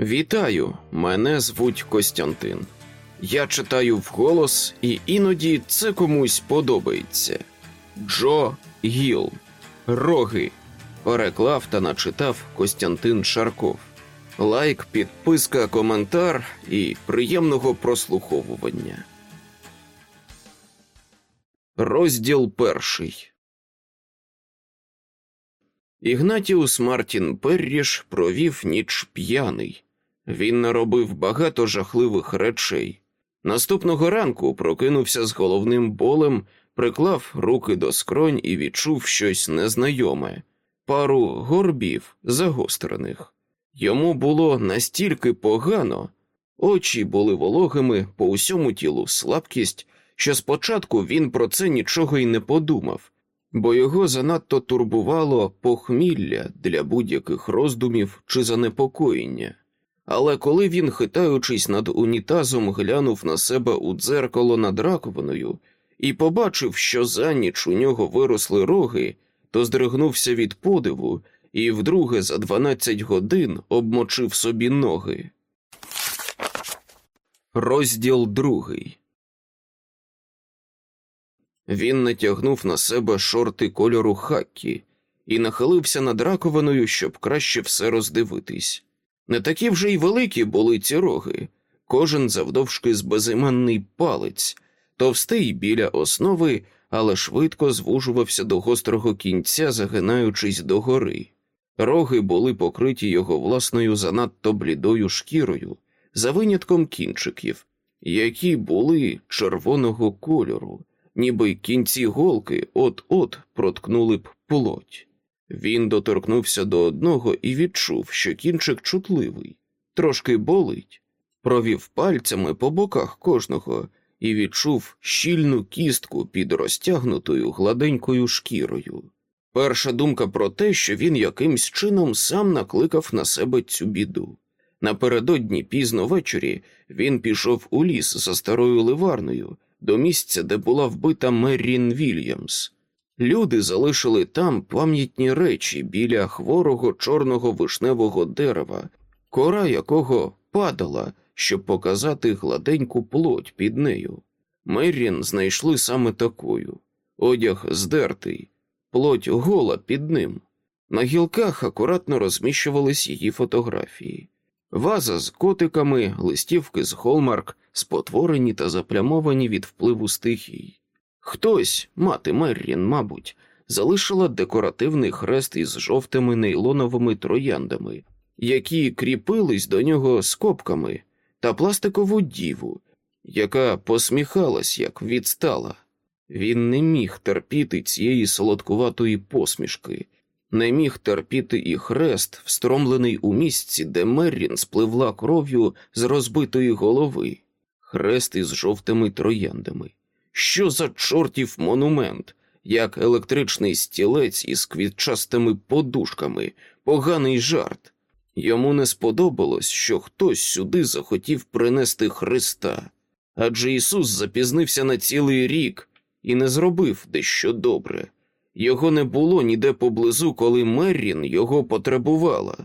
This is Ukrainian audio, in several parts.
Вітаю, мене звуть Костянтин. Я читаю вголос, і іноді це комусь подобається. Джо Гіл. Роги. Переклав та начитав Костянтин Шарков. Лайк, підписка, коментар і приємного прослуховування. Розділ перший. Ігнатіус Мартін Перріш провів ніч п'яний. Він наробив багато жахливих речей. Наступного ранку прокинувся з головним болем, приклав руки до скронь і відчув щось незнайоме пару горбів загострених. Йому було настільки погано, очі були вологими, по усьому тілу слабкість, що спочатку він про це нічого й не подумав, бо його занадто турбувало похмілля для будь-яких роздумів чи занепокоєння. Але коли він, хитаючись над унітазом, глянув на себе у дзеркало над раковиною і побачив, що за ніч у нього виросли роги, то здригнувся від подиву і вдруге за 12 годин обмочив собі ноги. Розділ другий. Він натягнув на себе шорти кольору хаккі і нахилився над раковиною, щоб краще все роздивитись. Не такі вже й великі були ці роги, кожен завдовжки з безіменний палець, товстий біля основи, але швидко звужувався до гострого кінця, загинаючись догори. Роги були покриті його власною занадто блідою шкірою, за винятком кінчиків, які були червоного кольору, ніби кінці голки от-от проткнули б плоть. Він доторкнувся до одного і відчув, що кінчик чутливий, трошки болить, провів пальцями по боках кожного і відчув щільну кістку під розтягнутою гладенькою шкірою. Перша думка про те, що він якимсь чином сам накликав на себе цю біду. Напередодні пізно ввечері він пішов у ліс за старою ливарною до місця, де була вбита Меррін Вільямс. Люди залишили там пам'ятні речі біля хворого чорного вишневого дерева, кора якого падала, щоб показати гладеньку плоть під нею. Меррін знайшли саме такою одяг здертий, плоть гола під ним. На гілках акуратно розміщувались її фотографії, ваза з котиками, листівки з Hallmark, спотворені та заплямовані від впливу стихій. Хтось, мати Меррін, мабуть, залишила декоративний хрест із жовтими нейлоновими трояндами, які кріпились до нього скобками, та пластикову діву, яка посміхалась, як відстала. Він не міг терпіти цієї солодкуватої посмішки, не міг терпіти і хрест, встромлений у місці, де Меррін спливла кров'ю з розбитої голови, хрест із жовтими трояндами. Що за чортів монумент, як електричний стілець із квітчастими подушками, поганий жарт. Йому не сподобалось, що хтось сюди захотів принести Христа, адже Ісус запізнився на цілий рік і не зробив дещо добре. Його не було ніде поблизу, коли Меррін його потребувала.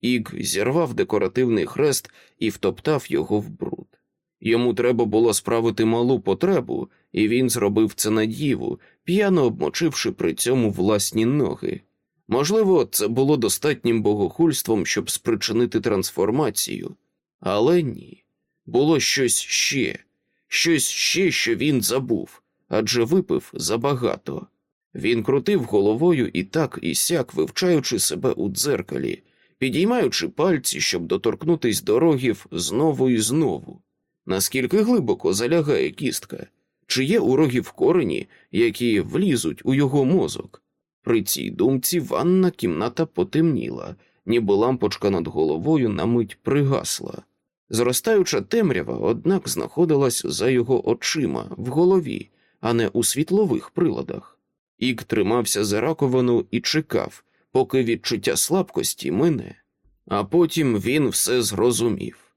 Іг зірвав декоративний хрест і втоптав його в бруд. Йому треба було справити малу потребу, і він зробив це на діву, п'яно обмочивши при цьому власні ноги. Можливо, це було достатнім богохульством, щоб спричинити трансформацію, але ні. Було щось ще, щось ще, що він забув, адже випив забагато. Він крутив головою і так і сяк, вивчаючи себе у дзеркалі, підіймаючи пальці, щоб доторкнутись до рогів знову і знову. Наскільки глибоко залягає кістка, чи є у рогів корені, які влізуть у його мозок? При цій думці ванна кімната потемніла, ніби лампочка над головою на мить пригасла. Зростаюча темрява, однак, знаходилась за його очима в голові, а не у світлових приладах. Ік тримався за раковину і чекав, поки відчуття слабкості мине. А потім він все зрозумів.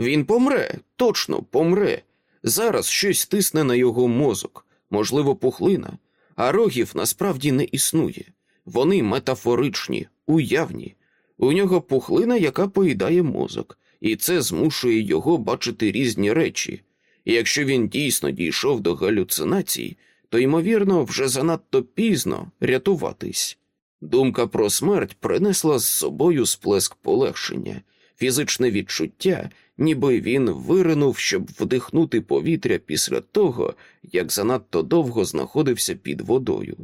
Він помре, точно помре. Зараз щось тисне на його мозок, можливо, пухлина, а рогів насправді не існує. Вони метафоричні, уявні. У нього пухлина, яка поїдає мозок, і це змушує його бачити різні речі. І якщо він дійсно дійшов до галюцинацій, то, ймовірно, вже занадто пізно рятуватись. Думка про смерть принесла з собою сплеск полегшення, фізичне відчуття, ніби він виринув, щоб вдихнути повітря після того, як занадто довго знаходився під водою.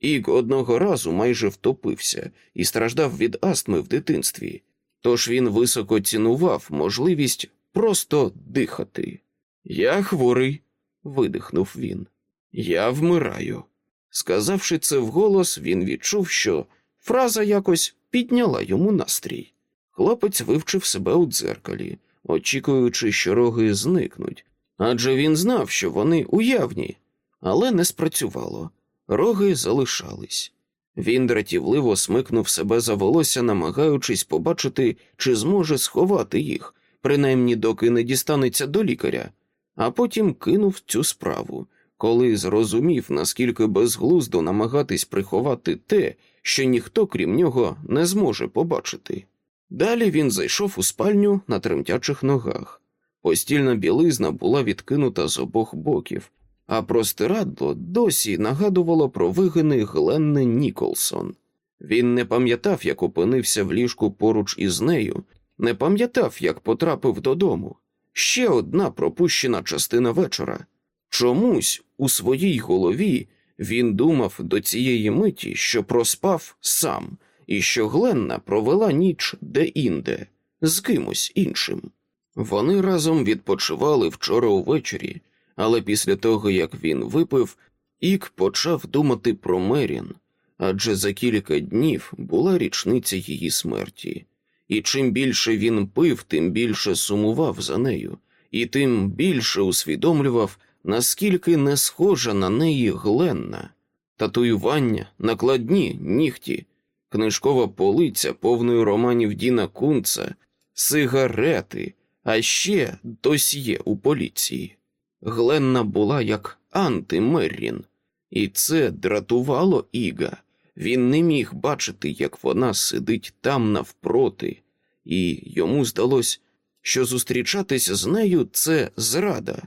Іг одного разу майже втопився і страждав від астми в дитинстві, тож він високо цінував можливість просто дихати. Я хворий, видихнув він. Я вмираю. Сказавши це вголос, він відчув, що фраза якось підняла йому настрій. Хлопець вивчив себе у дзеркалі, очікуючи, що роги зникнуть, адже він знав, що вони уявні, але не спрацювало. Роги залишались. Він дратівливо смикнув себе за волосся, намагаючись побачити, чи зможе сховати їх, принаймні доки не дістанеться до лікаря, а потім кинув цю справу, коли зрозумів, наскільки безглуздо намагатись приховати те, що ніхто крім нього не зможе побачити. Далі він зайшов у спальню на тремтячих ногах. Постільна білизна була відкинута з обох боків, а простирадло досі нагадувало про вигини Гленни Ніколсон. Він не пам'ятав, як опинився в ліжку поруч із нею, не пам'ятав, як потрапив додому. Ще одна пропущена частина вечора. Чомусь у своїй голові він думав до цієї миті, що проспав сам, і що Гленна провела ніч де-інде, з кимось іншим. Вони разом відпочивали вчора увечері, але після того, як він випив, Ік почав думати про Мерін, адже за кілька днів була річниця її смерті, і чим більше він пив, тим більше сумував за нею, і тим більше усвідомлював, наскільки не схожа на неї Гленна, татуювання, накладні нігті, книжкова полиця повною романів Діна Кунца, сигарети, а ще досьє у поліції. Гленна була як антимеррін, і це дратувало Іга. Він не міг бачити, як вона сидить там навпроти, і йому здалось, що зустрічатися з нею це зрада.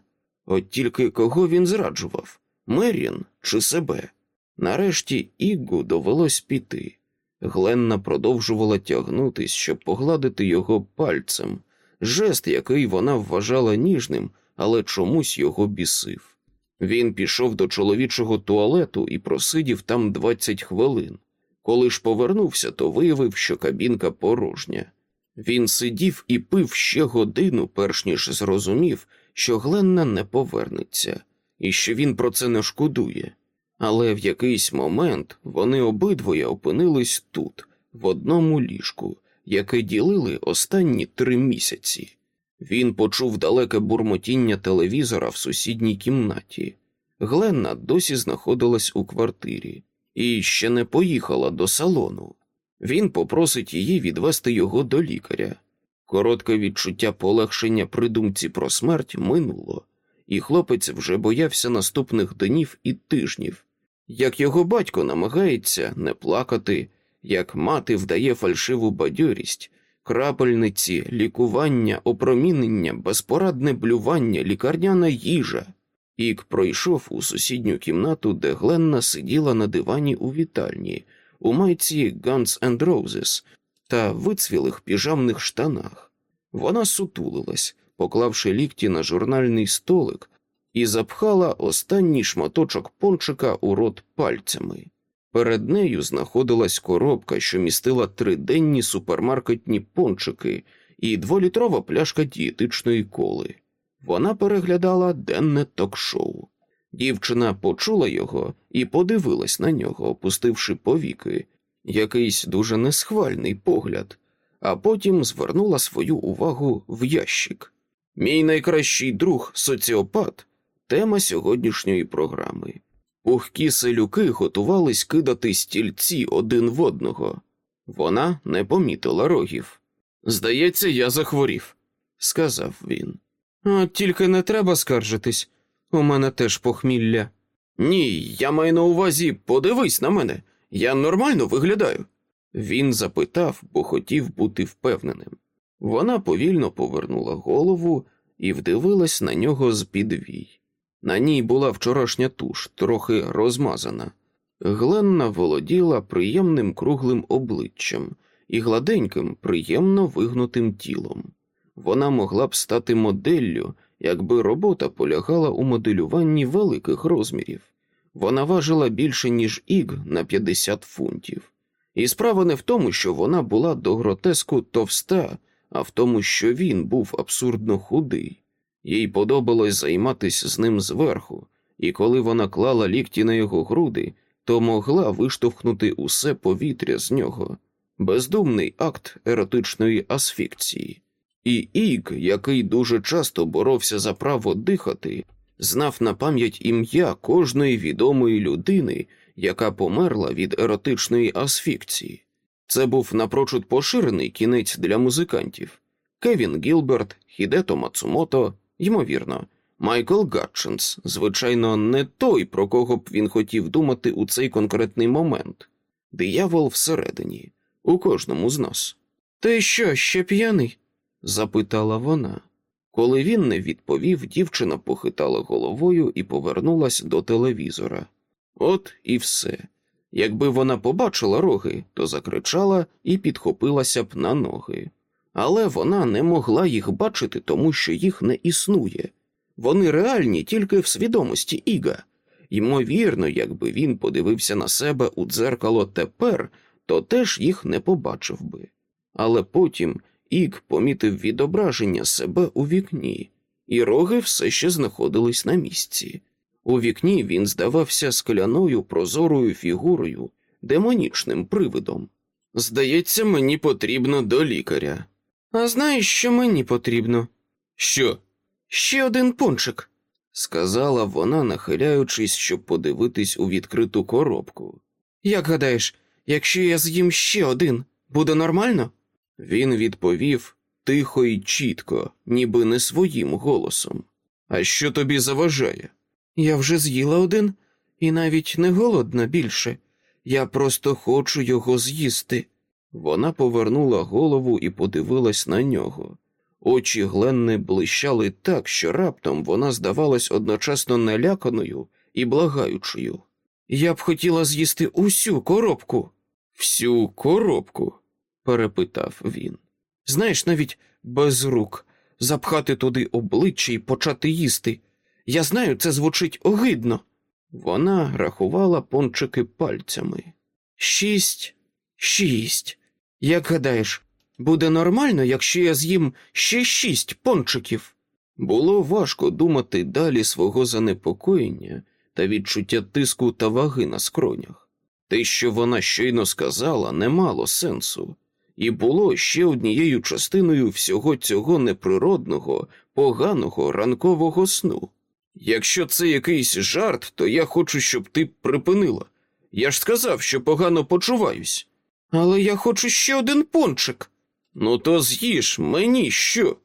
От тільки кого він зраджував Мерін чи себе? Нарешті Іггу довелось піти. Гленна продовжувала тягнутись, щоб погладити його пальцем, жест, який вона вважала ніжним, але чомусь його бісив. Він пішов до чоловічого туалету і просидів там 20 хвилин. Коли ж повернувся, то виявив, що кабінка порожня. Він сидів і пив ще годину, перш ніж зрозумів, що Гленна не повернеться, і що він про це не шкодує. Але в якийсь момент вони обидвоє опинились тут, в одному ліжку, яке ділили останні три місяці. Він почув далеке бурмотіння телевізора в сусідній кімнаті. Гленна досі знаходилась у квартирі і ще не поїхала до салону. Він попросить її відвести його до лікаря. Коротке відчуття полегшення при думці про смерть минуло, і хлопець вже боявся наступних днів і тижнів, як його батько намагається не плакати, як мати вдає фальшиву бадьорість, крапельниці, лікування, опромінення, безпорадне блювання, лікарняна їжа. Ік пройшов у сусідню кімнату, де Гленна сиділа на дивані у вітальні, у майці Guns and Roses та вицвілих піжамних штанах. Вона сутулилась, поклавши лікті на журнальний столик, і запхала останній шматочок пончика у рот пальцями. Перед нею знаходилась коробка, що містила триденні супермаркетні пончики і дволітрова пляшка дієтичної коли. Вона переглядала денне ток-шоу. Дівчина почула його і подивилась на нього, опустивши повіки, якийсь дуже несхвальний погляд, а потім звернула свою увагу в ящик. Мій найкращий друг соціопат тема сьогоднішньої програми. Пухкі селюки готувались кидати стільці один в одного. Вона не помітила рогів. Здається, я захворів, сказав він. «От тільки не треба скаржитись. У мене теж похмілля. Ні, я маю на увазі, подивись на мене. Я нормально виглядаю. Він запитав, бо хотів бути впевненим. Вона повільно повернула голову і вдивилась на нього з підвій. На ній була вчорашня туш, трохи розмазана. Гленна володіла приємним круглим обличчям і гладеньким, приємно вигнутим тілом. Вона могла б стати моделлю, якби робота полягала у моделюванні великих розмірів. Вона важила більше, ніж іг на 50 фунтів. І справа не в тому, що вона була до гротеску товста, а в тому, що він був абсурдно худий. Їй подобалось займатися з ним зверху, і коли вона клала лікті на його груди, то могла виштовхнути усе повітря з нього, бездумний акт еротичної асфікції. І Іг, який дуже часто боровся за право дихати, знав на пам'ять ім'я кожної відомої людини, яка померла від еротичної асфікції. Це був напрочуд поширений кінець для музикантів Кевін Гілберт, Хідето Мацумото, ймовірно, Майкл Гатчинс, звичайно, не той, про кого б він хотів думати у цей конкретний момент. Диявол всередині, у кожному з нас. Ти що, ще п'яний? запитала вона. Коли він не відповів, дівчина похитала головою і повернулась до телевізора. От і все. Якби вона побачила роги, то закричала і підхопилася б на ноги. Але вона не могла їх бачити, тому що їх не існує. Вони реальні тільки в свідомості Іга. Ймовірно, якби він подивився на себе у дзеркало тепер, то теж їх не побачив би. Але потім Іг помітив відображення себе у вікні, і роги все ще знаходились на місці. У вікні він здавався скляною прозорою фігурою, демонічним привидом. Здається, мені потрібно до лікаря. А знаєш, що мені потрібно? Що? Ще один пончик, сказала вона, нахиляючись, щоб подивитись у відкриту коробку. Як гадаєш, якщо я з'їм ще один, буде нормально? Він відповів тихо і чітко, ніби не своїм голосом. А що тобі заважає? Я вже з'їла один і навіть не голодна більше. Я просто хочу його з'їсти. Вона повернула голову і подивилась на нього. Очі Гленни блищали так, що раптом вона здавалась одночасно наляканою і благаючою. Я б хотіла з'їсти усю коробку. Всю коробку? перепитав він. Знаєш, навіть без рук запхати туди обличчя і почати їсти. Я знаю, це звучить огидно. Вона рахувала пончики пальцями. Шість, шість. Як гадаєш, буде нормально, якщо я з'їм ще шість пончиків? Було важко думати далі свого занепокоєння та відчуття тиску та ваги на скронях. Те, що вона щойно сказала, не мало сенсу, і було ще однією частиною всього цього неприродного, поганого ранкового сну. Якщо це якийсь жарт, то я хочу, щоб ти припинила. Я ж сказав, що погано почуваюсь. Але я хочу ще один пончик. Ну, то з'їж мені що?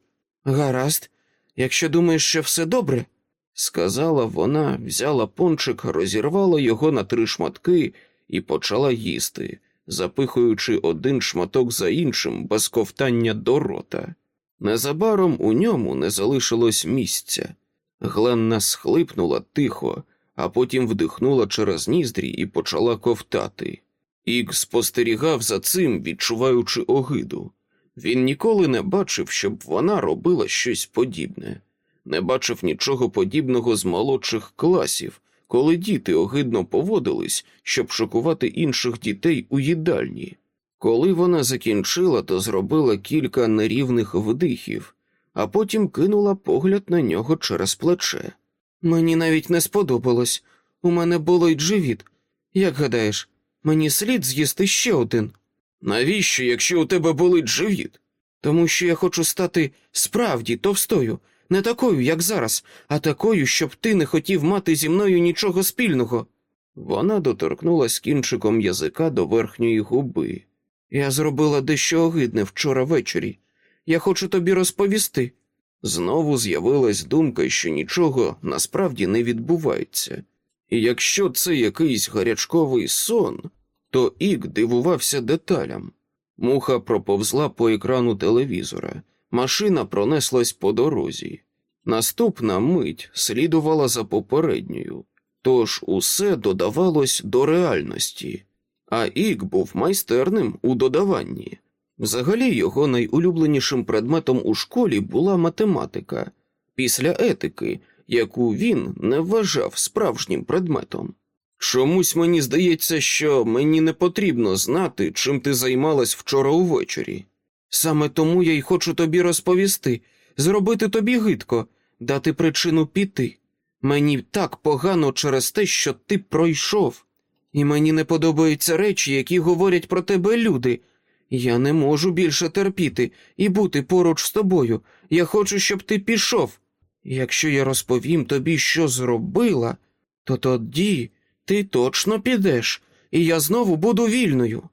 Гаразд, якщо думаєш, що все добре, сказала вона, взяла пончик, розірвала його на три шматки і почала їсти, запихуючи один шматок за іншим без ковтання до рота. Незабаром у ньому не залишилось місця. Гленна схлипнула тихо, а потім вдихнула через ніздрі і почала ковтати. Ік спостерігав за цим, відчуваючи огиду. Він ніколи не бачив, щоб вона робила щось подібне, не бачив нічого подібного з молодших класів, коли діти огидно поводились, щоб шокувати інших дітей у їдальні. Коли вона закінчила, то зробила кілька нерівних вдихів, а потім кинула погляд на нього через плече. Мені навіть не сподобалось. У мене болить живіт. Як гадаєш, мені слід з'їсти ще один. Навіщо, якщо у тебе болить живіт? Тому що я хочу стати справді товстою, не такою, як зараз, а такою, щоб ти не хотів мати зі мною нічого спільного. Вона доторкнулась кінчиком язика до верхньої губи. Я зробила дещо огидне вчора ввечері. Я хочу тобі розповісти. Знову з'явилась думка, що нічого насправді не відбувається, і якщо це якийсь гарячковий сон, то Ік дивувався деталям. Муха проповзла по екрану телевізора. Машина пронеслась по дорозі. Наступна мить слідувала за попередньою, тож усе додавалось до реальності, а Ік був майстерним у додаванні. Взагалі його найулюбленішим предметом у школі була математика, після етики, яку він не вважав справжнім предметом. Чомусь мені здається, що мені не потрібно знати, чим ти займалась вчора увечері. Саме тому я й хочу тобі розповісти, зробити тобі гидко, дати причину піти. Мені так погано через те, що ти пройшов, і мені не подобаються речі, які говорять про тебе люди. Я не можу більше терпіти і бути поруч з тобою. Я хочу, щоб ти пішов. Якщо я розповім тобі, що зробила, то тоді ти точно підеш, і я знову буду вільною.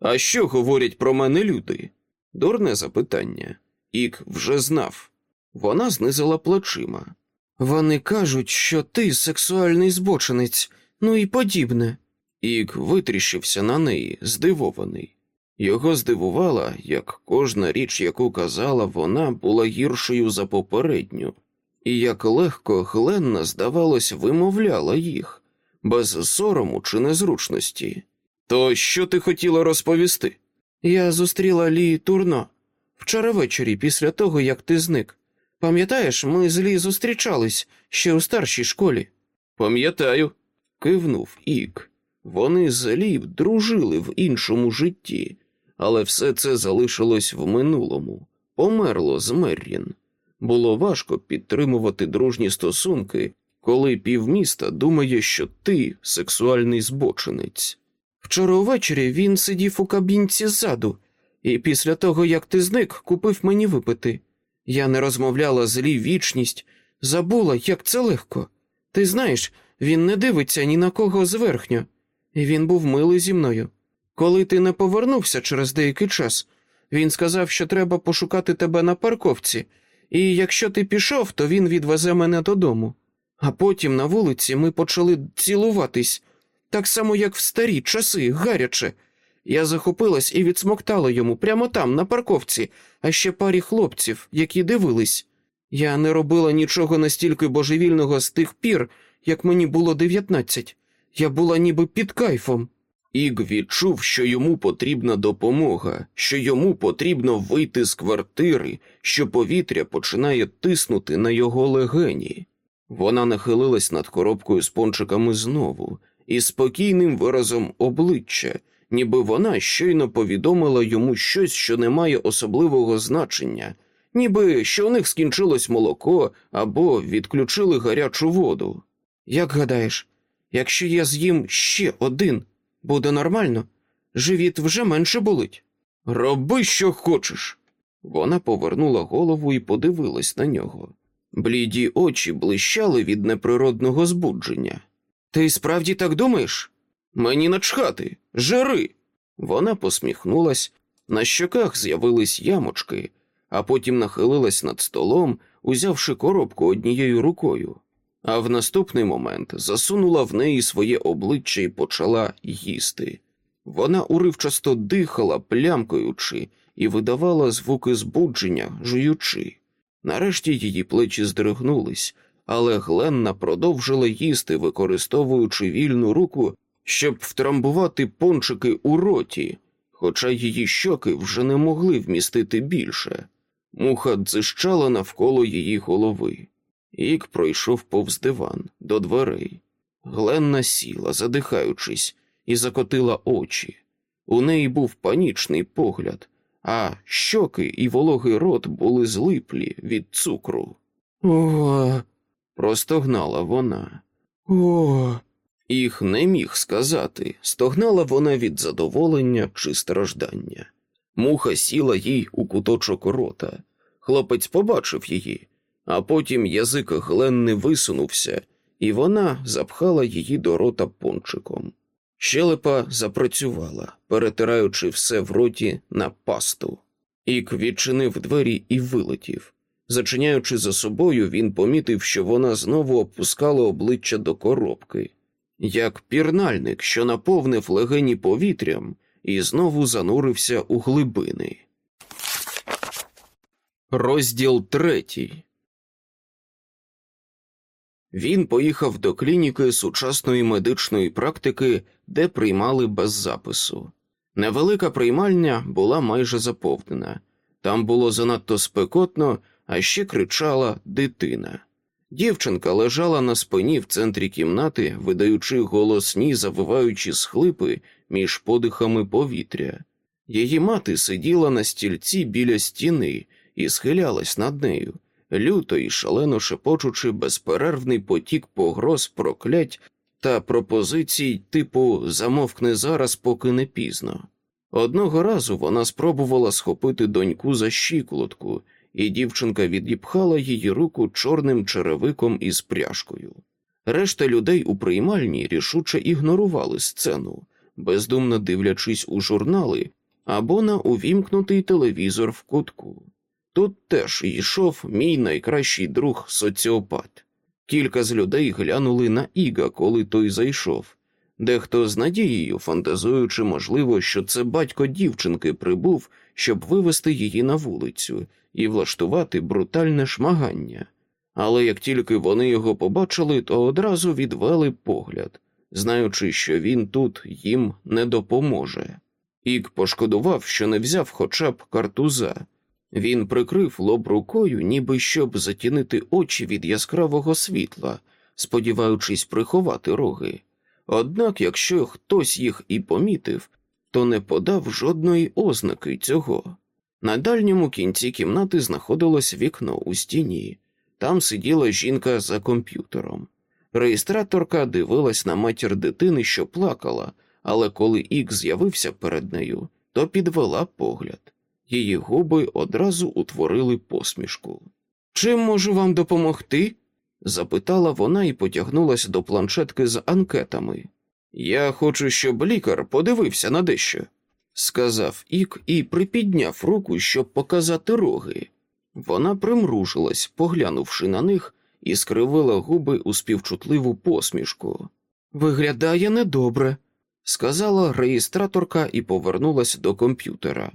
А що говорять про мене люди? Дурне запитання. Ік вже знав. Вона знизила плечима. Вони кажуть, що ти сексуальний збочинець, ну і подібне. Ік витріщився на неї, здивований. Його здивувала, як кожна річ, яку казала, вона була гіршою за попередню, і як легко Гленна, здавалось, вимовляла їх, без сорому чи незручності. То що ти хотіла розповісти? Я зустріла Лі Турно вчора ввечері, після того, як ти зник. Пам'ятаєш, ми з Лі зустрічались ще у старшій школі. Пам'ятаю, кивнув Ік. Вони з Лі дружили в іншому житті, але все це залишилось в минулому, померло з Меррін. Було важко підтримувати дружні стосунки, коли півміста думає, що ти сексуальний збочинець. Вчора увечері він сидів у кабінці ззаду, і після того, як ти зник, купив мені випити. Я не розмовляла з Лі вічність, забула, як це легко. Ти знаєш, він не дивиться ні на кого зверхньо, і він був милий зі мною. Коли ти не повернувся через деякий час, він сказав, що треба пошукати тебе на парковці, і якщо ти пішов, то він відвезе мене додому. А потім на вулиці ми почали цілуватись, так само, як в старі часи, гаряче. Я захопилась і відсмоктала йому прямо там, на парковці, а ще парі хлопців, які дивились. Я не робила нічого настільки божевільного з тих пір, як мені було дев'ятнадцять. Я була ніби під кайфом. Іг відчув, що йому потрібна допомога, що йому потрібно вийти з квартири, що повітря починає тиснути на його легені. Вона нахилилась над коробкою з пончиками знову, із спокійним виразом обличчя, ніби вона щойно повідомила йому щось, що не має особливого значення, ніби що у них скінчилось молоко або відключили гарячу воду. Як гадаєш, якщо я з'їм ще один, буде нормально? Живіт вже менше болить. Роби, що хочеш. Вона повернула голову і подивилась на нього. Бліді очі блищали від неприродного збудження. Ти справді так думаєш? Мені начхати, жири. Вона посміхнулась, на щоках з'явились ямочки, а потім нахилилась над столом, узявши коробку однією рукою, а в наступний момент засунула в неї своє обличчя і почала їсти. Вона уривчасто дихала, плямкаючи, і видавала звуки збудження, жуючи. Нарешті її плечі здригнулись, але Гленна продовжила їсти, використовуючи вільну руку, щоб втрамбувати пончики у роті, хоча її щоки вже не могли вмістити більше. Муха дзищала навколо її голови. Ік пройшов повз диван до дверей. Гленна сіла, задихаючись, і закотила очі. У неї був панічний погляд, а щоки і вологий рот були злиплі від цукру. О. простогнала вона. О. Їх не міг сказати, стогнала вона від задоволення чи страждання. Муха сіла їй у куточок рота. Хлопець побачив її, а потім язик Гленни висунувся, і вона запхала її до рота пончиком. Щелепа запрацювала, перетираючи все в роті на пасту. Ік відчинив двері і вилетів. Зачиняючи за собою, він помітив, що вона знову опускала обличчя до коробки. Як пірнальник, що наповнив легені повітрям, і знову занурився у глибини. Розділ третій. Він поїхав до клініки сучасної медичної практики, де приймали без запису. Невелика приймальня була майже заповнена. Там було занадто спекотно, а ще кричала дитина. Дівчинка лежала на спині в центрі кімнати, видаючи голосні, завиваючі схлипи між подихами повітря. Її мати сиділа на стільці біля стіни і схилялась над нею, люто і шалено шепочучи безперервний потік погроз, проклять та пропозицій типу замовкни зараз, поки не пізно. Одного разу вона спробувала схопити доньку за щиколотку, і дівчинка відіпхала її руку чорним черевиком із пряжкою. Решта людей у приймальні рішуче ігнорували сцену, бездумно дивлячись у журнали або на увімкнутий телевізор в кутку. Тут теж йшов мій найкращий друг соціопат. Кілька з людей глянули на Іга, коли той зайшов. Дехто з надією, фантазуючи, можливо, що це батько дівчинки прибув, щоб вивести її на вулицю і влаштувати брутальне шмагання. Але як тільки вони його побачили, то одразу відвели погляд, знаючи, що він тут їм не допоможе. Ік пошкодував, що не взяв хоча б картуза. Він прикрив лоб рукою, ніби щоб затінити очі від яскравого світла, сподіваючись приховати роги. Однак, якщо хтось їх і помітив, то не подав жодної ознаки цього. На дальньому кінці кімнати знаходилось вікно у стіні, там сиділа жінка за комп'ютером. Реєстраторка дивилась на матір дитини, що плакала, але коли Ік з'явився перед нею, то підвела погляд. Її губи одразу утворили посмішку. Чим можу вам допомогти? запитала вона і потягнулася до планшетки з анкетами. Я хочу, щоб лікар подивився на дещо, сказав Ік і припідняв руку, щоб показати роги. Вона примружилась, поглянувши на них, і скривила губи у співчутливу посмішку. Виглядає недобре, сказала реєстраторка і повернулась до комп'ютера.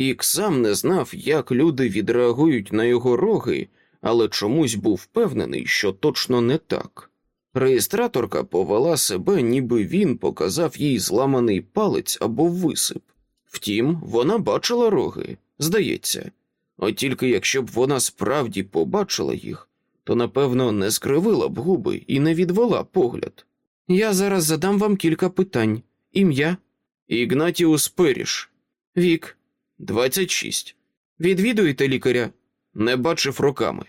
Ік сам не знав, як люди відреагують на його роги, але чомусь був впевнений, що точно не так. Реєстраторка повела себе, ніби він показав їй зламаний палець або висип. Втім, вона бачила роги, здається, от тільки якщо б вона справді побачила їх, то напевно не скривила б губи і не відвела погляд. Я зараз задам вам кілька питань. Ім'я Ігнатіус Періш. Вік 26. Відвідуєте лікаря? Не бачив роками.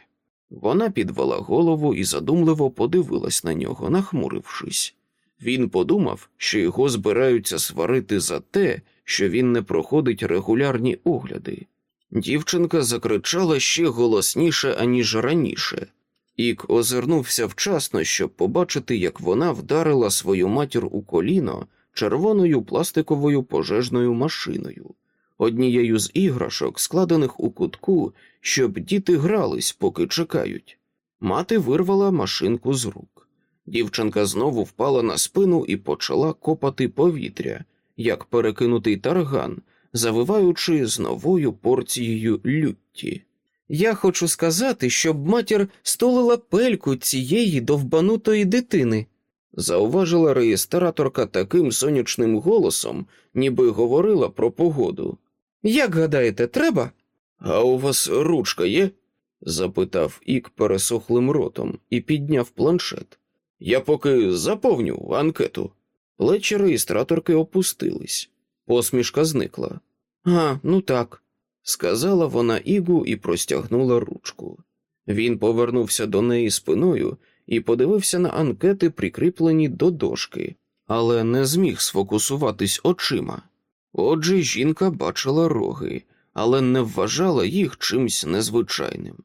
Вона підвела голову і задумливо подивилась на нього, нахмурившись. Він подумав, що його збираються сварити за те, що він не проходить регулярні огляди. Дівчинка закричала ще голосніше, аніж раніше. Ік озирнувся вчасно, щоб побачити, як вона вдарила свою матір у коліно червоною пластиковою пожежною машиною однією з іграшок, складених у кутку, щоб діти грались, поки чекають. Мати вирвала машинку з рук. Дівчинка знову впала на спину і почала копати повітря, як перекинутий тарган, завиваючи з новою порцією лютті. Я хочу сказати, щоб матір столила пельку цієї довбанутої дитини, зауважила реєстраторка таким сонячним голосом, ніби говорила про погоду. Як гадаєте, треба? А у вас ручка є? запитав Ік пересохлим ротом і підняв планшет. Я поки заповню анкету. Плечі реєстраторки опустились. Посмішка зникла. А, ну так, сказала вона Ігу і простягнула ручку. Він повернувся до неї спиною і подивився на анкети, прикріплені до дошки, але не зміг сфокусуватись очима. Отже, жінка бачила роги, але не вважала їх чимсь незвичайним.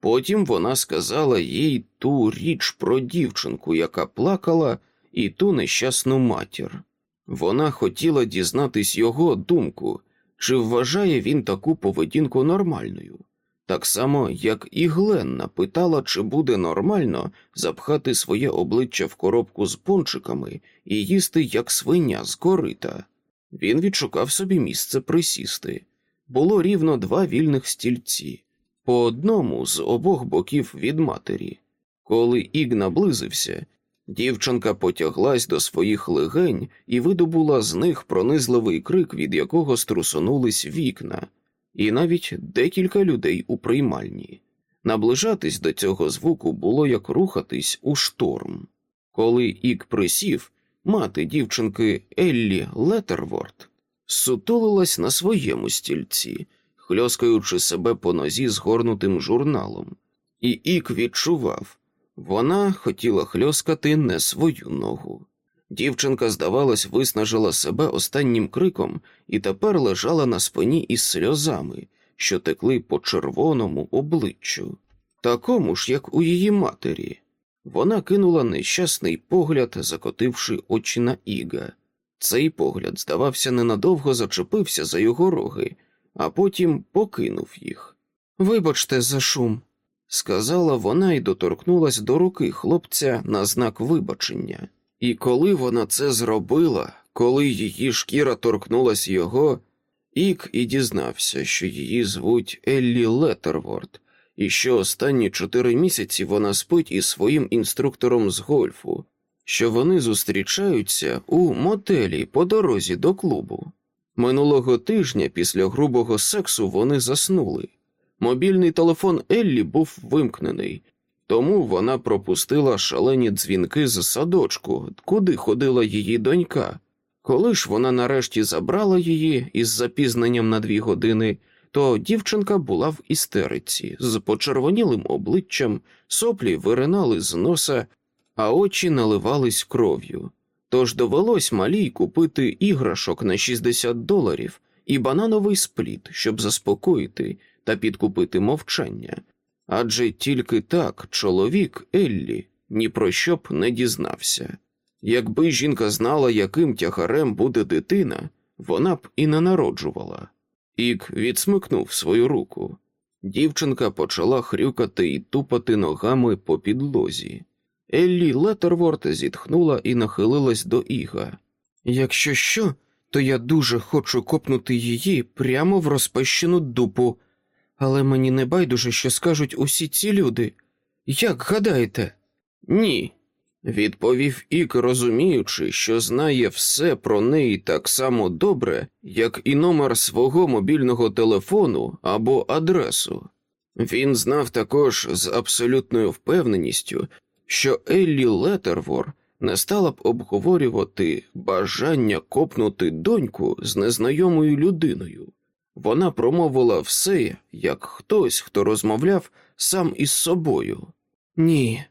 Потім вона сказала їй ту річ про дівчинку, яка плакала, і ту нещасну матір. Вона хотіла дізнатись його думку, чи вважає він таку поведінку нормальною, так само, як і Гленна питала, чи буде нормально запхати своє обличчя в коробку з пончиками і їсти як свиня з корита. Він відшукав собі місце присісти. Було рівно два вільних стільці, по одному з обох боків від матері. Коли Іг наблизився, дівчинка потяглась до своїх легень і видобула з них пронизливий крик, від якого струсонулись вікна, і навіть декілька людей у приймальні. Наближатись до цього звуку було як рухатись у шторм. Коли Ік присів, мати дівчинки Еллі Леттерворд сутулилась на своєму стільці, хльоскаючи себе по нозі згорнутим журналом, і Ік відчував вона хотіла хльоскати не свою ногу. Дівчинка, здавалось, виснажила себе останнім криком і тепер лежала на спині із сльозами, що текли по червоному обличчю, такому ж, як у її матері. Вона кинула нещасний погляд, закотивши очі на Іга. Цей погляд, здавався, ненадовго зачепився за його роги, а потім покинув їх. Вибачте за шум, сказала вона і доторкнулась до руки хлопця на знак вибачення. І коли вона це зробила, коли її шкіра торкнулась його, Ік і дізнався, що її звуть Еллі Леттерворд, і що останні чотири місяці вона спить із своїм інструктором з гольфу, що вони зустрічаються у мотелі по дорозі до клубу. Минулого тижня після грубого сексу вони заснули. Мобільний телефон Еллі був вимкнений, тому вона пропустила шалені дзвінки з садочку, куди ходила її донька. Коли ж вона нарешті забрала її із запізненням на дві години, то дівчинка була в істериці з почервонілим обличчям, соплі виринали з носа, а очі наливались кров'ю. Тож довелось малій купити іграшок на 60 доларів і банановий спліт, щоб заспокоїти та підкупити мовчання. Адже тільки так чоловік Еллі ні про що б не дізнався. Якби жінка знала, яким тягарем буде дитина, вона б і не народжувала. Ік відсмикнув свою руку. Дівчинка почала хрюкати і тупати ногами по підлозі. Еллі Леттерворд зітхнула і нахилилась до Іга. Якщо що, то я дуже хочу копнути її прямо в розпещену дупу, але мені не байдуже, що скажуть усі ці люди. Як гадаєте? Ні, відповів Ік, розуміючи, що знає все про неї так само добре, як і номер свого мобільного телефону або адресу. Він знав також з абсолютною впевненістю, що Еллі Леттервор не стала б обговорювати бажання копнути доньку з незнайомою людиною. Вона промовила все, як хтось, хто розмовляв сам із собою. Ні,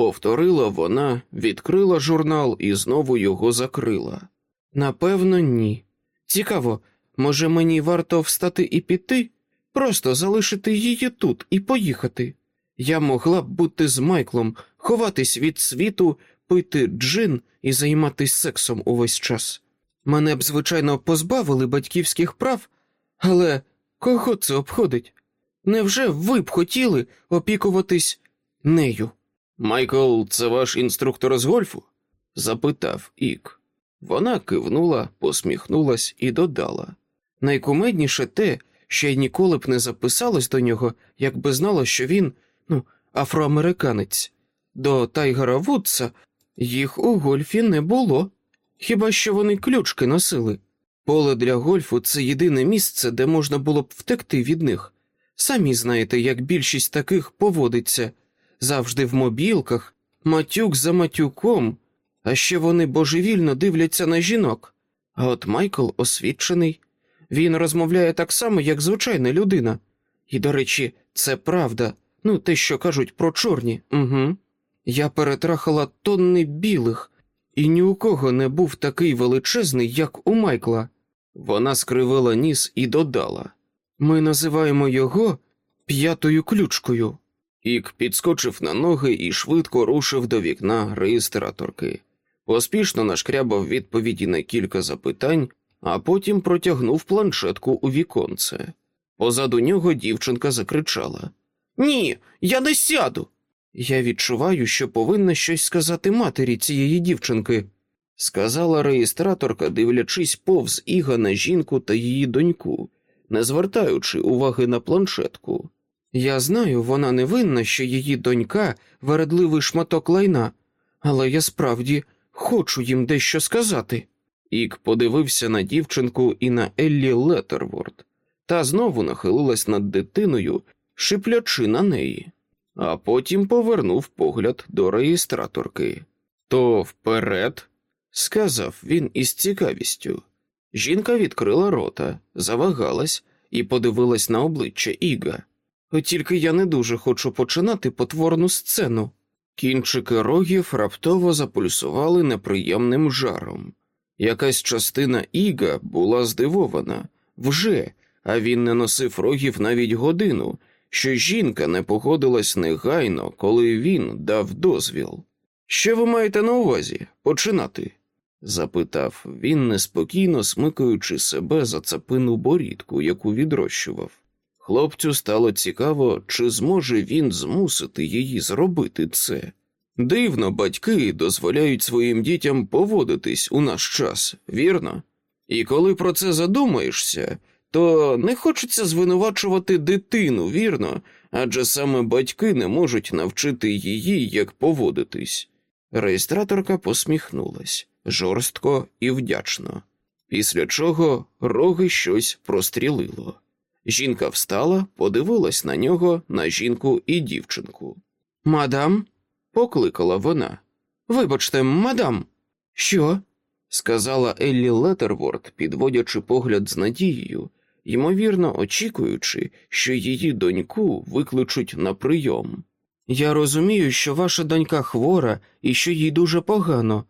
повторила вона, відкрила журнал і знову його закрила. Напевно, ні. Цікаво, може, мені варто встати і піти, просто залишити її тут і поїхати. Я могла б бути з Майклом, ховатись від світу, пити джин і займатися сексом увесь час. Мене б, звичайно, позбавили батьківських прав, але кого це обходить? Невже ви б хотіли опікуватись нею? Майкл, це ваш інструктор з гольфу? запитав Ік. Вона кивнула, посміхнулась і додала. Найкумедніше те, що я ніколи б не записалась до нього, якби знала, що він, ну, афроамериканець. До Тайгера Вудса їх у гольфі не було. Хіба що вони ключки носили? Поле для гольфу це єдине місце, де можна було б втекти від них. Самі знаєте, як більшість таких поводиться завжди в мобілках, матюк за матюком, а ще вони божевільно дивляться на жінок. А от Майкл освічений. Він розмовляє так само, як звичайна людина. І, до речі, це правда. Ну, те, що кажуть про чорні. Угу. Я перетрахала тонни білих, і ні у кого не був такий величезний, як у Майкла. Вона скривила ніс і додала Ми називаємо його п'ятою ключкою. Ік підскочив на ноги і швидко рушив до вікна реєстраторки. Поспішно нашкрябав відповіді на кілька запитань, а потім протягнув планшетку у віконце. Позаду нього дівчинка закричала Ні, я не сяду. Я відчуваю, що повинна щось сказати матері цієї дівчинки, сказала реєстраторка, дивлячись повз Іга на жінку та її доньку, не звертаючи уваги на планшетку. Я знаю, вона не винна, що її донька вередливий шматок лайна, але я справді хочу їм дещо сказати. Ік подивився на дівчинку і на Еллі Леттерворд, та знову нахилилась над дитиною, шиплячи на неї, а потім повернув погляд до реєстраторки. То вперед, сказав він із цікавістю. Жінка відкрила рота, завагалась і подивилась на обличчя Іга. Тільки я не дуже хочу починати потворну сцену. Кінчики рогів раптово запульсували неприємним жаром. Якась частина Іга була здивована вже, а він не носив рогів навіть годину, що жінка не погодилась негайно, коли він дав дозвіл. Що ви маєте на увазі починати? запитав він, неспокійно смикаючи себе за цапину борідку, яку відрощував. Хлопцю стало цікаво, чи зможе він змусити її зробити це. Дивно, батьки дозволяють своїм дітям поводитись у наш час, вірно? І коли про це задумаєшся, то не хочеться звинувачувати дитину, вірно, адже саме батьки не можуть навчити її, як поводитись. Реєстраторка посміхнулась жорстко і вдячно, після чого роги щось прострілило. Жінка встала, подивилась на нього, на жінку і дівчинку. Мадам, покликала вона. Вибачте, мадам. Що? сказала Еллі Леттерворд, підводячи погляд з надією, ймовірно, очікуючи, що її доньку викличуть на прийом. Я розумію, що ваша донька хвора і що їй дуже погано,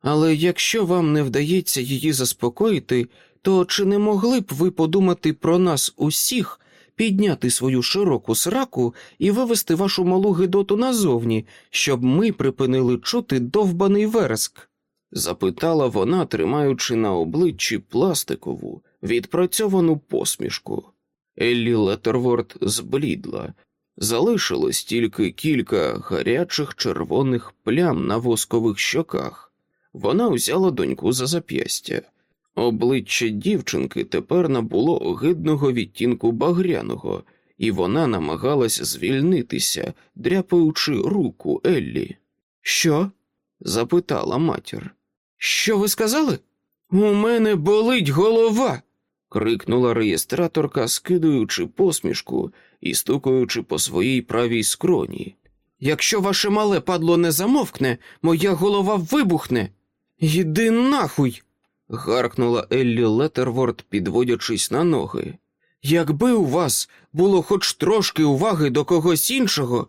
але якщо вам не вдається її заспокоїти, то чи не могли б ви подумати про нас усіх, підняти свою широку сраку і вивести вашу малу гидоту назовні, щоб ми припинили чути довбаний вереск? запитала вона, тримаючи на обличчі пластикову, відпрацьовану посмішку. Еллі Леттерворд зблідла. Залишилось тільки кілька гарячих червоних плям на воскових щоках. Вона взяла доньку за зап'ястя. Обличчя дівчинки тепер набуло огидного відтінку багряного, і вона намагалась звільнитися, дряпаючи руку Еллі. Що? запитала матір. Що ви сказали? У мене болить голова. крикнула реєстраторка, скидуючи посмішку і стукаючи по своїй правій скроні. Якщо ваше мале падло не замовкне, моя голова вибухне. Йди нахуй. Гаркнула Еллі Леттерворд, підводячись на ноги. Якби у вас було хоч трошки уваги до когось іншого,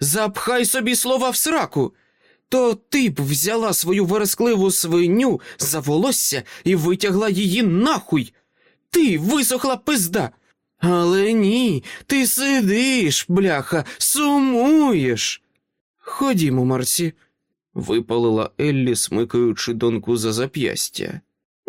запхай собі слова в сраку, то ти б взяла свою верескливу свиню за волосся і витягла її нахуй. Ти висохла пизда. Але ні, ти сидиш, бляха, сумуєш. Ходімо, Марсі, випалила Еллі, смикаючи доньку за зап'ястя.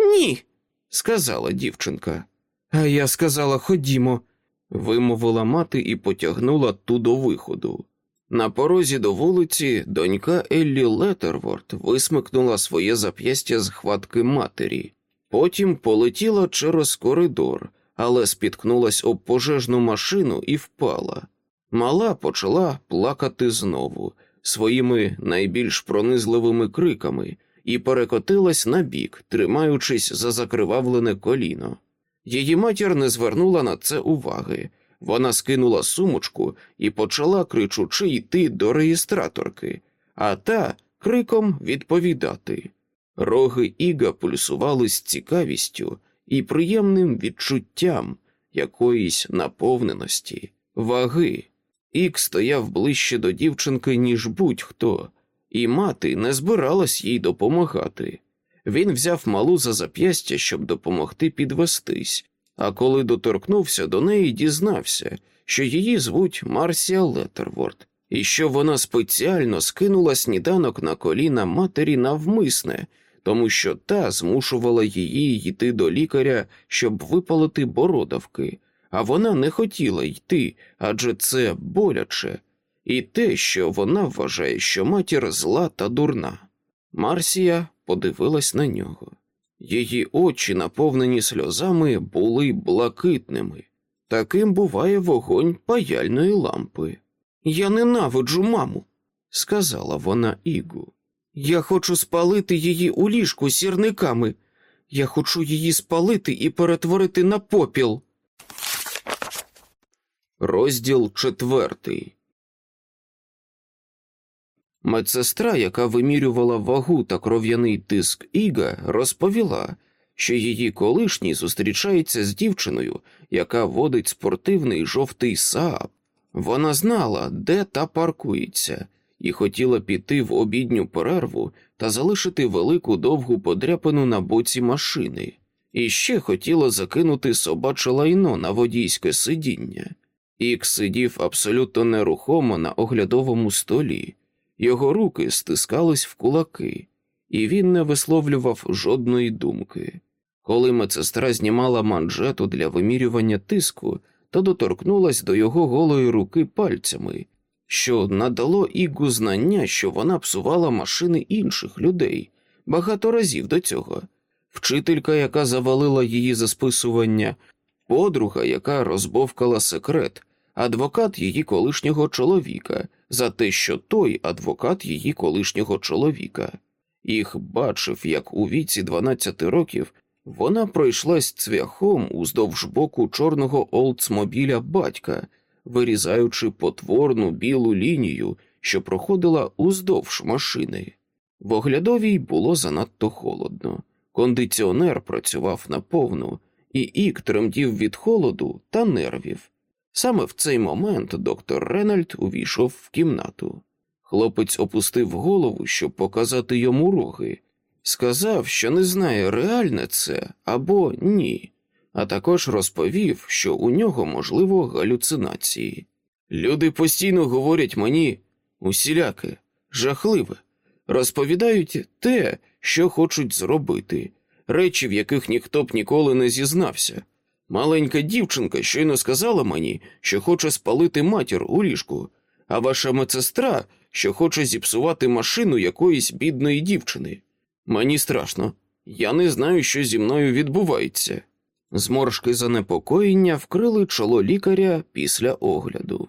Ні, сказала дівчинка. А я сказала ходімо, вимовила мати і потягнула ту до виходу. На порозі до вулиці донька Еллі Леттерворд висмикнула своє зап'ястя з хватки матері, потім полетіла через коридор, але спіткнулась об пожежну машину і впала. Мала почала плакати знову своїми найбільш пронизливими криками і перекотилась на бік, тримаючись за закривавлене коліно. Її матір не звернула на це уваги. Вона скинула сумочку і почала кричучи йти до реєстраторки, а та криком відповідати. Роги Іга пульсували з цікавістю і приємним відчуттям якоїсь наповненості, ваги. Ік стояв ближче до дівчинки, ніж будь-хто, і мати не збиралась їй допомагати. Він взяв малу за зап'ястя, щоб допомогти підвестись, а коли доторкнувся до неї, дізнався, що її звуть Марсія Леттерворд, і що вона спеціально скинула сніданок на коліна матері навмисне, тому що та змушувала її йти до лікаря, щоб випалити бородавки, а вона не хотіла йти, адже це боляче, і те, що вона вважає, що матір зла та дурна. Марсія подивилась на нього. Її очі, наповнені сльозами, були блакитними. Таким буває вогонь паяльної лампи. Я ненавиджу маму, сказала вона Ігу. Я хочу спалити її у ліжку сірниками. Я хочу її спалити і перетворити на попіл. Розділ четвертий. Медсестра, яка вимірювала вагу та кров'яний тиск Іга, розповіла, що її колишній зустрічається з дівчиною, яка водить спортивний жовтий Saab. Вона знала, де та паркується, і хотіла піти в обідню перерву та залишити велику довгу подряпину на боці машини, і ще хотіла закинути собаче лайно на водійське сидіння. Ік сидів абсолютно нерухомо на оглядовому столі, його руки стискались в кулаки, і він не висловлював жодної думки. Коли медсестра знімала манжету для вимірювання тиску, то доторкнулась до його голої руки пальцями, що надало Ігу знання, що вона псувала машини інших людей багато разів до цього. Вчителька, яка завалила її за списування, подруга, яка розбовкала секрет, адвокат її колишнього чоловіка за те, що той адвокат її колишнього чоловіка. Їх бачив, як у віці 12 років вона пройшлась цвяхом уздовж боку чорного олдсмобіля батька, вирізаючи потворну білу лінію, що проходила уздовж машини. В оглядовій було занадто холодно. Кондиціонер працював наповну, і ік тремтів від холоду та нервів. Саме в цей момент доктор Ренальд увійшов в кімнату. Хлопець опустив голову, щоб показати йому роги, сказав, що не знає, реальне це або ні, а також розповів, що у нього можливо галюцинації. Люди постійно говорять мені усіляке, жахливе, розповідають те, що хочуть зробити, речі, в яких ніхто б ніколи не зізнався. Маленька дівчинка щойно сказала мені, що хоче спалити матір у ліжку, а ваша медсестра, що хоче зіпсувати машину якоїсь бідної дівчини. Мені страшно, я не знаю, що зі мною відбувається. Зморшки занепокоєння вкрили чоло лікаря після огляду.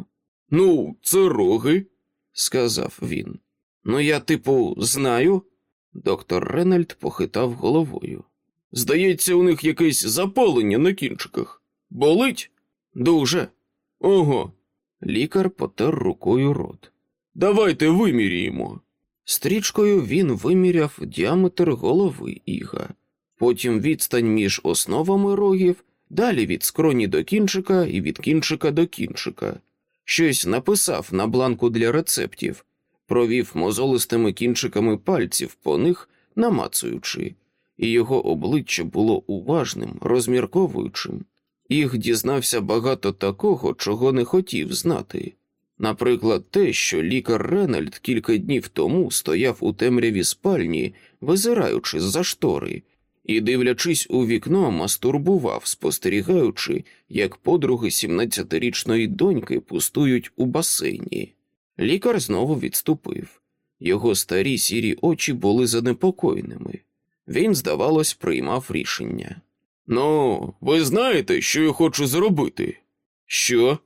Ну, це роги, сказав він. Ну, я, типу, знаю. Доктор Ренальд похитав головою. Здається, у них якесь запалення на кінчиках. Болить? Дуже. Ого. Лікар потер рукою рот. Давайте виміряємо. Стрічкою він виміряв діаметр голови іга, потім відстань між основами рогів, далі від скроні до кінчика і від кінчика до кінчика. Щось написав на бланку для рецептів, провів мозолистими кінчиками пальців по них, намацуючи, і його обличчя було уважним, розмірковуючим. Їх дізнався багато такого, чого не хотів знати. Наприклад, те, що лікар Ренальд кілька днів тому стояв у темряві спальні, визираючи за штори, і, дивлячись у вікно, мастурбував, спостерігаючи, як подруги 17-річної доньки пустують у басейні. Лікар знову відступив. Його старі сірі очі були занепокоєними. Він, здавалось, приймав рішення. Ну, ви знаєте, що я хочу зробити? Що?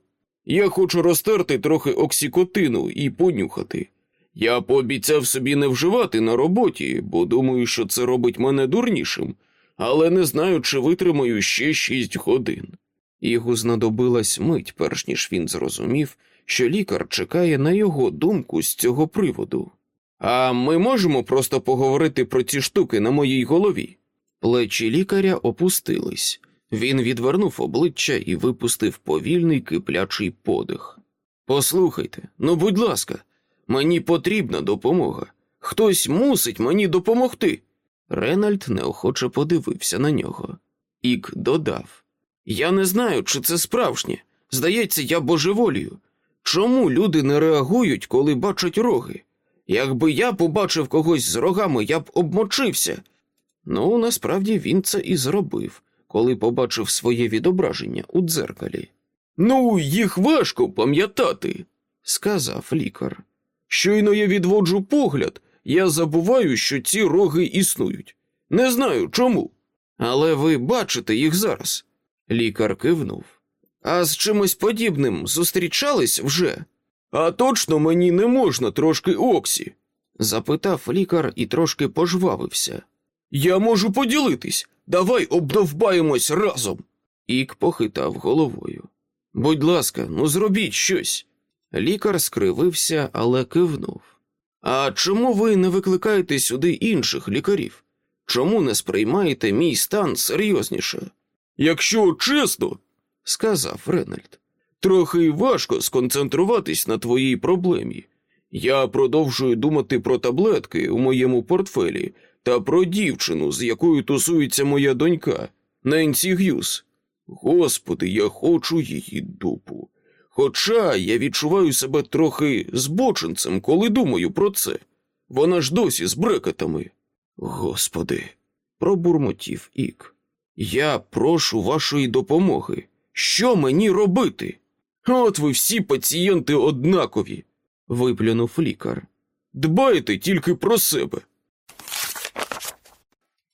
Я хочу розтерти трохи оксікотину і понюхати. Я пообіцяв собі не вживати на роботі, бо думаю, що це робить мене дурнішим, але не знаю, чи витримаю ще шість годин. Його знадобилась мить, перш ніж він зрозумів, що лікар чекає на його думку з цього приводу. А ми можемо просто поговорити про ці штуки на моїй голові. Плечі лікаря опустились. Він відвернув обличчя і випустив повільний киплячий подих. Послухайте, ну, будь ласка, мені потрібна допомога. Хтось мусить мені допомогти. Ренальд неохоче подивився на нього. Ік додав: Я не знаю, чи це справжнє. Здається, я божеволію. Чому люди не реагують, коли бачать роги? Якби я побачив когось з рогами, я б обмочився. Ну, насправді він це і зробив коли побачив своє відображення у дзеркалі. Ну, їх важко пам'ятати, сказав лікар. Щойно я відводжу погляд, Я забуваю, що ці роги існують. Не знаю чому. Але ви бачите їх зараз. Лікар кивнув. А з чимось подібним зустрічались вже? А точно мені не можна трошки оксі? запитав лікар і трошки пожвавився. Я можу поділитись. Давай обдовбаємось разом. Ік похитав головою. Будь ласка, ну зробіть щось. Лікар скривився, але кивнув. А чому ви не викликаєте сюди інших лікарів? Чому не сприймаєте мій стан серйозніше? Якщо чесно, сказав Ренальд, трохи важко сконцентруватись на твоїй проблемі. Я продовжую думати про таблетки у моєму портфелі та про дівчину, з якою тусується моя донька, Ненсі Г'юз. Господи, я хочу її дупу. Хоча я відчуваю себе трохи збочинцем, коли думаю про це. Вона ж досі з брекетами. Господи, пробурмотів Ік. Я прошу вашої допомоги. Що мені робити? От ви всі пацієнти однакові, виплюнув лікар. Дбайте тільки про себе.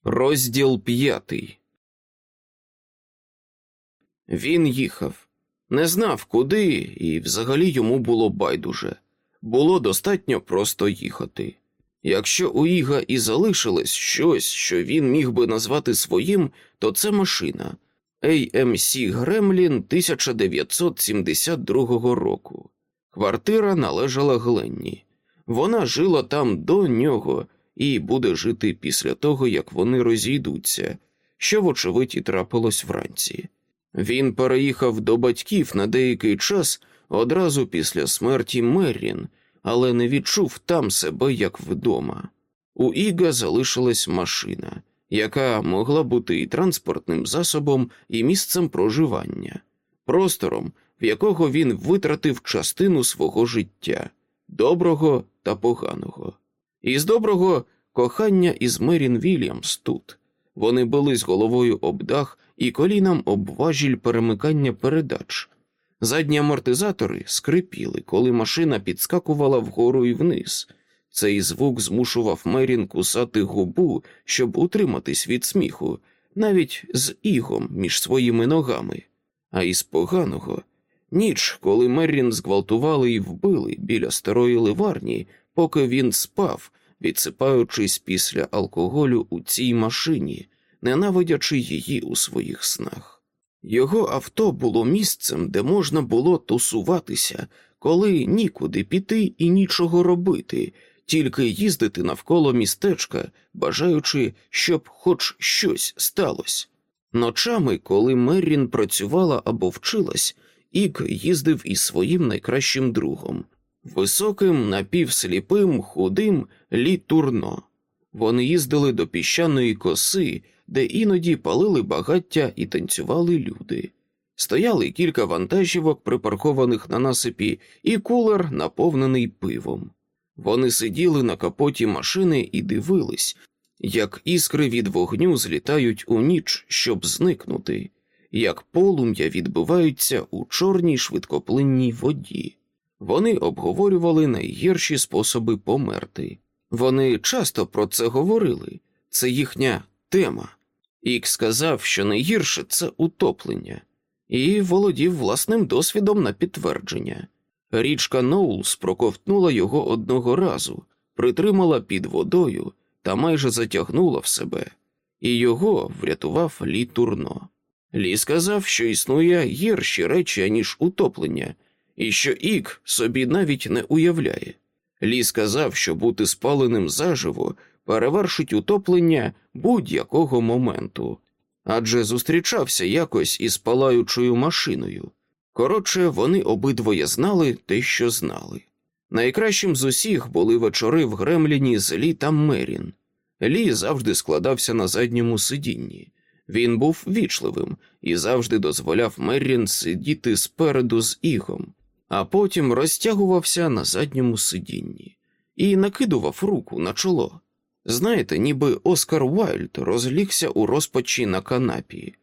Розділ п'ятий. Він їхав, не знав куди, і взагалі йому було байдуже. Було достатньо просто їхати. Якщо у Іга і залишилось щось, що він міг би назвати своїм, то це машина AMC Гремлін 1972 року. Квартира належала Гленні. Вона жила там до нього і буде жити після того, як вони розійдуться, що, вочевидь, і трапилось вранці. Він переїхав до батьків на деякий час одразу після смерті Меррін, але не відчув там себе як вдома. У Іга залишилась машина, яка могла бути і транспортним засобом, і місцем проживання, простором, в якого він витратив частину свого життя, доброго та поганого. Із доброго кохання із Мерін Вільямс тут. Вони були з головою об дах і коліном об важіль перемикання передач. Задні амортизатори скрипіли, коли машина підскакувала вгору і вниз. Цей звук змушував Мерін кусати губу, щоб утриматись від сміху, навіть з ігом між своїми ногами. А із поганого ніч, коли Мерін зґвалтували і вбили біля старої ливарні, поки він спав, відсипаючись після алкоголю у цій машині, ненавидячи її у своїх снах. Його авто було місцем, де можна було тусуватися, коли нікуди піти і нічого робити, тільки їздити навколо містечка, бажаючи, щоб хоч щось сталося. Ночами, коли Меррін працювала або вчилась, Ік їздив із своїм найкращим другом, високим, напівсліпим, худим Лі Турно. Вони їздили до піщаної коси, де іноді палили багаття і танцювали люди. Стояли кілька вантажівок, припаркованих на насипі, і кулер, наповнений пивом. Вони сиділи на капоті машини і дивились, як іскри від вогню злітають у ніч, щоб зникнути, як полум'я відбиваються у чорній швидкоплинній воді. Вони обговорювали найгірші способи померти. Вони часто про це говорили, це їхня тема. Ік сказав, що найгірше це утоплення, і володів власним досвідом на підтвердження. Річка Ноулс проковтнула його одного разу, притримала під водою та майже затягнула в себе, і його врятував Лі Турно. Лі сказав, що існує гірші речі, ніж утоплення, і що Ік собі навіть не уявляє. Лі сказав, що бути спаленим заживо перевершить утоплення будь-якого моменту, адже зустрічався якось із палаючою машиною. Коротше, вони обидвоє знали те, що знали. Найкращим з усіх були вечори в Гремліні з Лі та Мерін. Лі завжди складався на задньому сидінні. Він був вічливим і завжди дозволяв Меррін сидіти спереду з ігом, а потім розтягувався на задньому сидінні і накидував руку на чоло. Знаєте, ніби Оскар Уайльд розлігся у розпачі на канапі.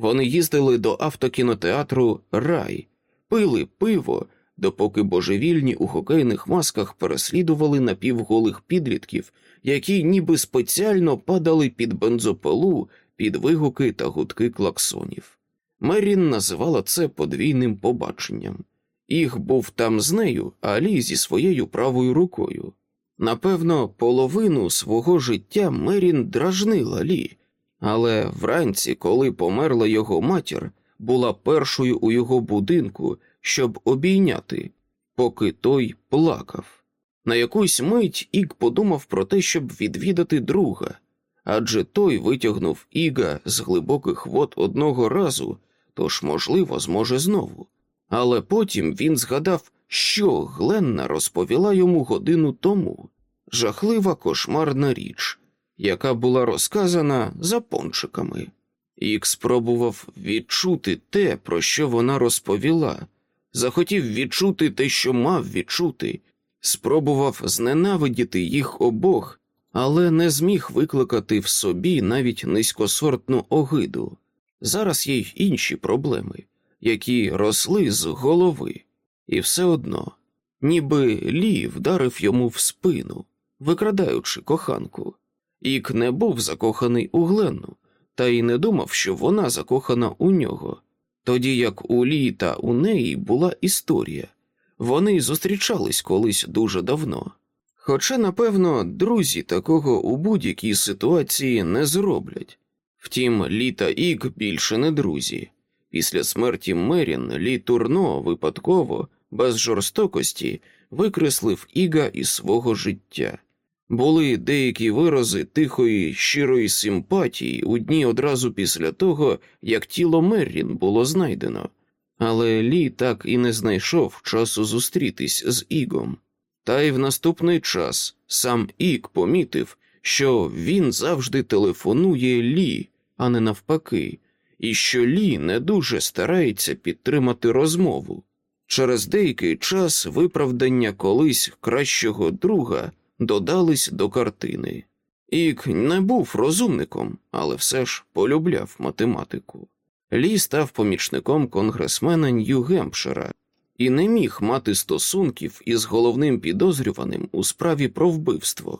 Вони їздили до автокінотеатру Рай, пили пиво, допоки божевільні у хокейних масках переслідували напівголих підлітків, які ніби спеціально падали під бензопилу під вигуки та гудки клаксонів. Мерін називала це подвійним побаченням. Їх був там з нею, а Лі зі своєю правою рукою. Напевно, половину свого життя Мерін дражнила Лі, але вранці, коли померла його матір, була першою у його будинку, щоб обійняти, поки той плакав. На якусь мить Іг подумав про те, щоб відвідати друга, адже той витягнув Іга з глибоких вод одного разу, тож, можливо, зможе знову. Але потім він згадав, що Гленна розповіла йому годину тому жахлива кошмарна річ, яка була розказана за пончиками. Ік спробував відчути те, про що вона розповіла, захотів відчути те, що мав відчути, спробував зненавидіти їх обох, але не зміг викликати в собі навіть низькосортну огиду. Зараз є й інші проблеми, які росли з голови, і все одно, ніби Лі вдарив йому в спину, викрадаючи коханку. Ік не був закоханий у Гленну, та й не думав, що вона закохана у нього, тоді як у Лі та у неї була історія. Вони зустрічались колись дуже давно. Хоча, напевно, друзі такого у будь-якій ситуації не зроблять. Втім, Лі та Ік більше не друзі. Після смерті Мерін Лі Турно випадково, без жорстокості, викреслив Іга із свого життя. Були деякі вирази тихої, щирої симпатії у дні одразу після того, як тіло Меррін було знайдено, але Лі так і не знайшов часу зустрітись з Ігом. Та й в наступний час сам Іг помітив, що він завжди телефонує Лі, а не навпаки, і що Лі не дуже старається підтримати розмову. Через деякий час виправдання колись кращого друга додались до картини. Ік не був розумником, але все ж полюбляв математику. Лі став помічником конгресмена Нью-Гемпшира і не міг мати стосунків із головним підозрюваним у справі про вбивство.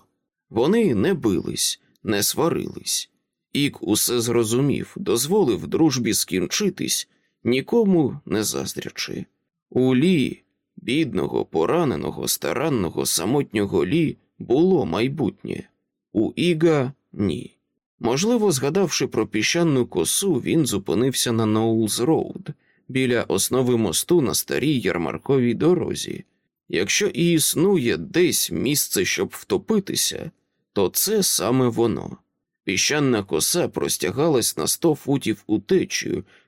Вони не бились, не сварились. Іг усе зрозумів, дозволив дружбі скінчитись, нікому не заздрячи. У Лі, бідного, пораненого, старанного, самотнього Лі, було майбутнє, у Іга ні. Можливо, згадавши про піщану косу, він зупинився на Ноулз Роуд біля основи мосту на старій ярмарковій дорозі. Якщо і існує десь місце, щоб втопитися, то це саме воно. Піщана коса простягалась на сто футів у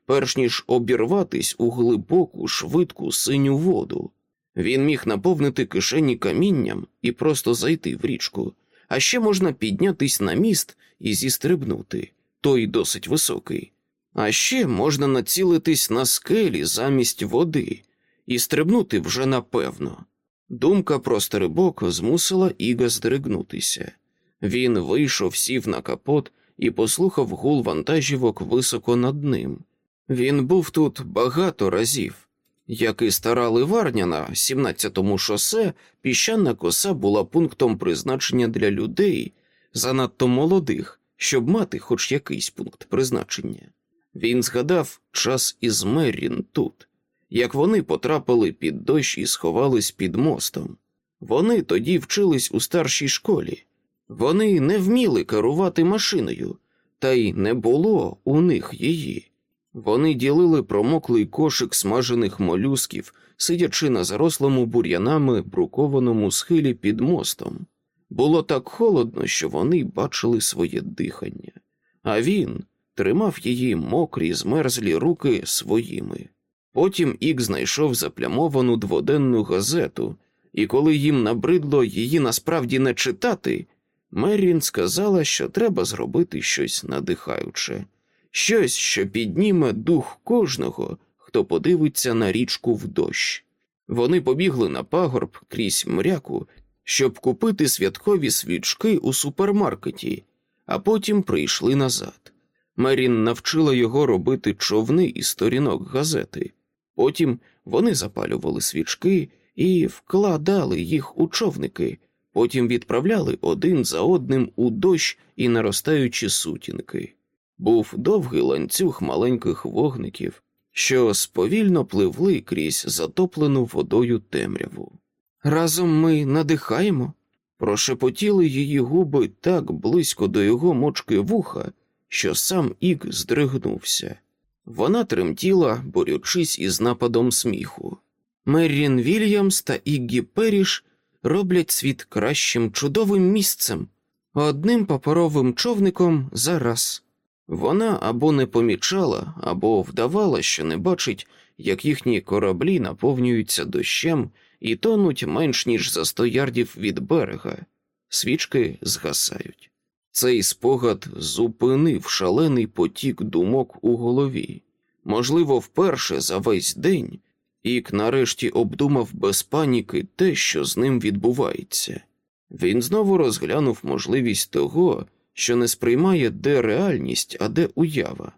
перш ніж обірватись у глибоку, швидку синю воду. Він міг наповнити кишені камінням і просто зайти в річку, а ще можна піднятись на міст і зістрибнути, той досить високий. А ще можна націлитись на скелі замість води і стрибнути вже напевно. Думка про стрибок змусила Іга здригнутися. Він вийшов, сів на капот і послухав гул вантажівок високо над ним. Він був тут багато разів. Як і стара ливарня на 17-му шосе, піщана коса була пунктом призначення для людей, занадто молодих, щоб мати хоч якийсь пункт призначення. Він згадав час із Меррін тут, як вони потрапили під дощ і сховались під мостом. Вони тоді вчились у старшій школі, вони не вміли керувати машиною, та й не було у них її. Вони ділили промоклий кошик смажених молюсків, сидячи на зарослому бур'янами брукованому схилі під мостом. Було так холодно, що вони бачили своє дихання, а він тримав її мокрі, змерзлі руки своїми. Потім Ік знайшов заплямовану дводенну газету, і коли їм набридло її насправді не читати, Меррін сказала, що треба зробити щось надихаюче щось, що підніме дух кожного, хто подивиться на річку в дощ. Вони побігли на пагорб крізь мряку, щоб купити святкові свічки у супермаркеті, а потім прийшли назад. Мерін навчила його робити човни із сторінок газети. Потім вони запалювали свічки і вкладали їх у човники, потім відправляли один за одним у дощ і наростаючі сутінки. Був довгий ланцюг маленьких вогників, що сповільно пливли крізь затоплену водою темряву. Разом ми надихаємо, прошепотіли її губи так близько до його мочки вуха, що сам Ік здригнувся. Вона тремтіла, борючись із нападом сміху. Меррін Вільямс та Іггі Періш роблять світ кращим чудовим місцем, одним паперовим човником за раз. Вона або не помічала, або вдавала, що не бачить, як їхні кораблі наповнюються дощем і тонуть менш ніж за сто ярдів від берега, свічки згасають. Цей спогад зупинив шалений потік думок у голові. Можливо, вперше за весь день Ік нарешті обдумав без паніки те, що з ним відбувається. Він знову розглянув можливість того, що не сприймає де реальність, а де уява.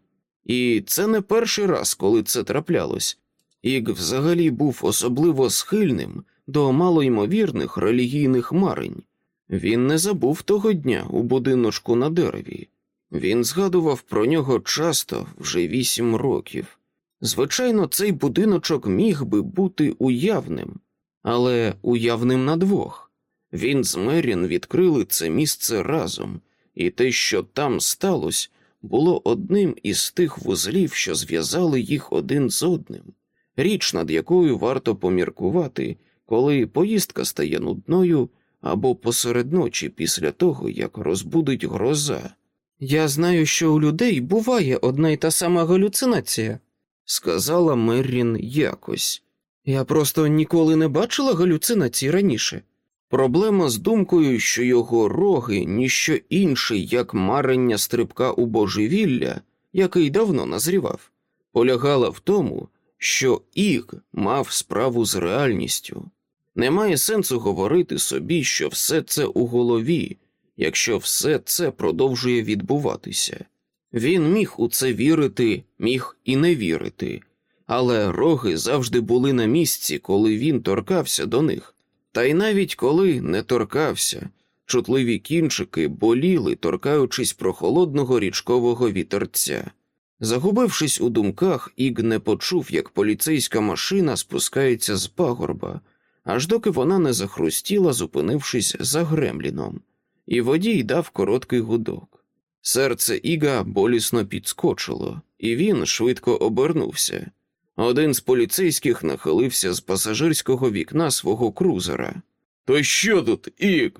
І це не перший раз, коли це траплялось. Ік взагалі був особливо схильним до малоймовірних релігійних марень. Він не забув того дня у будиночку на дереві. Він згадував про нього часто вже вісім років. Звичайно, цей будиночок міг би бути уявним, але уявним на двох. Він з Мерін відкрили це місце разом, і те, що там сталося, було одним із тих вузлів, що зв'язали їх один з одним, річ, над якою варто поміркувати, коли поїздка стає нудною або посеред ночі після того, як розбудить гроза. Я знаю, що у людей буває одна й та сама галюцинація, сказала Меррін якось. Я просто ніколи не бачила галюцинацій раніше. Проблема з думкою, що його роги ніщо інше, як марення стрибка у божевілля, який давно назрівав, полягала в тому, що Іг мав справу з реальністю. Немає сенсу говорити собі, що все це у голові, якщо все це продовжує відбуватися. Він міг у це вірити, міг і не вірити, але роги завжди були на місці, коли він торкався до них. Та й навіть коли не торкався, чутливі кінчики боліли, торкаючись прохолодного річкового вітерця. Загубившись у думках, Іг не почув, як поліцейська машина спускається з пагорба, аж доки вона не захрустіла, зупинившись за Гремліном, і водій дав короткий гудок. Серце Іга болісно підскочило, і він швидко обернувся. Один з поліцейських нахилився з пасажирського вікна свого крузера. То що тут, Іг?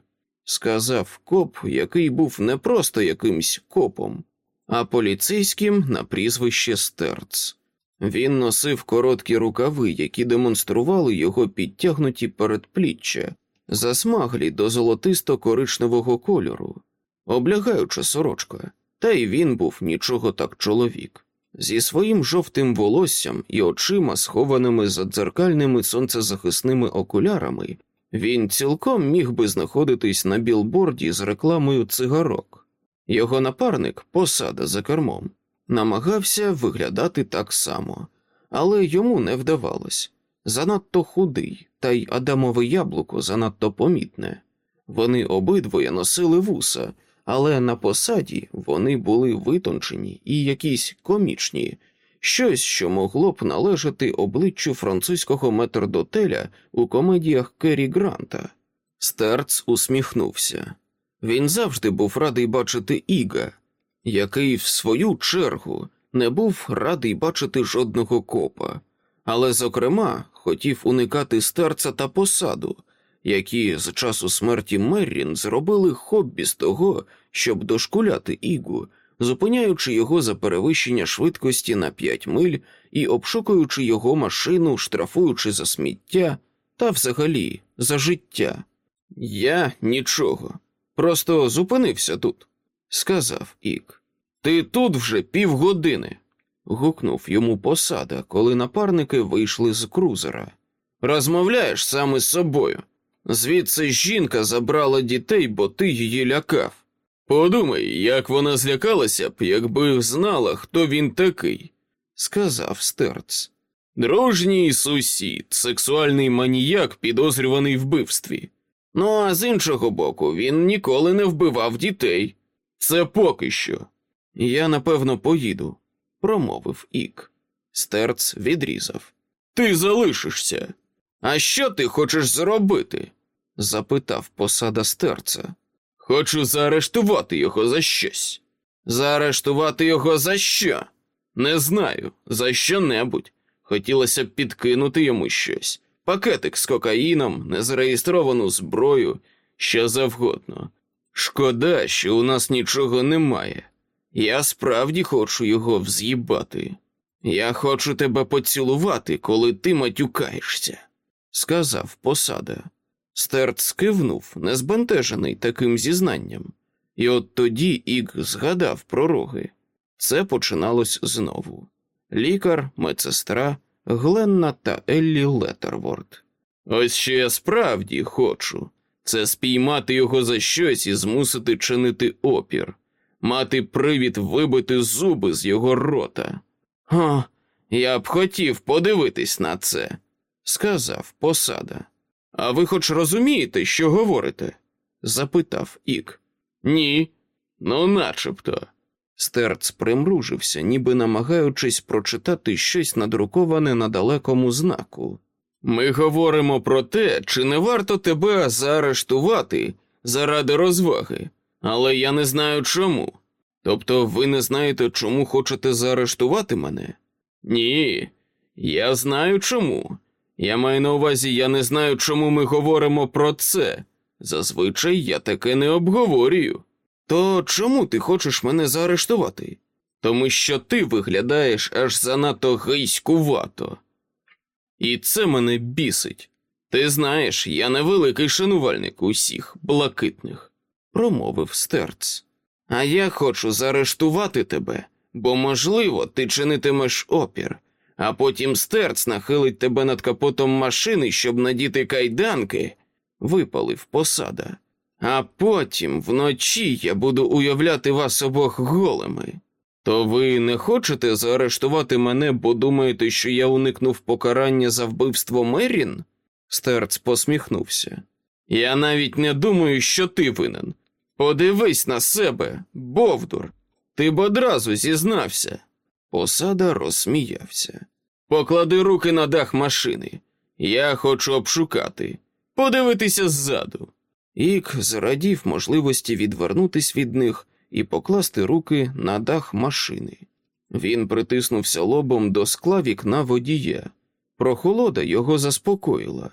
сказав коп, який був не просто якимсь копом, а поліцейським на прізвище Стерц. Він носив короткі рукави, які демонстрували його підтягнуті передпліччя, засмаглі до золотисто-коричневого кольору, облягаюча сорочка, та й він був нічого так чоловік. Зі своїм жовтим волоссям і очима, схованими за дзеркальними сонцезахисними окулярами, він цілком міг би знаходитись на білборді з рекламою цигарок. Його напарник, посада за кермом, намагався виглядати так само, але йому не вдавалось. Занадто худий, та й Адамове яблуко занадто помітне. Вони обидвоє носили вуса, але на посаді вони були витончені і якісь комічні, щось, що могло б належати обличчю французького метрдотеля у комедіях Керрі Гранта. Стерц усміхнувся. Він завжди був радий бачити Іга, який, в свою чергу, не був радий бачити жодного копа, але, зокрема, хотів уникати старца та посаду, які з часу смерті Меррін зробили хобі з того, щоб дошкуляти Ігу, зупиняючи його за перевищення швидкості на 5 миль і обшукуючи його машину, штрафуючи за сміття та взагалі за життя. Я нічого, просто зупинився тут, сказав Ік. Ти тут вже півгодини. гукнув йому посада, коли напарники вийшли з крузера. Розмовляєш саме з собою. Звідси жінка забрала дітей, бо ти її лякав. Подумай, як вона злякалася б, якби знала, хто він такий, сказав Стерц. Дружній сусід, сексуальний маніяк, підозрюваний вбивстві. Ну а з іншого боку, він ніколи не вбивав дітей. Це поки що. Я напевно поїду, промовив Ік. Стерц відрізав. Ти залишишся. А що ти хочеш зробити? Запитав посада стерца. Хочу заарештувати його за щось. Заарештувати його за що? Не знаю, за що небудь. Хотілося б підкинути йому щось. Пакетик з кокаїном, незареєстровану зброю, що завгодно. Шкода, що у нас нічого немає. Я справді хочу його вз'їбати. Я хочу тебе поцілувати, коли ти матюкаєшся, сказав посада. Стерт скивнув, незбентежений таким зізнанням, і от тоді Іг згадав про роги. Це починалось знову. Лікар, медсестра, Гленна та Еллі Леттерворд. Ось що я справді хочу це спіймати його за щось і змусити чинити опір, мати привід вибити зуби з його рота. О, я б хотів подивитись на це, сказав посада. А ви хоч розумієте, що говорите? запитав Ік. Ні, ну начебто. Стерц примружився, ніби намагаючись прочитати щось надруковане на далекому знаку. Ми говоримо про те, чи не варто тебе заарештувати заради розваги, але я не знаю чому. Тобто ви не знаєте, чому хочете заарештувати мене? Ні, я знаю чому. Я маю на увазі, я не знаю, чому ми говоримо про це. Зазвичай я таке не обговорюю. То чому ти хочеш мене заарештувати? Тому що ти виглядаєш аж занадто гейськувато. І це мене бісить. Ти знаєш, я невеликий шанувальник усіх блакитних, промовив стерц. А я хочу заарештувати тебе, бо, можливо, ти чинитимеш опір, а потім стерц нахилить тебе над капотом машини, щоб надіти кайданки, випалив посада. А потім вночі я буду уявляти вас обох голими. То ви не хочете заарештувати мене, бо думаєте, що я уникнув покарання за вбивство Меррін? Стерц посміхнувся. Я навіть не думаю, що ти винен. Подивись на себе, Бовдур. Ти б одразу зізнався. Посада розсміявся. Поклади руки на дах машини. Я хочу обшукати, подивитися ззаду. Ік зрадів можливості відвернутись від них і покласти руки на дах машини. Він притиснувся лобом до скла вікна водія. Прохолода його заспокоїла.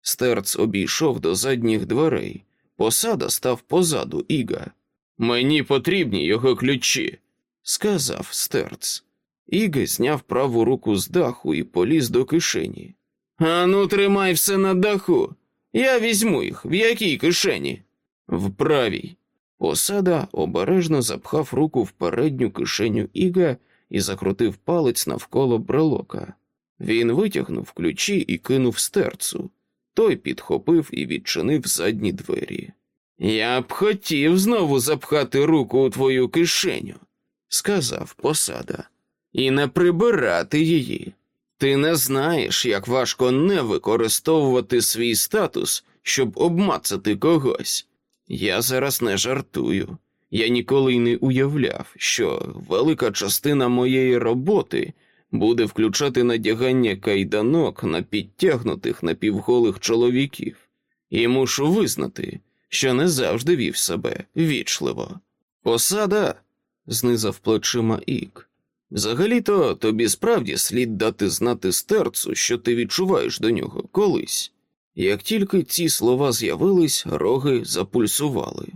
Стерц обійшов до задніх дверей. Посада став позаду Іга. Мені потрібні його ключі, сказав стерц. Іга зняв праву руку з даху і поліз до кишені. Ану, тримай все на даху. Я візьму їх. В якій кишені? В правій. Посада обережно запхав руку в передню кишеню Іга і закрутив палець навколо брелока. Він витягнув ключі і кинув стерцу. Той підхопив і відчинив задні двері. Я б хотів знову запхати руку у твою кишеню, сказав посада, і не прибирати її. Ти не знаєш, як важко не використовувати свій статус, щоб обмацати когось. Я зараз не жартую. Я ніколи й не уявляв, що велика частина моєї роботи буде включати надягання кайданок на підтягнутих напівголих чоловіків, і мушу визнати, що не завжди вів себе вічливо. Посада, знизав плечима Ік. Взагалі-то тобі справді слід дати знати стерцу, що ти відчуваєш до нього колись. Як тільки ці слова з'явились, роги запульсували.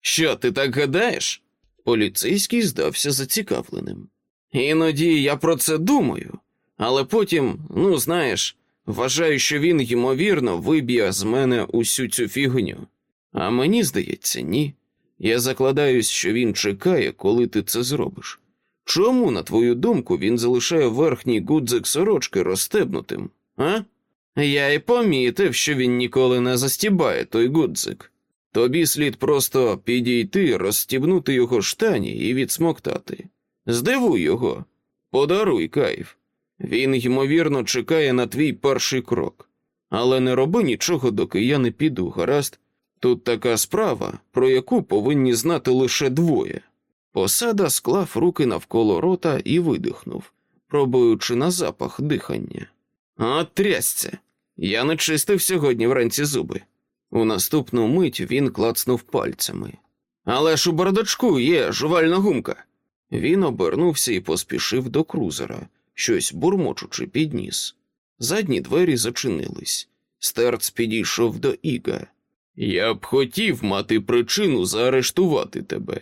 Що ти так гадаєш? Поліцейський здався зацікавленим. Іноді я про це думаю, але потім, ну знаєш, вважаю, що він, ймовірно, виб'є з мене усю цю фігню. А мені здається, ні. Я закладаюсь, що він чекає, коли ти це зробиш. Чому, на твою думку, він залишає верхній гудзик сорочки розстебнутим, а? Я й помітив, що він ніколи не застібає той гудзик. Тобі слід просто підійти, розстібнути його штані і відсмоктати. Здивуй його, подаруй кайф. Він, ймовірно, чекає на твій перший крок. Але не роби нічого, доки я не піду, гаразд. Тут така справа, про яку повинні знати лише двоє. Посада склав руки навколо рота і видихнув, пробуючи на запах дихання. От трясця! Я не чистив сьогодні вранці зуби. У наступну мить він клацнув пальцями. Але ж у бардачку є жувальна гумка. Він обернувся і поспішив до крузера, щось бурмочучи підніс. Задні двері зачинились. Стерц підійшов до Іга. Я б хотів мати причину заарештувати тебе.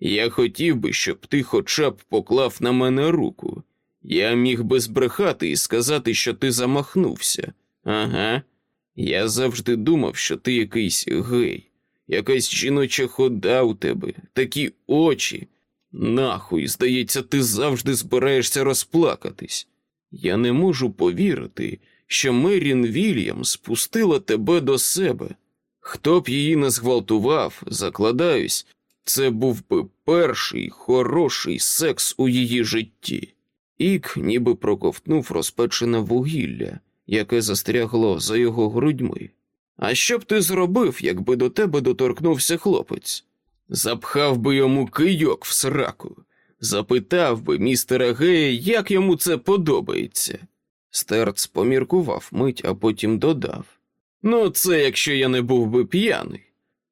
Я хотів би, щоб ти хоча б поклав на мене руку. Я міг би збрехати і сказати, що ти замахнувся. Ага. Я завжди думав, що ти якийсь гей, якась жіноча хода у тебе, такі очі. Нахуй, здається, ти завжди збираєшся розплакатись. Я не можу повірити, що Мерін Вільямс спустила тебе до себе. Хто б її не зґвалтував, закладаюсь, це був би перший хороший секс у її житті. Ік ніби проковтнув розпечене вугілля, яке застрягло за його грудьми. А що б ти зробив, якби до тебе доторкнувся хлопець? Запхав би йому кийок в сраку, запитав би містера Гея, як йому це подобається. Стерц поміркував мить, а потім додав: Ну, це якщо я не був би п'яний.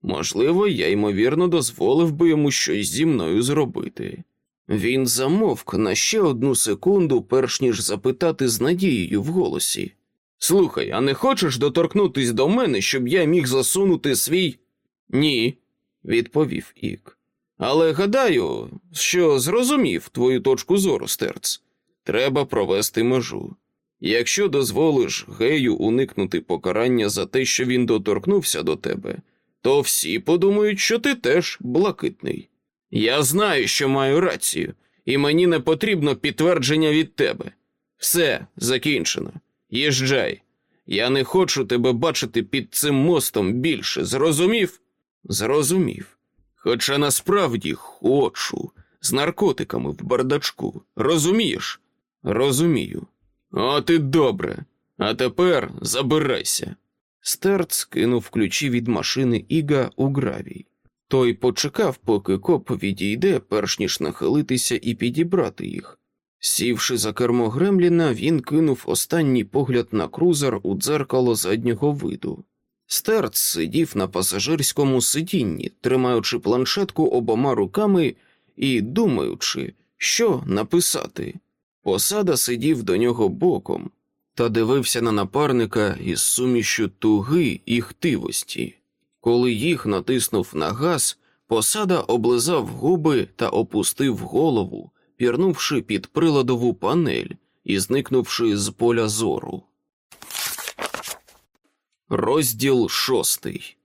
Можливо, я ймовірно дозволив би йому щось зі мною зробити. Він замовк на ще одну секунду, перш ніж запитати з надією в голосі. Слухай, а не хочеш доторкнутись до мене, щоб я міг засунути свій. Ні, відповів Ік. Але гадаю, що зрозумів твою точку зору, стерц. Треба провести межу. Якщо дозволиш гею уникнути покарання за те, що він доторкнувся до тебе, то всі подумають, що ти теж блакитний. Я знаю, що маю рацію, і мені не потрібно підтвердження від тебе. Все закінчено. Їжджай. Я не хочу тебе бачити під цим мостом більше. Зрозумів? Зрозумів. Хоча насправді хочу з наркотиками в бардачку. Розумієш? Розумію. От і добре. А тепер забирайся. Стерц кинув ключі від машини Іга у гравій. Той почекав, поки коп відійде, перш ніж нахилитися і підібрати їх. Сівши за кермо Гремліна, він кинув останній погляд на крузер у дзеркало заднього виду. Стерц сидів на пасажирському сидінні, тримаючи планшетку обома руками і думаючи, що написати. Посада сидів до нього боком та дивився на напарника із сумішю туги і хтивості. Коли їх натиснув на газ, посада облизав губи та опустив голову, пірнувши під приладову панель і зникнувши з поля зору. Розділ шостий.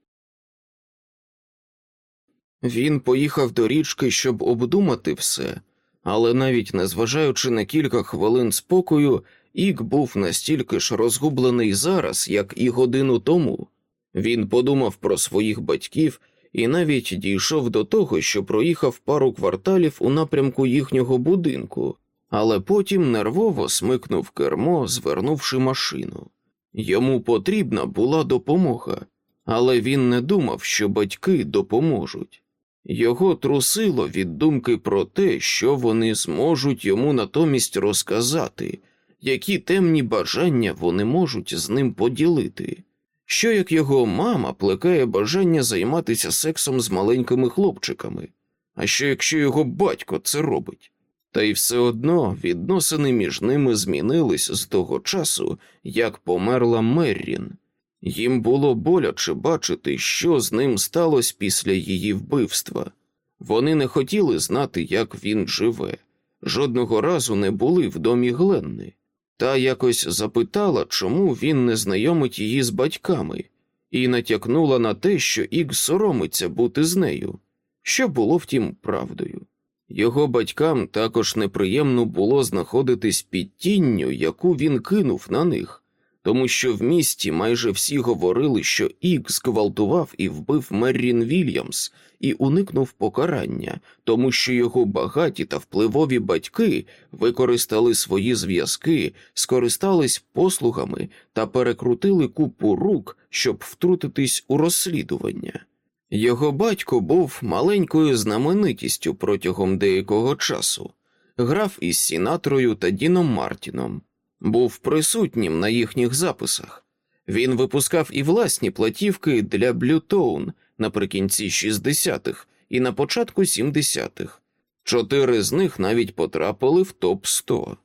Він поїхав до річки, щоб обдумати все, але навіть незважаючи на кілька хвилин спокою, Ік був настільки ж розгублений зараз, як і годину тому. Він подумав про своїх батьків і навіть дійшов до того, що проїхав пару кварталів у напрямку їхнього будинку, але потім нервово смикнув кермо, звернувши машину. Йому потрібна була допомога, але він не думав, що батьки допоможуть. Його трусило від думки про те, що вони зможуть йому натомість розказати, які темні бажання вони можуть з ним поділити. Що як його мама плекає бажання займатися сексом з маленькими хлопчиками, а що якщо його батько це робить? Та й все одно відносини між ними змінились з того часу, як померла Меррін. Їм було боляче бачити, що з ним сталося після її вбивства. Вони не хотіли знати, як він живе, жодного разу не були в домі Гленни. Та якось запитала, чому він не знайомить її з батьками, і натякнула на те, що Ік соромиться бути з нею, що було втім правдою. Його батькам також неприємно було знаходитись під тінню, яку він кинув на них, тому що в місті майже всі говорили, що Ік зґвалтував і вбив Меррін Вільямс і уникнув покарання, тому що його багаті та впливові батьки використали свої зв'язки, скористались послугами та перекрутили купу рук, щоб втрутитись у розслідування. Його батько був маленькою знаменитістю протягом деякого часу, грав із Сінатрою та Діном Мартіном, був присутнім на їхніх записах. Він випускав і власні платівки для Блютоун наприкінці 60-х і на початку 70-х. Чотири з них навіть потрапили в топ 100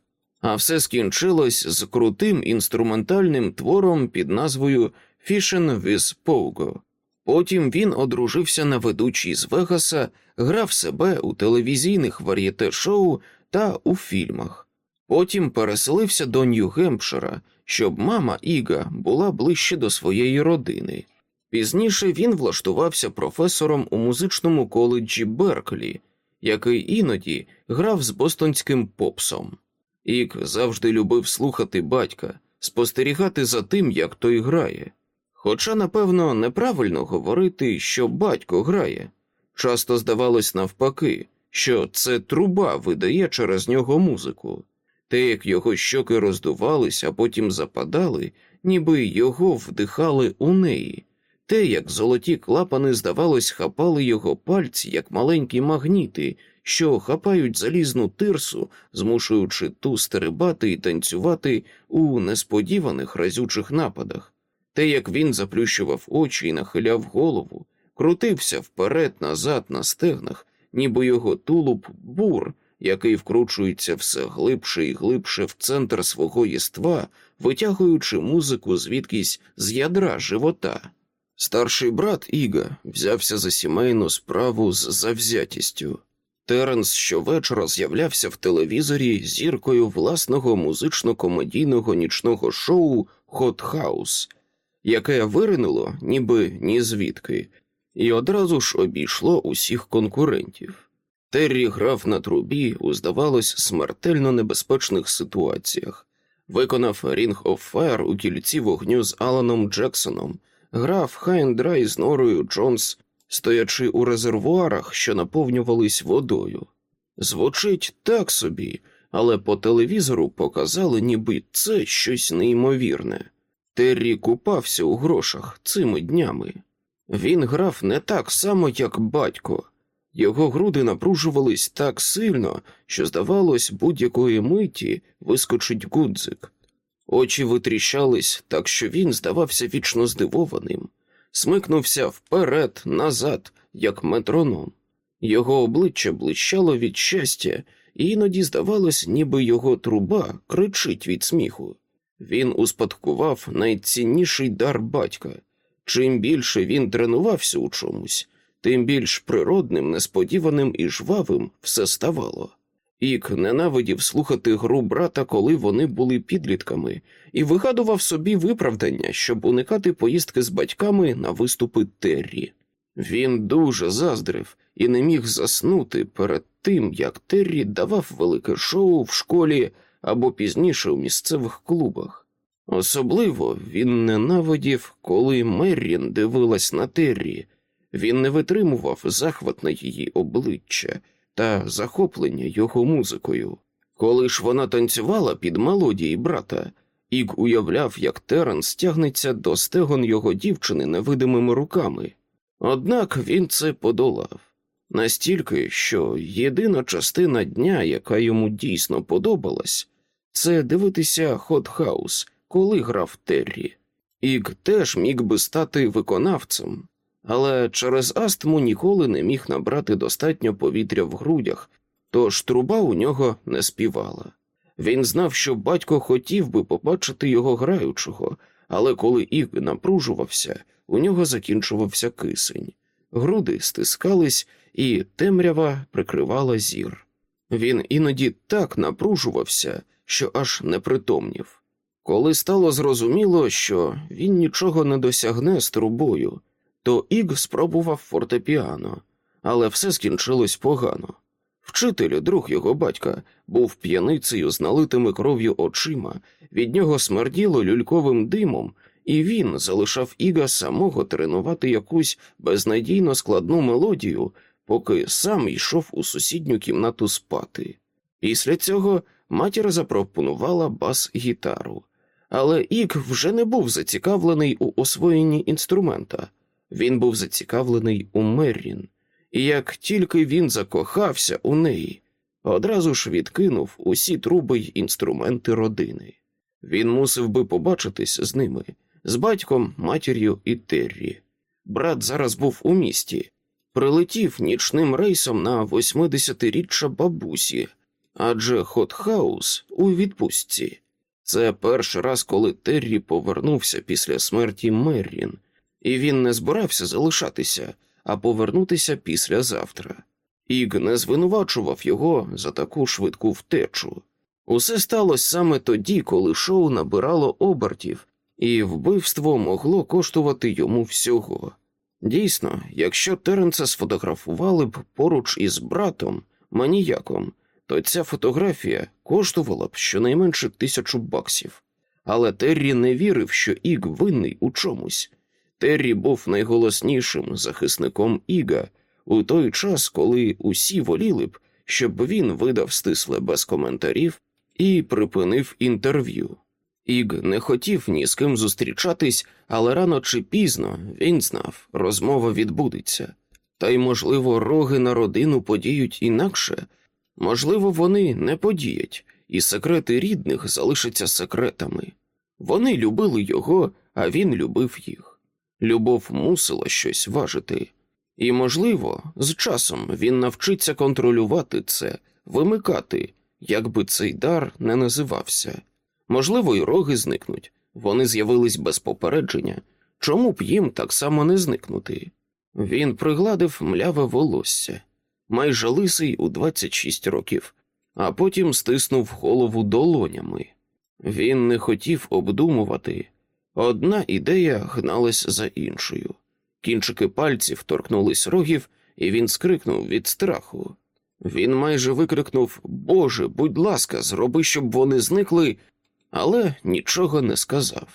а все скінчилось з крутим інструментальним твором під назвою «Fishing with Pogo». Потім він одружився на ведучій з Вегаса, грав себе у телевізійних вар'єте шоу та у фільмах. Потім переселився до Нью-Гемпшира, щоб мама Іга була ближче до своєї родини. Пізніше він влаштувався професором у музичному коледжі Берклі, який іноді грав з бостонським попсом. Ік завжди любив слухати батька, спостерігати за тим, як той грає. Хоча, напевно, неправильно говорити, що батько грає. Часто здавалось навпаки, що це труба видає через нього музику, те, як його щоки роздувались, а потім западали, ніби його вдихали у неї, те, як золоті клапани, здавалось, хапали його пальці, як маленькі магніти, що хапають залізну тирсу, змушуючи ту стерибати і танцювати у несподіваних разючих нападах те, як він заплющував очі і нахиляв голову, крутився вперед, назад на стегнах, ніби його тулуб бур, який вкручується все глибше і глибше в центр свого єства, витягуючи музику звідкись з ядра живота. Старший брат Іга взявся за сімейну справу з завзятістю. Теренс щовечора з'являвся в телевізорі зіркою власного музично-комедійного нічного шоу Хот Хаус, яке виринуло, ніби ні звідки, і одразу ж обійшло усіх конкурентів. Террі грав на трубі у, здавалось, смертельно небезпечних ситуаціях, виконав Ring of Fire у кільці вогню з Аланом Джексоном, грав Хайндрай з Норою Джонс, стоячи у резервуарах, що наповнювались водою. Звучить так собі, але по телевізору показали, ніби це щось неймовірне. Террі купався у грошах цими днями. Він грав не так само, як батько. Його груди напружувались так сильно, що, здавалось, будь-якої миті вискочить гудзик. Очі витріщались, так що він здавався вічно здивованим, смикнувся вперед, назад, як метроном. Його обличчя блищало від щастя, і іноді здавалось, ніби його труба кричить від сміху. Він успадкував найцінніший дар батька. Чим більше він тренувався у чомусь, тим більш природним, несподіваним і жвавим все ставало. Ік ненавидів слухати гру брата, коли вони були підлітками, і вигадував собі виправдання, щоб уникати поїздки з батьками на виступи Террі. Він дуже заздрив і не міг заснути перед тим, як Террі давав велике шоу в школі або пізніше у місцевих клубах. Особливо він ненавидів, коли Меррін дивилась на Террі, він не витримував захват на її обличчя та захоплення його музикою. Коли ж вона танцювала під мелодії брата, Іг уявляв, як Терен стягнеться до стегон його дівчини невидимими руками. Однак він це подолав настільки, що єдина частина дня, яка йому дійсно подобалась, це дивитися Hothouse, коли грав Террі. Іг теж міг би стати виконавцем, але через астму ніколи не міг набрати достатньо повітря в грудях, тож труба у нього не співала. Він знав, що батько хотів би побачити його граючого, але коли Іг напружувався, у нього закінчувався кисень. Груди стискались, і темрява прикривала зір. Він іноді так напружувався, що аж не притомнів. Коли стало зрозуміло, що він нічого не досягне з трубою, то Іг спробував фортепіано, але все скінчилось погано. Вчитель, друг його батька, був п'яницею з налитими кров'ю очима, від нього смерділо люльковим димом, і він залишав Іга самого тренувати якусь безнадійно складну мелодію, поки сам йшов у сусідню кімнату спати. Після цього матір запропонувала бас-гітару, але Іг вже не був зацікавлений у освоєнні інструмента, він був зацікавлений у Меррін, і як тільки він закохався у неї, одразу ж відкинув усі труби й інструменти родини. Він мусив би побачитись з ними, з батьком, матір'ю і Террі. Брат зараз був у місті, прилетів нічним рейсом на 80-річчя бабусі, адже Хотхаус у відпустці. Це перший раз, коли Террі повернувся після смерті Меррін, і він не збирався залишатися, а повернутися післязавтра. Іг не звинувачував його за таку швидку втечу. Усе сталося саме тоді, коли шоу набирало обертів, і вбивство могло коштувати йому всього. Дійсно, якщо Теренца сфотографували б поруч із братом, маніяком, то ця фотографія коштувала б щонайменше тисячу баксів. Але Террі не вірив, що Іг винний у чомусь. Террі був найголоснішим захисником Іга у той час, коли усі воліли б, щоб він видав стисле без коментарів і припинив інтерв'ю. Іг не хотів ні з ким зустрічатись, але рано чи пізно він знав, розмова відбудеться. Та й, можливо, роги на родину подіють інакше, можливо, вони не подіять, і секрети рідних залишаться секретами. Вони любили його, а він любив їх. Любов мусила щось важити, і, можливо, з часом він навчиться контролювати це, вимикати, як би цей дар не називався. Можливо, й роги зникнуть, вони з'явились без попередження. Чому б їм так само не зникнути? Він пригладив мляве волосся, майже лисий у 26 років, а потім стиснув голову долонями. Він не хотів обдумувати. Одна ідея гналась за іншою. Кінчики пальців торкнулись рогів, і він скрикнув від страху. Він майже викрикнув Боже, будь ласка, зроби, щоб вони зникли, але нічого не сказав.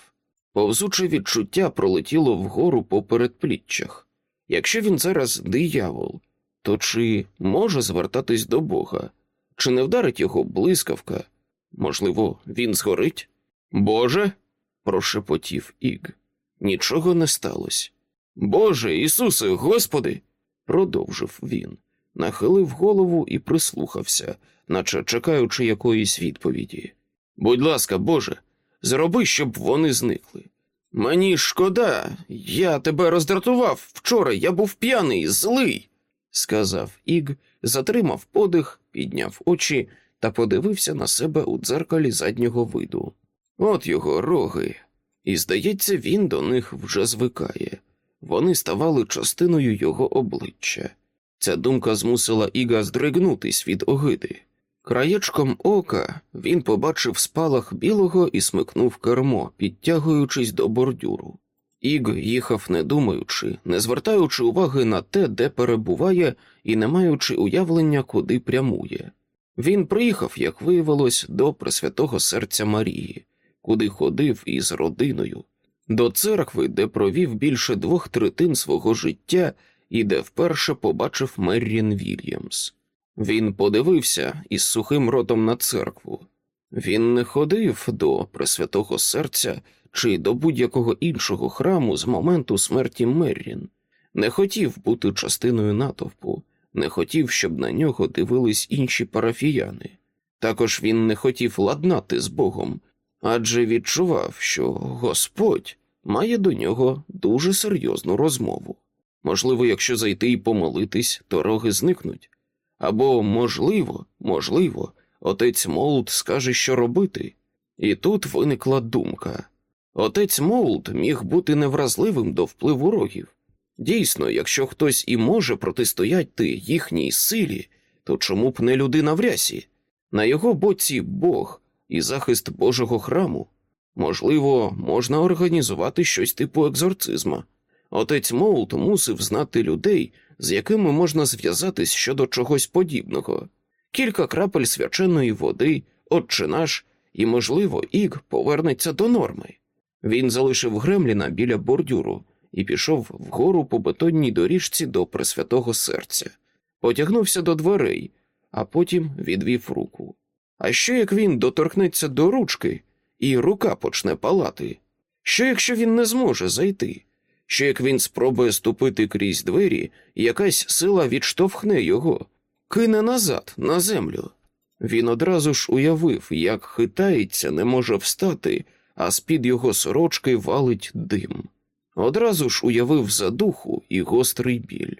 Повзуче відчуття пролетіло вгору по передпліччях. Якщо він зараз диявол, то чи може звертатись до Бога, чи не вдарить його блискавка? Можливо, він згорить? Боже. Прошепотів Іг. Нічого не сталося. Боже Ісусе, Господи, продовжив він, нахилив голову і прислухався, наче чекаючи якоїсь відповіді. Будь ласка, Боже, зроби, щоб вони зникли. Мені шкода, я тебе роздратував вчора, я був п'яний, злий, сказав Іг, затримав подих, підняв очі та подивився на себе у дзеркалі заднього виду. От його роги, і, здається, він до них вже звикає. Вони ставали частиною його обличчя. Ця думка змусила Іга здригнутись від огиди. Краєчком ока він побачив спалах білого і смикнув кермо, підтягуючись до бордюру. Іг їхав не думаючи, не звертаючи уваги на те, де перебуває, і не маючи уявлення, куди прямує. Він приїхав, як виявилось, до Пресвятого серця Марії, куди ходив із родиною, до церкви, де провів більше двох третин свого життя і де вперше побачив Меррін Вільямс. Він подивився із сухим ротом на церкву. Він не ходив до Пресвятого серця чи до будь-якого іншого храму з моменту смерті Меррін, не хотів бути частиною натовпу, не хотів, щоб на нього дивились інші парафіяни. Також він не хотів ладнати з Богом, адже відчував, що Господь має до нього дуже серйозну розмову. Можливо, якщо зайти і помолитись, то роги зникнуть. Або, можливо, можливо, отець Молд скаже, що робити. І тут виникла думка отець Молд міг бути невразливим до впливу рогів. Дійсно, якщо хтось і може протистояти їхній силі, то чому б не людина в рясі? На його боці Бог і захист Божого храму. Можливо, можна організувати щось типу екзорцизма. Отець Молд мусив знати людей, з якими можна зв'язатись щодо чогось подібного. кілька крапель свяченої води, отче наш, і, можливо, Іг повернеться до норми. Він залишив Гремліна біля бордюру і пішов вгору по бетонній доріжці до Пресвятого серця, потягнувся до дверей, а потім відвів руку. А що як він доторкнеться до ручки, і рука почне палати? Що якщо він не зможе зайти? Що як він спробує ступити крізь двері, якась сила відштовхне його, кине назад на землю? Він одразу ж уявив, як хитається, не може встати, а з-під його сорочки валить дим. Одразу ж уявив задуху і гострий біль,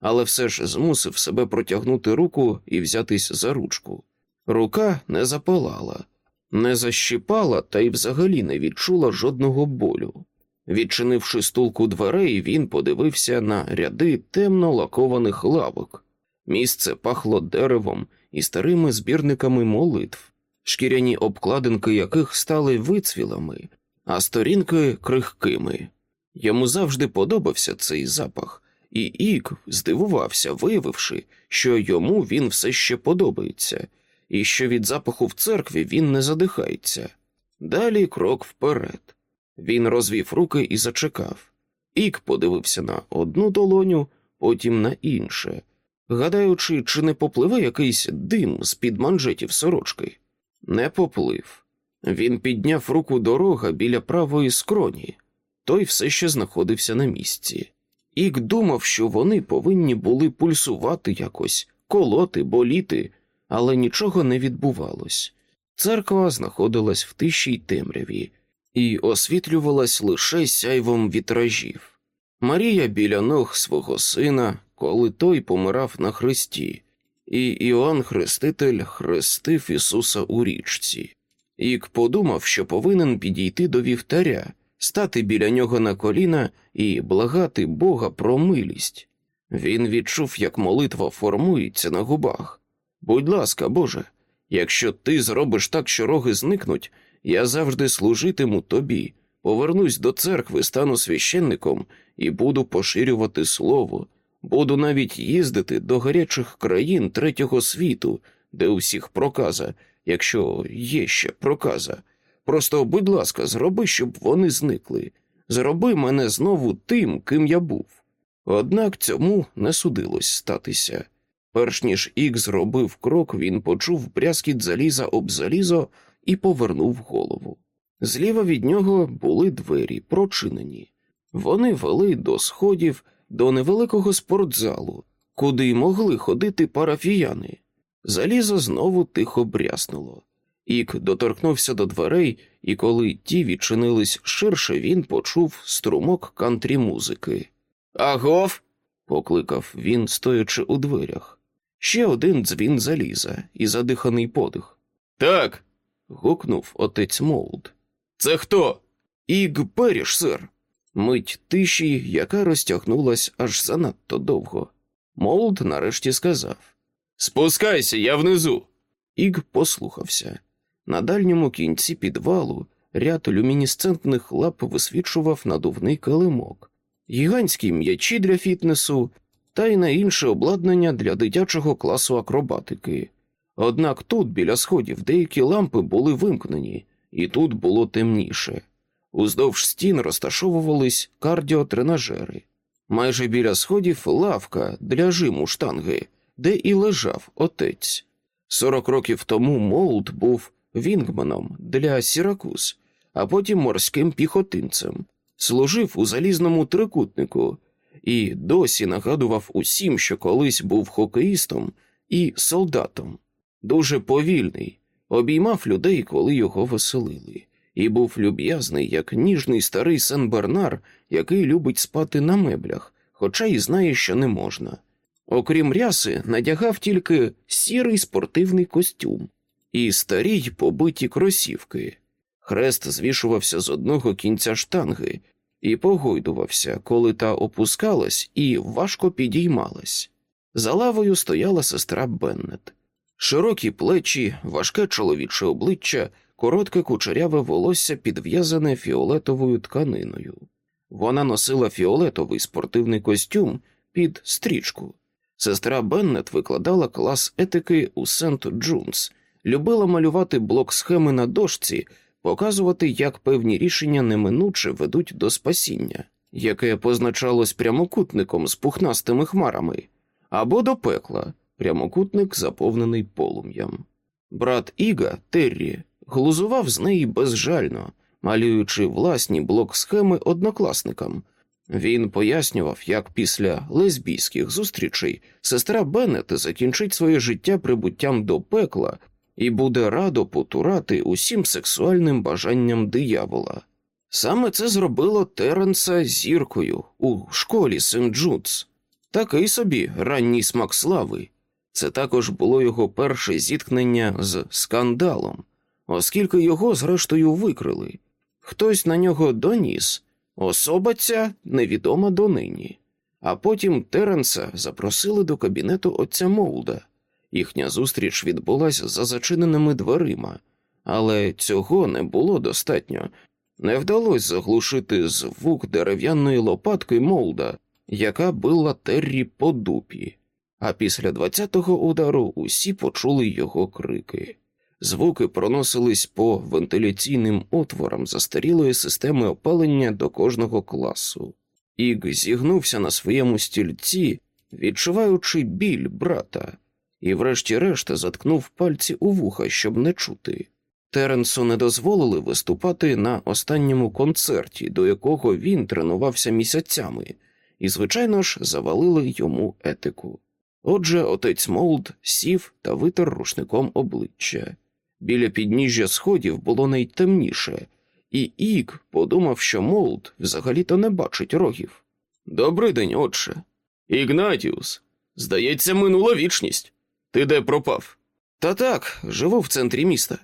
але все ж змусив себе протягнути руку і взятись за ручку. Рука не запалала, не защипала та й взагалі не відчула жодного болю. Відчинивши стулку дверей, він подивився на ряди темно лакованих лавок. Місце пахло деревом і старими збірниками молитв, шкіряні обкладинки яких стали вицвілами, а сторінки крихкими. Йому завжди подобався цей запах, і Ік здивувався, виявивши, що йому він все ще подобається, і що від запаху в церкві він не задихається. Далі крок вперед. Він розвів руки і зачекав. Ік подивився на одну долоню, потім на інше, гадаючи, чи не попливе якийсь дим з під манжетів сорочки. Не поплив. Він підняв руку дорога біля правої скроні, той все ще знаходився на місці. Ік думав, що вони повинні були пульсувати якось, колоти, боліти, але нічого не відбувалось. Церква знаходилась в тишій темряві і освітлювалась лише сяйвом вітражів. Марія біля ног свого сина, коли той помирав на хресті, і Іоанн Хреститель хрестив Ісуса у річці. Ік подумав, що повинен підійти до вівтаря, стати біля нього на коліна і благати Бога про милість. Він відчув, як молитва формується на губах. Будь ласка, Боже, якщо ти зробиш так, що роги зникнуть, я завжди служитиму тобі, повернусь до церкви, стану священником і буду поширювати слово, буду навіть їздити до гарячих країн третього світу, де у всіх проказа, якщо є ще проказа. Просто, будь ласка, зроби, щоб вони зникли. Зроби мене знову тим, ким я був. Однак цьому не судилось статися. Перш ніж Ік зробив крок, він почув брязкіт заліза об залізо і повернув голову. Зліва від нього були двері, прочинені. Вони вели до сходів до невеликого спортзалу, куди могли ходити парафіяни. Залізо знову тихо бряснуло. Ік доторкнувся до дверей, і коли ті відчинились ширше, він почув струмок кантрі музики. Агов. покликав він, стоячи у дверях. Ще один дзвін заліза і задиханий подих. Так. гукнув отець Молд. Це хто? Іг Періш, сер. Мить тиші, яка розтягнулась аж занадто довго. Молд нарешті сказав Спускайся, я внизу. Іг послухався. На дальньому кінці підвалу ряд люмінесцентних ламп висвічував надувний килимок, гігантські м'ячі для фітнесу та й інше обладнання для дитячого класу акробатики. Однак тут, біля сходів, деякі лампи були вимкнені, і тут було темніше. Уздовж стін розташовувались кардіотренажери. Майже біля сходів лавка для жиму штанги, де і лежав отець. Сорок років тому Молд був Вінгманом для Сіракуз, а потім морським піхотинцем, служив у залізному трикутнику і досі нагадував усім, що колись був хокеїстом і солдатом. Дуже повільний, обіймав людей, коли його веселили, і був люб'язний, як ніжний старий Сен Бернар, який любить спати на меблях, хоча й знає, що не можна. Окрім ряси, надягав тільки сірий спортивний костюм і старі й побиті кросівки. Хрест звішувався з одного кінця штанги і погойдувався, коли та опускалась і важко підіймалась. За лавою стояла сестра Беннет. Широкі плечі, важке чоловіче обличчя, коротке кучеряве волосся підв'язане фіолетовою тканиною. Вона носила фіолетовий спортивний костюм під стрічку. Сестра Беннет викладала клас етики у Сент Джунс, любила малювати блок схеми на дошці, показувати, як певні рішення неминуче ведуть до спасіння, яке позначалось прямокутником з пухнастими хмарами, або до пекла, прямокутник заповнений полум'ям. Брат Іга Террі глузував з неї безжально, малюючи власні блок схеми однокласникам. Він пояснював, як після лесбійських зустрічей сестра Беннет закінчить своє життя прибуттям до пекла і буде радо потурати усім сексуальним бажанням диявола. Саме це зробило Теренса зіркою у школі Сент Джудс. Такий собі ранній смак слави. Це також було його перше зіткнення з скандалом, оскільки його, зрештою, викрили. Хтось на нього доніс, особа ця невідома донині. А потім Теренса запросили до кабінету отця Молда. Їхня зустріч відбулася за зачиненими дверима, але цього не було достатньо. Не вдалося заглушити звук дерев'яної лопатки Молда, яка била Террі по дупі. А після двадцятого удару усі почули його крики. Звуки проносились по вентиляційним отворам застарілої системи опалення до кожного класу. Іг зігнувся на своєму стільці, відчуваючи біль брата, і, врешті-решт, заткнув пальці у вуха, щоб не чути. Теренсу не дозволили виступати на останньому концерті, до якого він тренувався місяцями, і, звичайно ж, завалили йому етику. Отже, отець Молд сів та витер рушником обличчя. Біля підніжжя сходів було найтемніше, і Іг подумав, що Молд взагалі-то не бачить рогів. Добрий день, отче. Ігнатіус. Здається, минула вічність. Ти де пропав? Та так, живу в центрі міста,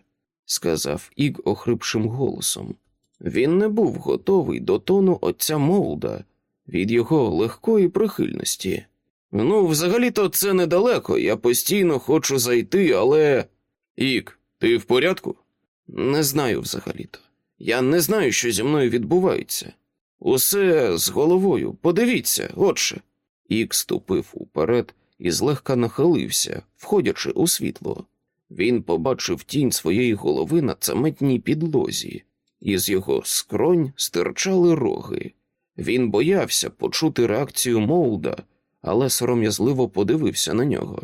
сказав Іг охрипшим голосом. Він не був готовий до тону отця Молда від його легкої прихильності. Ну, взагалі-то це недалеко, я постійно хочу зайти, але. Ік, ти в порядку? Не знаю взагалі-то. Я не знаю, що зі мною відбувається. Усе з головою. Подивіться, отже. Ік ступив уперед і злегка нахилився, входячи у світло. Він побачив тінь своєї голови на цементній підлозі, із його скронь стирчали роги. Він боявся почути реакцію Молда, але сором'язливо подивився на нього.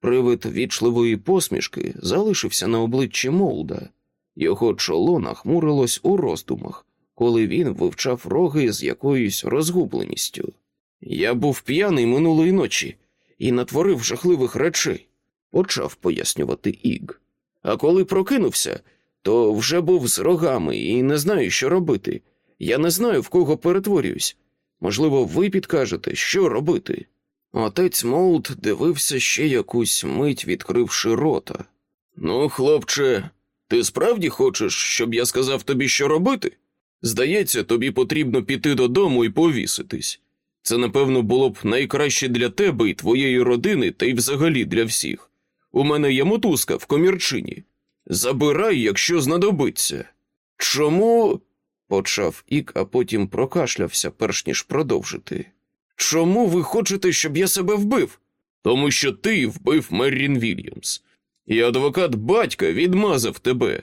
Привид вічливої посмішки залишився на обличчі Молда, його чоло нахмурилось у роздумах, коли він вивчав роги з якоюсь розгубленістю. Я був п'яний минулої ночі і натворив жахливих речей, почав пояснювати Іг. А коли прокинувся, то вже був з рогами і не знаю, що робити. Я не знаю, в кого перетворююсь. Можливо, ви підкажете, що робити. Отець Молд дивився ще якусь мить, відкривши рота. Ну, хлопче, ти справді хочеш, щоб я сказав тобі, що робити? Здається, тобі потрібно піти додому і повіситись. Це, напевно, було б найкраще для тебе і твоєї родини, та й взагалі для всіх. У мене є мотузка в комірчині. Забирай, якщо знадобиться. Чому? почав Ік, а потім прокашлявся, перш ніж продовжити. Чому ви хочете, щоб я себе вбив? Тому що ти вбив Меррін Вільямс, і адвокат батька відмазав тебе.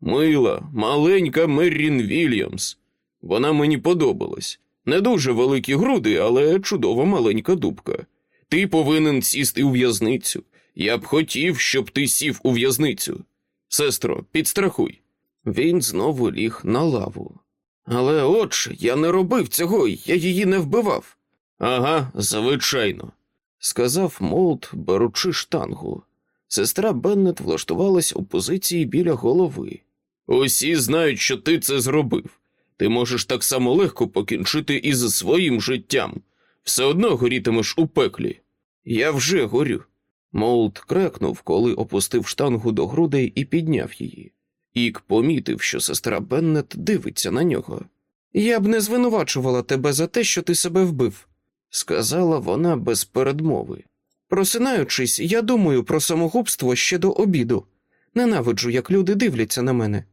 Мила, маленька Меррін Вільямс. Вона мені подобалась. Не дуже великі груди, але чудова маленька дубка. Ти повинен сісти у в'язницю. Я б хотів, щоб ти сів у в'язницю. Сестро, підстрахуй. Він знову ліг на лаву. Але, отче, я не робив цього, я її не вбивав. Ага, звичайно, сказав Молт, беручи штангу. Сестра Беннет влаштувалась у позиції біля голови. Усі знають, що ти це зробив. Ти можеш так само легко покінчити із своїм життям. Все одно горітимеш у пеклі. Я вже горю. Молт крекнув, коли опустив штангу до грудей і підняв її. Ік помітив, що сестра Беннет дивиться на нього. Я б не звинувачувала тебе за те, що ти себе вбив, сказала вона без передмови. Просинаючись, я думаю про самогубство ще до обіду. Ненавиджу, як люди дивляться на мене.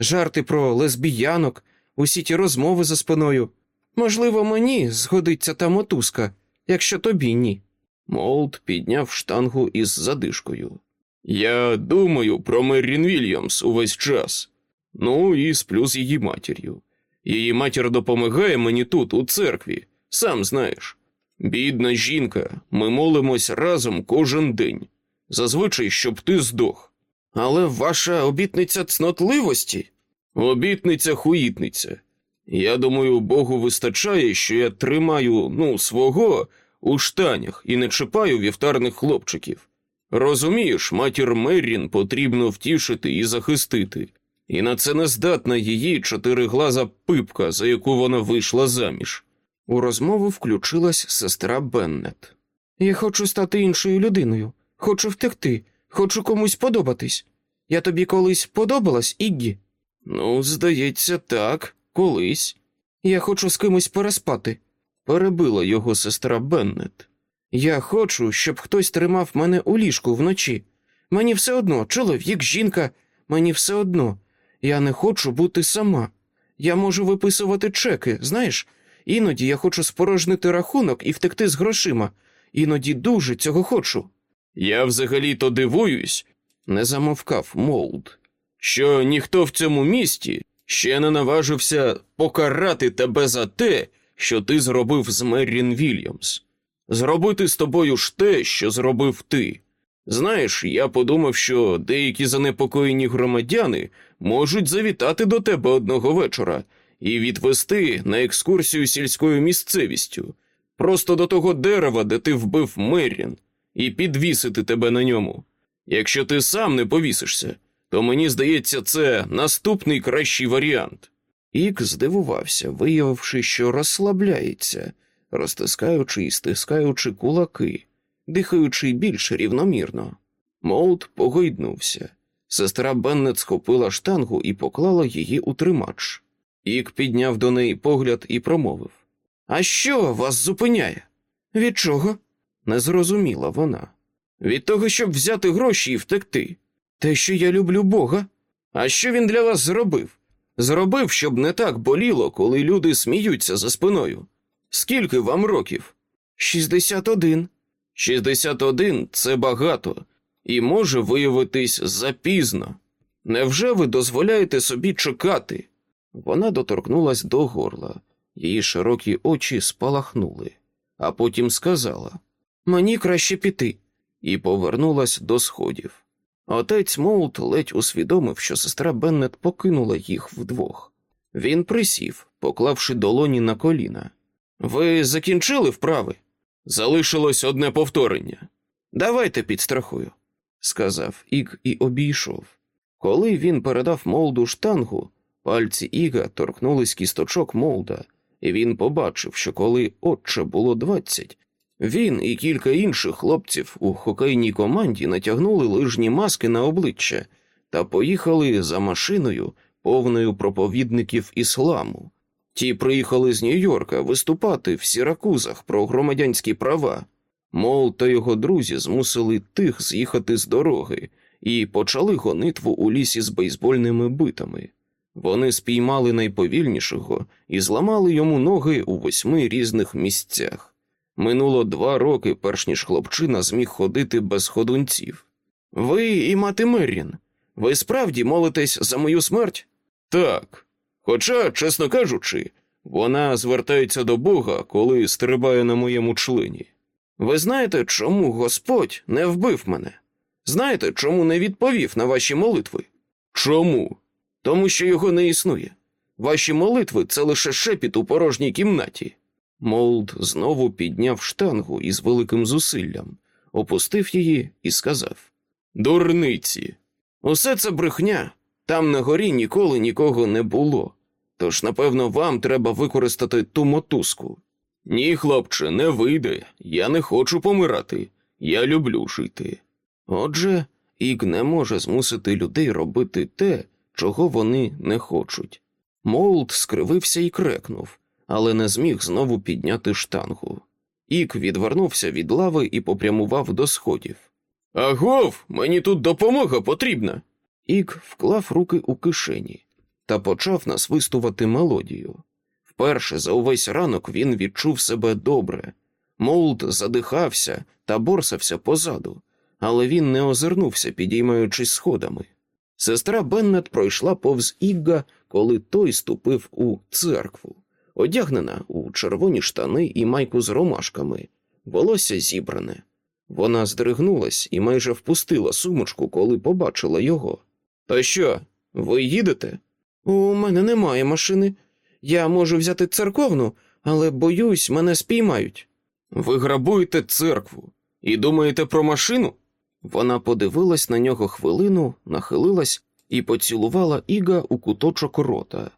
Жарти про лесбіянок, усі ті розмови за спиною. Можливо, мені згодиться та мотузка, якщо тобі ні. Молд підняв штангу із задишкою. Я думаю про Меррін Вільямс увесь час. Ну і сплю з її матір'ю. Її матір допомагає мені тут, у церкві, сам знаєш. Бідна жінка, ми молимось разом кожен день. Зазвичай, щоб ти здох. Але ваша обітниця цнотливості? Обітниця хуїтниця. Я думаю, Богу вистачає, що я тримаю ну, свого у штанях і не чіпаю вівтарних хлопчиків. Розумієш, матір Меррін потрібно втішити і захистити, і на це не здатна її чотириглаза пипка, за яку вона вийшла заміж. У розмову включилась сестра Беннет. Я хочу стати іншою людиною, хочу втекти, хочу комусь подобатись. Я тобі колись подобалась, Іггі? Ну, здається, так, колись. Я хочу з кимось переспати, перебила його сестра Беннет. Я хочу, щоб хтось тримав мене у ліжку вночі. Мені все одно, чоловік, жінка, мені все одно. Я не хочу бути сама. Я можу виписувати чеки, знаєш, іноді я хочу спорожнити рахунок і втекти з грошима, іноді дуже цього хочу. Я взагалі то дивуюсь, не замовкав Молд, що ніхто в цьому місті ще не наважився покарати тебе за те, що ти зробив з Меррін Вільямс. Зробити з тобою ж те, що зробив ти. Знаєш, я подумав, що деякі занепокоєні громадяни можуть завітати до тебе одного вечора і відвести на екскурсію сільською місцевістю, просто до того дерева, де ти вбив Меррін, і підвісити тебе на ньому. Якщо ти сам не повісишся, то мені здається, це наступний кращий варіант. Ік здивувався, виявивши, що розслабляється, розтискаючи і стискаючи кулаки, дихаючи більш рівномірно. Молд погойднувся. Сестра Беннет схопила штангу і поклала її у тримач. Ік підняв до неї погляд і промовив А що вас зупиняє? Від чого? не зрозуміла вона. Від того, щоб взяти гроші і втекти. Те, що я люблю Бога. А що він для вас зробив? Зробив, щоб не так боліло, коли люди сміються за спиною. Скільки вам років? Шістдесят один. Шістдесят один це багато, і може виявитись запізно. Невже ви дозволяєте собі чекати? Вона доторкнулась до горла, її широкі очі спалахнули, а потім сказала Мені краще піти, і повернулась до сходів. Отець Моут ледь усвідомив, що сестра Беннет покинула їх вдвох. Він присів, поклавши долоні на коліна. Ви закінчили вправи? Залишилось одне повторення. Давайте підстрахую, сказав Іг і обійшов. Коли він передав молду штангу, пальці Іга торкнулись кісточок молда, і він побачив, що коли отче було двадцять, він і кілька інших хлопців у хокейній команді натягнули лижні маски на обличчя та поїхали за машиною, повною проповідників ісламу. Ті приїхали з Нью-Йорка виступати в Сіракузах про громадянські права. Мол та його друзі змусили тих з'їхати з дороги і почали гонитву у лісі з бейсбольними битами. Вони спіймали найповільнішого і зламали йому ноги у восьми різних місцях. Минуло два роки, перш ніж хлопчина зміг ходити без ходунців. Ви і мати Меррін, ви справді молитесь за мою смерть? Так. Хоча, чесно кажучи, вона звертається до Бога, коли стрибає на моєму члені. Ви знаєте, чому Господь не вбив мене? Знаєте, чому не відповів на ваші молитви? Чому? Тому що його не існує. Ваші молитви це лише шепіт у порожній кімнаті. Молд знову підняв штангу із великим зусиллям, опустив її і сказав: Дурниці, усе це брехня. Там на горі ніколи нікого не було. Тож, напевно, вам треба використати ту мотузку. Ні, хлопче, не вийде. Я не хочу помирати. Я люблю жити. Отже, Іг не може змусити людей робити те, чого вони не хочуть. Молд скривився і крекнув, але не зміг знову підняти штангу. Іг відвернувся від лави і попрямував до сходів. Агов, мені тут допомога потрібна. Іг вклав руки у кишені та почав насвистувати мелодію. Вперше за увесь ранок він відчув себе добре. Молд задихався та борсався позаду, але він не озирнувся, підіймаючись сходами. Сестра Беннет пройшла повз Іга, коли той ступив у церкву, одягнена у червоні штани і майку з ромашками, волосся зібране. Вона здригнулась і майже впустила сумочку, коли побачила його. То що, ви їдете? У мене немає машини. Я можу взяти церковну, але боюсь, мене спіймають. Ви грабуєте церкву і думаєте про машину? Вона подивилась на нього хвилину, нахилилась і поцілувала Іга у куточок рота.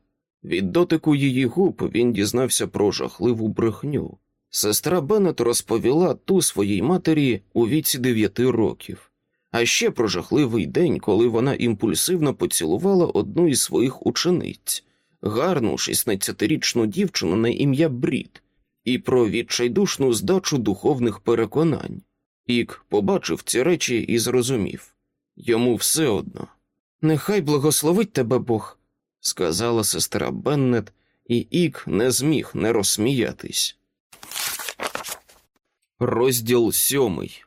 Від дотику її губ він дізнався про жахливу брехню. Сестра Беннет розповіла ту своїй матері у віці дев'яти років, а ще про жахливий день, коли вона імпульсивно поцілувала одну із своїх учениць, гарну 16-річну дівчину на ім'я Брід, і про відчайдушну здачу духовних переконань. Ік побачив ці речі і зрозумів йому все одно. Нехай благословить тебе Бог, сказала сестра Беннет, і Ік не зміг не розсміятись. Розділ сьомий.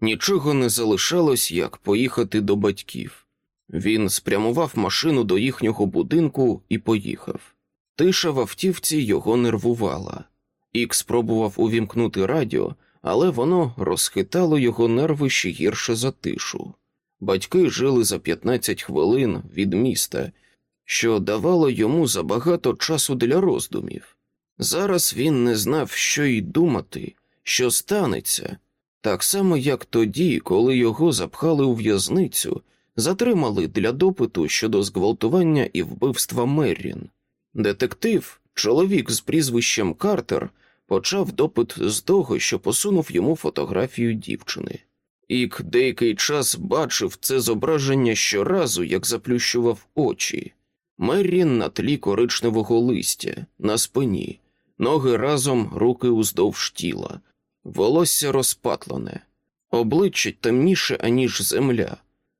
Нічого не залишалось, як поїхати до батьків. Він спрямував машину до їхнього будинку і поїхав. Тиша в автівці його нервувала. Ік спробував увімкнути радіо, але воно розхитало його нерви ще гірше за тишу. Батьки жили за 15 хвилин від міста, що давало йому забагато часу для роздумів. Зараз він не знав, що й думати, що станеться, так само, як тоді, коли його запхали у в'язницю, затримали для допиту щодо зґвалтування і вбивства Меррін. Детектив, чоловік з прізвищем Картер, почав допит з того, що посунув йому фотографію дівчини. Ік деякий час бачив це зображення щоразу, як заплющував очі. Меррін на тлі коричневого листя, на спині, ноги разом, руки уздовж тіла, волосся розпатлене, обличчя темніше, аніж земля,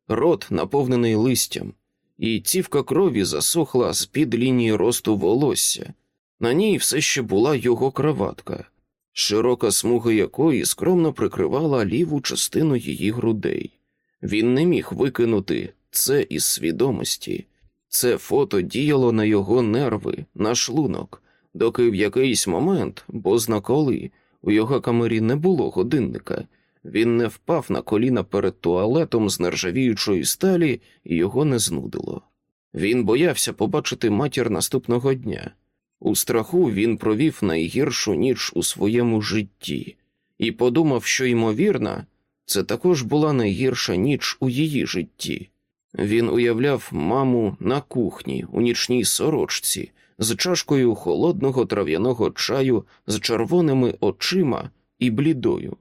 рот наповнений листям, і цівка крові засохла з під лінії росту волосся. На ній все ще була його краватка, широка смуга якої скромно прикривала ліву частину її грудей. Він не міг викинути це із свідомості. Це фото діяло на його нерви, на шлунок, доки в якийсь момент, бо коли, у його камері не було годинника, він не впав на коліна перед туалетом з нержавіючої сталі і його не знудило. Він боявся побачити матір наступного дня. У страху він провів найгіршу ніч у своєму житті і подумав, що, ймовірно, це також була найгірша ніч у її житті. Він уявляв маму на кухні у нічній сорочці з чашкою холодного трав'яного чаю з червоними очима і блідою.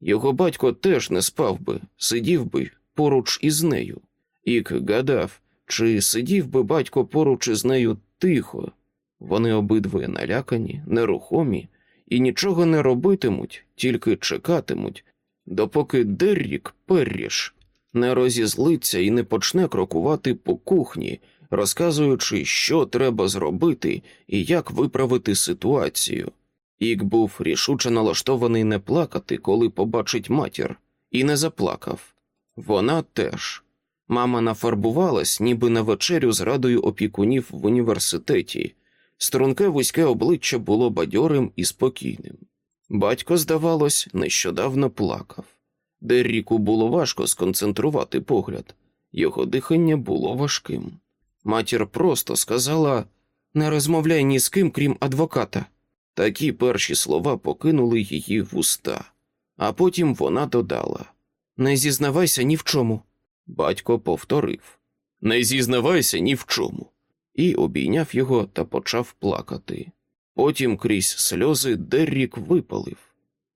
Його батько теж не спав би, сидів би поруч із нею. Ік гадав, чи сидів би батько поруч із нею тихо. Вони обидвоє налякані, нерухомі і нічого не робитимуть, тільки чекатимуть, допоки Деррік Перріш не розізлиться і не почне крокувати по кухні, розказуючи, що треба зробити і як виправити ситуацію. Ік був рішуче налаштований не плакати, коли побачить матір, і не заплакав. Вона теж. Мама нафарбувалась, ніби на вечерю з радою опікунів в університеті. Струнке вузьке обличчя було бадьорим і спокійним. Батько, здавалось, нещодавно плакав. Дерріку було важко сконцентрувати погляд, його дихання було важким. Матір просто сказала не розмовляй ні з ким, крім адвоката. Такі перші слова покинули її в уста, а потім вона додала Не зізнавайся ні в чому. Батько повторив Не зізнавайся ні в чому, і обійняв його та почав плакати. Потім крізь сльози Деррік випалив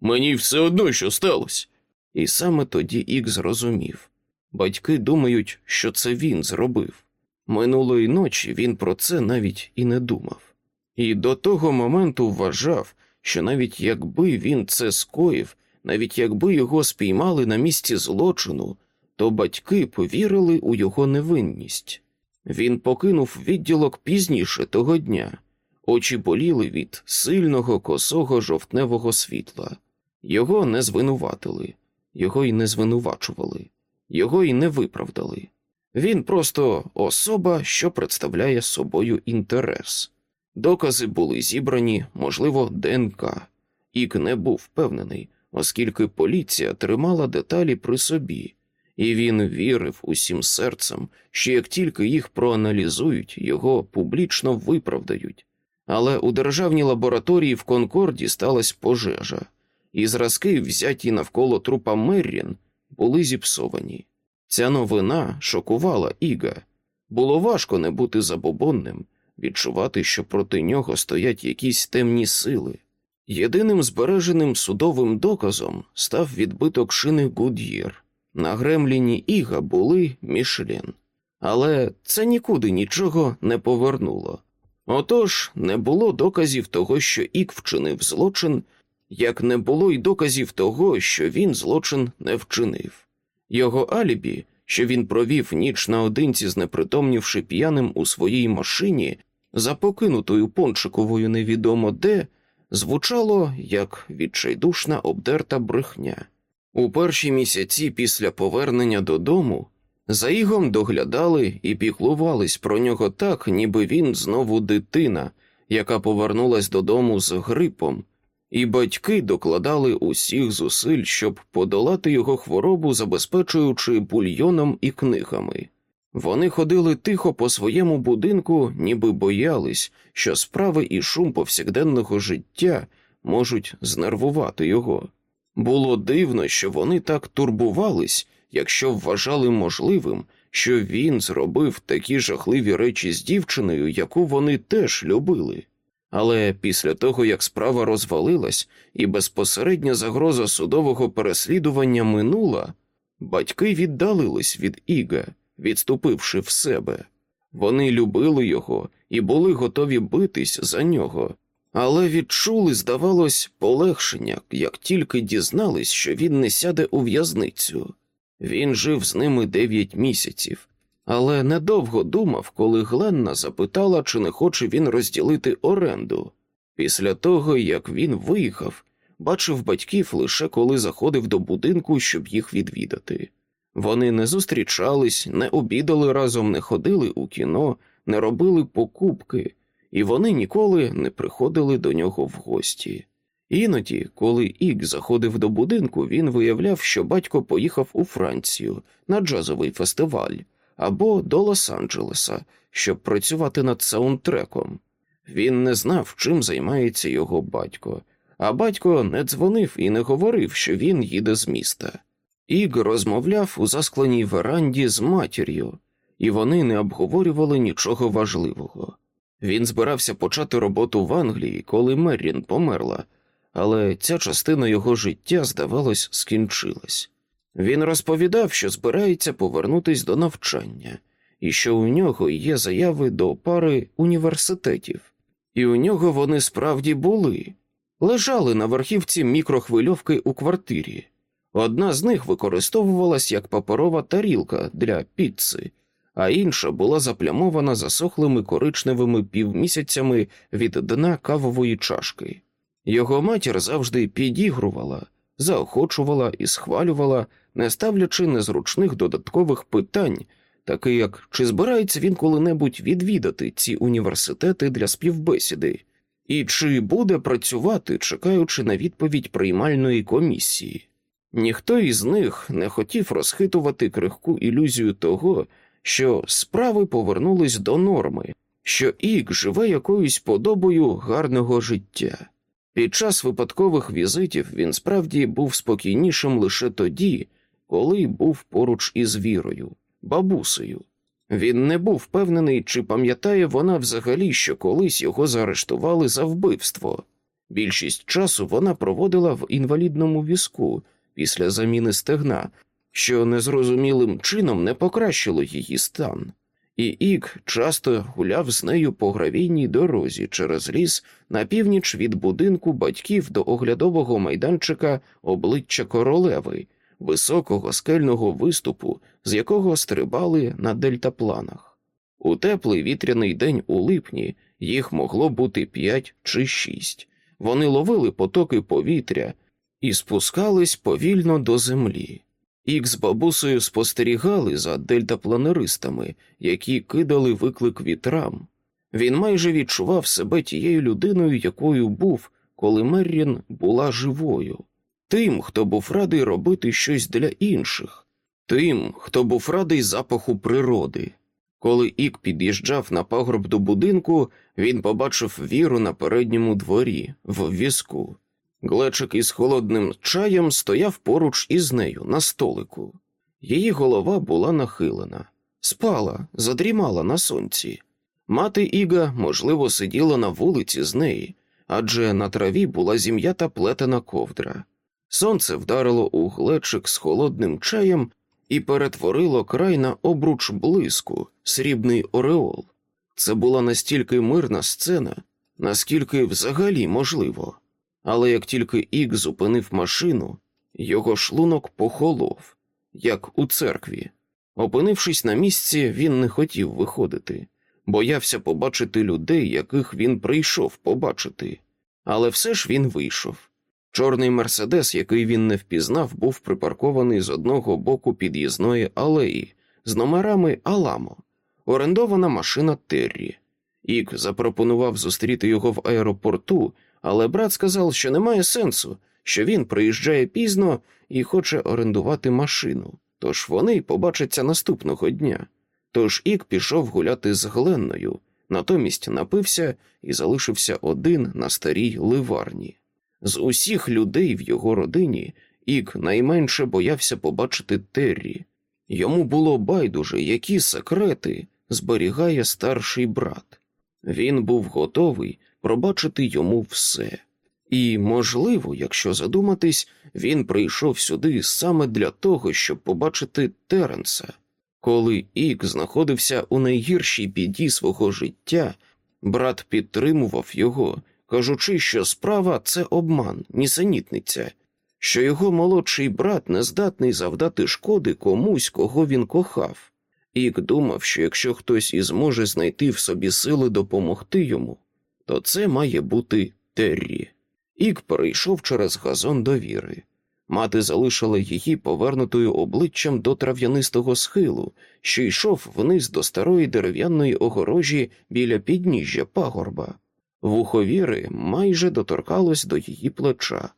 Мені все одно що сталося. І саме тоді Ік зрозумів батьки думають, що це він зробив. Минулої ночі він про це навіть і не думав і до того моменту вважав, що навіть якби він це скоїв, навіть якби його спіймали на місці злочину, то батьки повірили у його невинність. Він покинув відділок пізніше того дня, очі боліли від сильного косого жовтневого світла. Його не звинуватили, його й не звинувачували, його й не виправдали. Він просто особа, що представляє собою інтерес. Докази були зібрані, можливо, ДНК. Ік не був впевнений, оскільки поліція тримала деталі при собі, і він вірив усім серцем, що як тільки їх проаналізують, його публічно виправдають. Але у державній лабораторії в Конкорді сталася пожежа, і зразки, взяті навколо трупа Меррін, були зіпсовані. Ця новина шокувала Іга. Було важко не бути забобонним, відчувати, що проти нього стоять якісь темні сили. Єдиним збереженим судовим доказом став відбиток шини Гуд'єр. На Гремліні Іга були Мішлен. Але це нікуди нічого не повернуло. Отож, не було доказів того, що Ік вчинив злочин, як не було й доказів того, що він злочин не вчинив. Його алібі, що він провів ніч наодинці, знепритомнівши п'яним у своїй машині, за покинутою пончиковою невідомо де, звучало як відчайдушна обдерта брехня. У перші місяці після повернення додому за Ігом доглядали і піклувались про нього так, ніби він знову дитина, яка повернулась додому з грипом, і батьки докладали усіх зусиль, щоб подолати його хворобу, забезпечуючи бульйоном і книгами. Вони ходили тихо по своєму будинку, ніби боялись, що справи і шум повсякденного життя можуть знервувати його. Було дивно, що вони так турбувались, якщо вважали можливим, що він зробив такі жахливі речі з дівчиною, яку вони теж любили. Але після того, як справа розвалилась і безпосередня загроза судового переслідування минула, батьки віддалились від Іга, відступивши в себе. Вони любили його і були готові битись за нього, але відчули, здавалось, полегшення, як тільки дізнались, що він не сяде у в'язницю. Він жив з ними дев'ять місяців, але недовго думав, коли Гленна запитала, чи не хоче він розділити оренду. Після того, як він виїхав, бачив батьків лише коли заходив до будинку, щоб їх відвідати. Вони не зустрічались, не обідали разом, не ходили у кіно, не робили покупки, і вони ніколи не приходили до нього в гості. Іноді, коли Ік заходив до будинку, він виявляв, що батько поїхав у Францію на джазовий фестиваль або до Лос-Анджелеса, щоб працювати над саундтреком. Він не знав, чим займається його батько, а батько не дзвонив і не говорив, що він їде з міста. Іг розмовляв у заскленій веранді з матір'ю, і вони не обговорювали нічого важливого. Він збирався почати роботу в Англії, коли Меррін померла, але ця частина його життя, здавалось, скінчилась. Він розповідав, що збирається повернутись до навчання, і що у нього є заяви до пари університетів, і у нього вони справді були, лежали на верхівці мікрохвильовки у квартирі. Одна з них використовувалась як паперова тарілка для піци, а інша була заплямована засохлими коричневими півмісяцями від дна кавової чашки. Його матір завжди підігрувала, заохочувала і схвалювала, не ставлячи незручних додаткових питань, таки як чи збирається він коли-небудь відвідати ці університети для співбесіди, і чи буде працювати, чекаючи на відповідь приймальної комісії. Ніхто із них не хотів розхитувати крихку ілюзію того, що справи повернулись до норми, що Ік живе якоюсь подобою гарного життя. Під час випадкових візитів він справді був спокійнішим лише тоді, коли був поруч із вірою, бабусею. Він не був впевнений, чи пам'ятає вона взагалі, що колись його заарештували за вбивство. Більшість часу вона проводила в інвалідному візку після заміни стегна, що незрозумілим чином не покращило її стан, і Ік часто гуляв з нею по гравійній дорозі через ліс на північ від будинку батьків до оглядового майданчика обличчя королеви, високого скельного виступу, з якого стрибали на дельтапланах. У теплий вітряний день у липні їх могло бути п'ять чи шість. Вони ловили потоки повітря і спускались повільно до землі. Ік з бабусею спостерігали за дельтапланеристами, які кидали виклик вітрам. Він майже відчував себе тією людиною, якою був, коли Меррін була живою, тим, хто був радий робити щось для інших, тим, хто був радий запаху природи. Коли Ік під'їжджав на пагорб до будинку, він побачив віру на передньому дворі, в візку. Глечик із холодним чаєм стояв поруч із нею на столику. Її голова була нахилена, спала, задрімала на сонці. Мати Іга, можливо, сиділа на вулиці з неї, адже на траві була зім'ята плетена ковдра. Сонце вдарило у глечик з холодним чаєм і перетворило край на обруч блиску, срібний ореол. Це була настільки мирна сцена, наскільки взагалі можливо. Але як тільки Ік зупинив машину, його шлунок похолов, як у церкві. Опинившись на місці, він не хотів виходити, боявся побачити людей, яких він прийшов побачити. Але все ж він вийшов. Чорний мерседес, який він не впізнав, був припаркований з одного боку під'їзної алеї з номерами Аламо, орендована машина Террі. Ік запропонував зустріти його в аеропорту, але брат сказав, що немає сенсу, що він приїжджає пізно і хоче орендувати машину, тож вони побачаться наступного дня. Тож Ік пішов гуляти з Гленною, натомість напився і залишився один на старій ливарні. З усіх людей в його родині Ік найменше боявся побачити Террі. Йому було байдуже, які секрети зберігає старший брат. Він був готовий пробачити йому все. І, можливо, якщо задуматись, він прийшов сюди саме для того, щоб побачити Теренса. Коли Ік знаходився у найгіршій біді свого життя, брат підтримував його, кажучи, що справа це обман, нісенітниця, що його молодший брат не здатний завдати шкоди комусь, кого він кохав. Ік думав, що якщо хтось і зможе знайти в собі сили допомогти йому, то це має бути Террі. Ік перейшов через газон довіри. Мати залишила її повернутою обличчям до трав'янистого схилу, що йшов вниз до старої дерев'яної огорожі біля підніжжя пагорба. Вухо віри майже доторкалось до її плеча,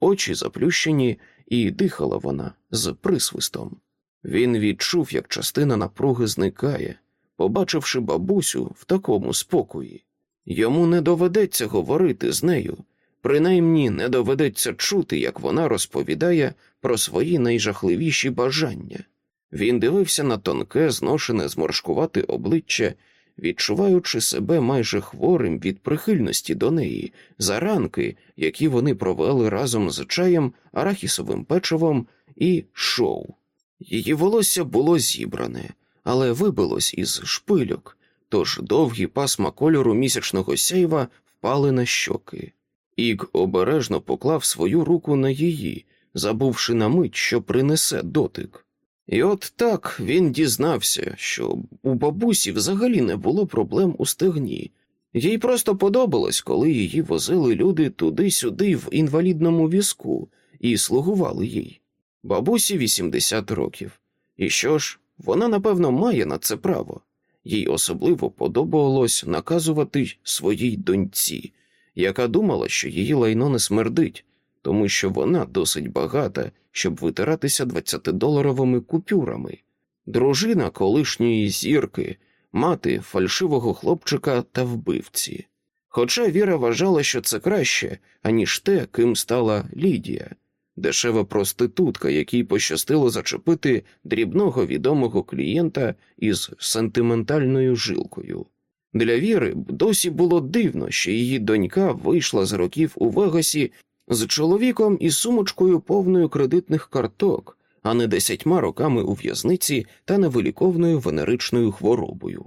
очі заплющені, і дихала вона з присвистом. Він відчув, як частина напруги зникає, побачивши бабусю в такому спокої. Йому не доведеться говорити з нею, принаймні не доведеться чути, як вона розповідає про свої найжахливіші бажання. Він дивився на тонке, зношене, зморшкувате обличчя, відчуваючи себе майже хворим від прихильності до неї за ранки, які вони провели разом з чаєм, арахісовим печивом і шоу. Її волосся було зібране, але вибилось із шпильок, тож довгі пасма кольору місячного сяйва впали на щоки. Ік обережно поклав свою руку на її, забувши на мить, що принесе дотик. І от так він дізнався, що у бабусі взагалі не було проблем у стегні, їй просто подобалось, коли її возили люди туди-сюди в інвалідному візку і слугували їй. Бабусі 80 років. І що ж, вона, напевно, має на це право. Їй особливо подобалось наказувати своїй доньці, яка думала, що її лайно не смердить, тому що вона досить багата, щоб витиратися 20-доларовими купюрами, дружина колишньої зірки, мати фальшивого хлопчика та вбивці. Хоча Віра вважала, що це краще, аніж те, ким стала Лідія, дешева проститутка, якій пощастило зачепити дрібного відомого клієнта із сентиментальною жилкою. Для Віри досі було дивно, що її донька вийшла з років у Вегасі з чоловіком і сумочкою повною кредитних карток, а не десятьма роками у в'язниці та невиліковною венеричною хворобою.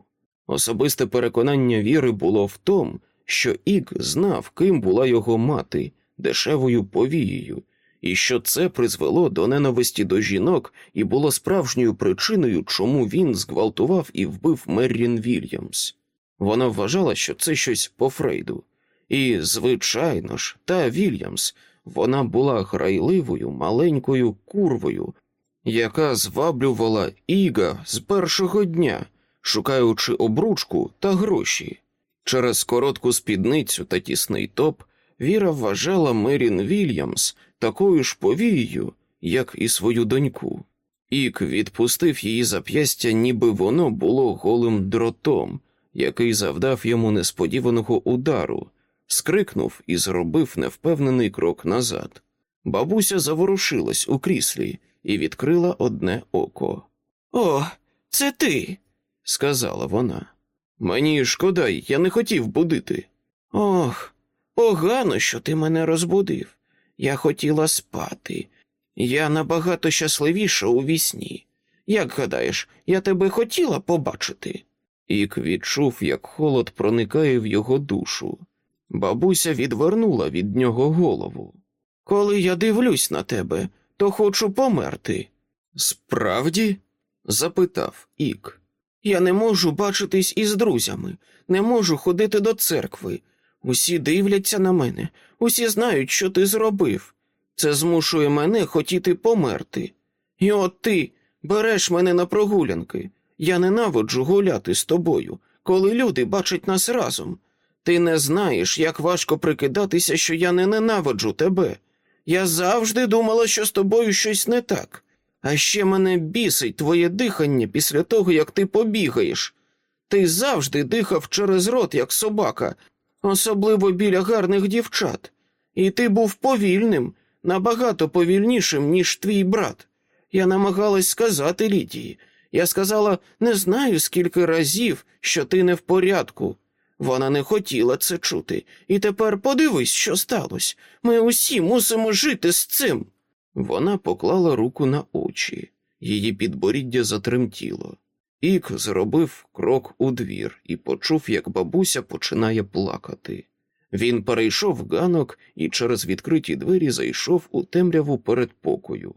Особисте переконання Віри було в тому, що Ік знав, ким була його мати, дешевою повією, і що це призвело до ненависті до жінок і було справжньою причиною, чому він зґвалтував і вбив Меррін Вільямс. Вона вважала, що це щось по Фрейду. І, звичайно ж, та Вільямс вона була грайливою маленькою курвою, яка зваблювала Іга з першого дня, шукаючи обручку та гроші. Через коротку спідницю та тісний топ Віра вважала Мерін Вільямс такою ж повією, як і свою доньку. Ік відпустив її зап'ястя, ніби воно було голим дротом, який завдав йому несподіваного удару, скрикнув і зробив невпевнений крок назад. Бабуся заворушилась у кріслі і відкрила одне око. О, це ти, сказала вона. Мені шкода, я не хотів будити. Ох, погано, що ти мене розбудив. Я хотіла спати. Я набагато щасливіша у вісні. Як гадаєш, я тебе хотіла побачити? Ік відчув, як холод проникає в його душу. Бабуся відвернула від нього голову. Коли я дивлюсь на тебе, то хочу померти. Справді? запитав Ік. Я не можу бачитись із друзями, не можу ходити до церкви. Усі дивляться на мене, усі знають, що ти зробив. Це змушує мене хотіти померти. І от ти береш мене на прогулянки. Я ненавиджу гуляти з тобою, коли люди бачать нас разом. Ти не знаєш, як важко прикидатися, що я не ненавиджу тебе. Я завжди думала, що з тобою щось не так. А ще мене бісить твоє дихання після того, як ти побігаєш. Ти завжди дихав через рот, як собака, особливо біля гарних дівчат. І ти був повільним, набагато повільнішим, ніж твій брат. Я намагалась сказати Лідії. Я сказала не знаю скільки разів, що ти не в порядку. Вона не хотіла це чути, і тепер подивись, що сталося. Ми усі мусимо жити з цим. Вона поклала руку на очі, її підборіддя затремтіло. Ік зробив крок у двір і почув, як бабуся починає плакати. Він перейшов ганок і через відкриті двері зайшов у темряву передпокою.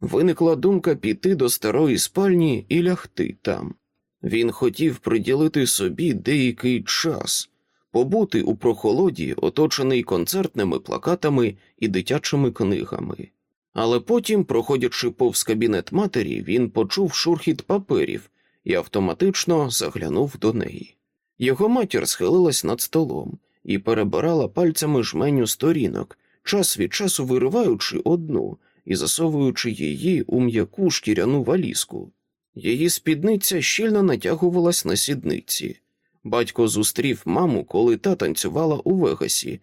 Виникла думка піти до старої спальні і лягти там. Він хотів приділити собі деякий час, побути у прохолоді, оточений концертними плакатами і дитячими книгами. Але потім, проходячи повз кабінет матері, він почув шурхіт паперів і автоматично заглянув до неї. Його матір схилилась над столом і перебирала пальцями жменю сторінок, час від часу вириваючи одну і засовуючи її у м'яку шкіряну валізку. Її спідниця щільно натягувалась на сідниці. Батько зустрів маму, коли та танцювала у Вегасі,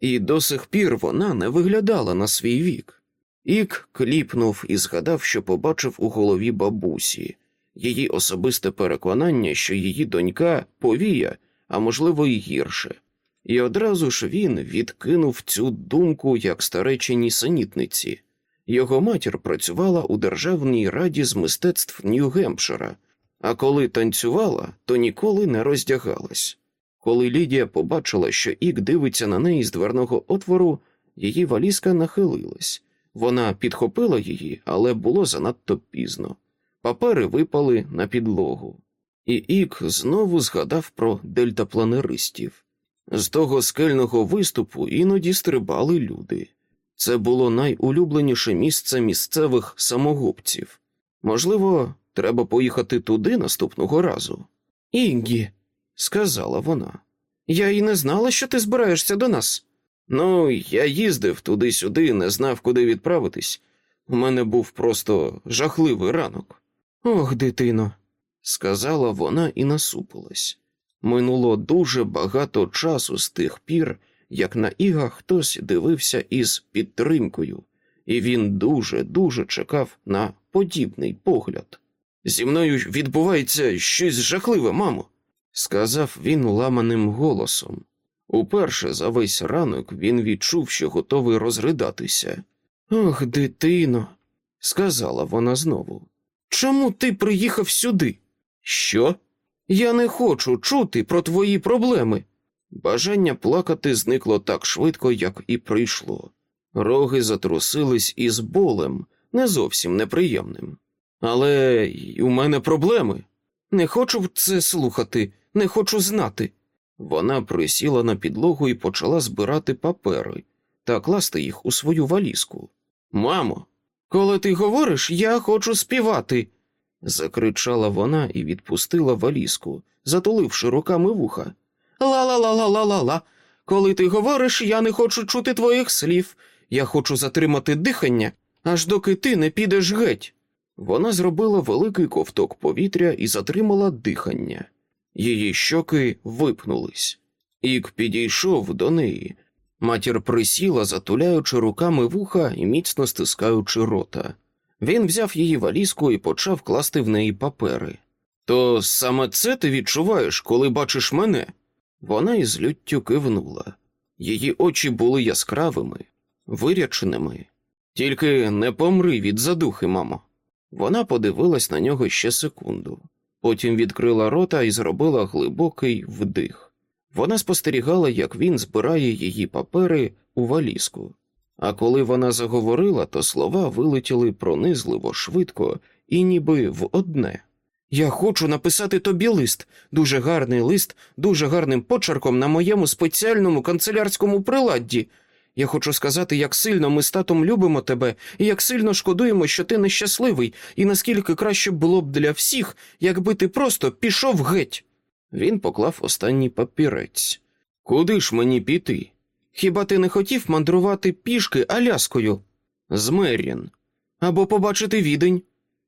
і до сих пір вона не виглядала на свій вік. Ік кліпнув і згадав, що побачив у голові бабусі, її особисте переконання, що її донька повія, а можливо, і гірше. І одразу ж він відкинув цю думку як старечі нісенітниці. Його матір працювала у Державній раді з мистецтв Нью-Гемпшира, а коли танцювала, то ніколи не роздягалась. Коли Лідія побачила, що Ік дивиться на неї з дверного отвору, її валізка нахилилась. Вона підхопила її, але було занадто пізно. Папери випали на підлогу. І Ік знову згадав про дельтапланеристів. З того скельного виступу іноді стрибали люди. Це було найулюбленіше місце місцевих самогубців. Можливо, треба поїхати туди наступного разу. Інгі, сказала вона, я й не знала, що ти збираєшся до нас. Ну, я їздив туди-сюди, не знав, куди відправитись. У мене був просто жахливий ранок. Ох, дитино, сказала вона і насупилась. Минуло дуже багато часу з тих пір, як на Іга хтось дивився із підтримкою, і він дуже дуже чекав на подібний погляд. Зі мною відбувається щось жахливе, мамо, сказав він ламаним голосом. Уперше за весь ранок він відчув, що готовий розридатися. Ох, дитино, сказала вона знову. Чому ти приїхав сюди? Що? Я не хочу чути про твої проблеми. Бажання плакати зникло так швидко, як і прийшло. Роги затрусились із болем, не зовсім неприємним. Але й у мене проблеми. Не хочу це слухати, не хочу знати. Вона присіла на підлогу і почала збирати папери та класти їх у свою валізку. Мамо, коли ти говориш, я хочу співати. закричала вона і відпустила валізку, затуливши руками вуха. Ла-ла-ла-ла-ла-ла-ла. Коли ти говориш, я не хочу чути твоїх слів. Я хочу затримати дихання, аж доки ти не підеш геть. Вона зробила великий ковток повітря і затримала дихання. Її щоки випнулись. Ік підійшов до неї. Матір присіла, затуляючи руками вуха і міцно стискаючи рота. Він взяв її валізку і почав класти в неї папери. То саме це ти відчуваєш, коли бачиш мене? Вона із люттю кивнула. Її очі були яскравими, виряченими. Тільки не помри від задухи, мамо. Вона подивилась на нього ще секунду, потім відкрила рота і зробила глибокий вдих. Вона спостерігала, як він збирає її папери у валізку. А коли вона заговорила, то слова вилетіли пронизливо, швидко і ніби в одне. Я хочу написати тобі лист, дуже гарний лист, дуже гарним почерком на моєму спеціальному канцелярському приладді. Я хочу сказати, як сильно ми з татом любимо тебе, і як сильно шкодуємо, що ти нещасливий, і наскільки краще було б для всіх, якби ти просто пішов геть. Він поклав останній папірець. Куди ж мені піти? Хіба ти не хотів мандрувати пішки Аляскою? З Меррін. Або побачити відень?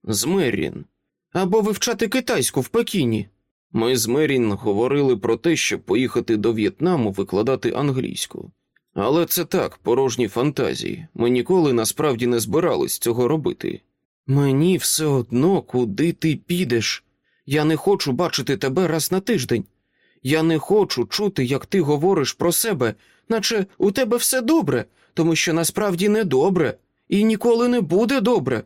З Меррін. Або вивчати китайську в Пекіні. Ми з Мерін говорили про те, щоб поїхати до В'єтнаму викладати англійську. Але це так, порожні фантазії. Ми ніколи насправді не збирались цього робити. Мені все одно, куди ти підеш. Я не хочу бачити тебе раз на тиждень. Я не хочу чути, як ти говориш про себе, наче у тебе все добре, тому що насправді не добре, і ніколи не буде добре.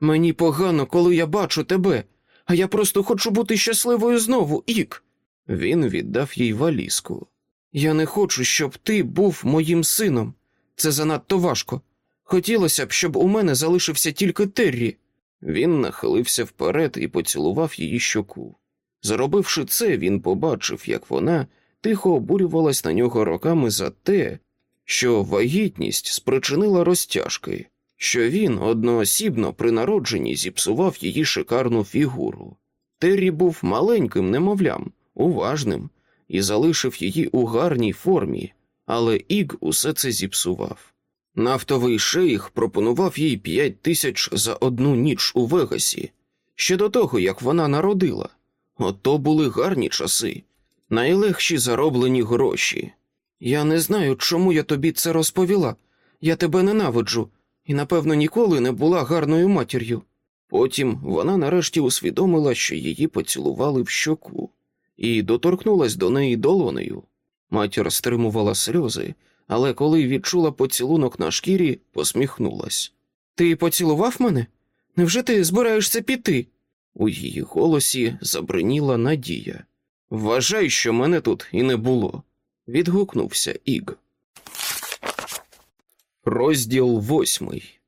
Мені погано, коли я бачу тебе, а я просто хочу бути щасливою знову, Ік. Він віддав їй валізку. Я не хочу, щоб ти був моїм сином. Це занадто важко. Хотілося б, щоб у мене залишився тільки Террі. Він нахилився вперед і поцілував її щоку. Заробивши це, він побачив, як вона тихо обурювалась на нього роками за те, що вагітність спричинила розтяжки, що він одноосібно при народженні зіпсував її шикарну фігуру. Террі був маленьким немовлям, уважним, і залишив її у гарній формі, але Іг усе це зіпсував. Нафтовий шейх пропонував їй п'ять тисяч за одну ніч у Вегасі, ще до того, як вона народила. Ото були гарні часи, найлегші зароблені гроші. Я не знаю, чому я тобі це розповіла. Я тебе ненавиджу і, напевно, ніколи не була гарною матір'ю. Потім вона нарешті усвідомила, що її поцілували в щоку, і доторкнулась до неї долонею. Матір стримувала сльози, але коли відчула поцілунок на шкірі, посміхнулась. Ти поцілував мене? Невже ти збираєшся піти? У її голосі забриніла надія. Вважай, що мене тут і не було. Відгукнувся Іг. Розділ восьмий.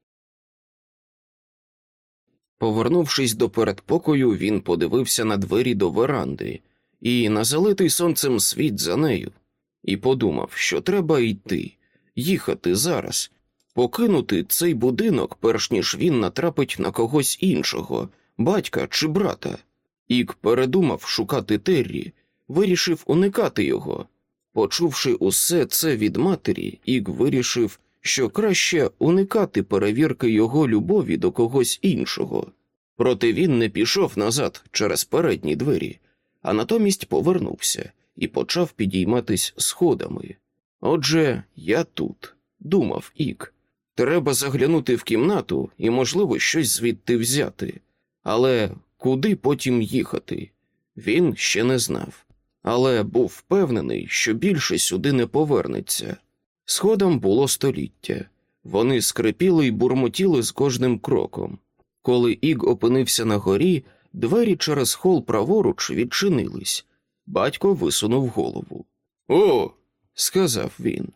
Повернувшись до передпокою, він подивився на двері до веранди і на залитий сонцем світ за нею, і подумав, що треба йти, їхати зараз, покинути цей будинок, перш ніж він натрапить на когось іншого, батька чи брата. Ік передумав шукати Террі, вирішив уникати його. Почувши усе це від матері, Ік вирішив, що краще уникати перевірки його любові до когось іншого. Проте він не пішов назад через передні двері, а натомість повернувся і почав підійматись сходами. Отже, я тут, думав Ік. Треба заглянути в кімнату і, можливо, щось звідти взяти. Але куди потім їхати? Він ще не знав, але був впевнений, що більше сюди не повернеться. Сходам було століття. Вони скрипіли й бурмотіли з кожним кроком. Коли Іг опинився на горі, двері через хол праворуч відчинились. Батько висунув голову. О, сказав він.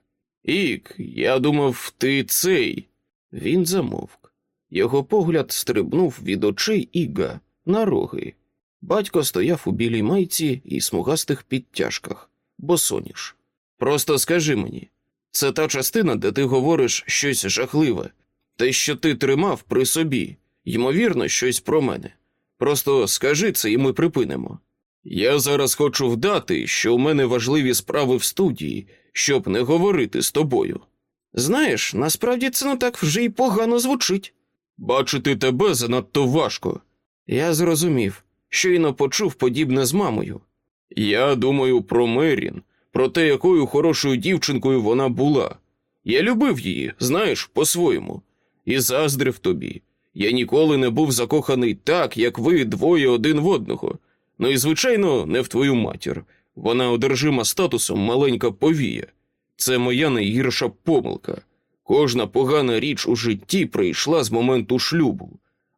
Ік, я думав, ти цей. Він замовк. Його погляд стрибнув від очей Іга на роги. Батько стояв у білій майці і смугастих підтяжках, босоніж. Просто скажи мені, це та частина, де ти говориш щось жахливе, те, що ти тримав при собі, ймовірно, щось про мене. Просто скажи це, і ми припинимо. Я зараз хочу вдати, що у мене важливі справи в студії, щоб не говорити з тобою. Знаєш, насправді це не так вже й погано звучить. Бачити тебе занадто важко. Я зрозумів, щойно почув подібне з мамою. Я думаю про Мерін, про те, якою хорошою дівчинкою вона була. Я любив її, знаєш, по-своєму, і заздрив тобі. Я ніколи не був закоханий так, як ви двоє один в одного. Ну і, звичайно, не в твою матір. Вона одержима статусом маленька повія. Це моя найгірша помилка. Кожна погана річ у житті прийшла з моменту шлюбу.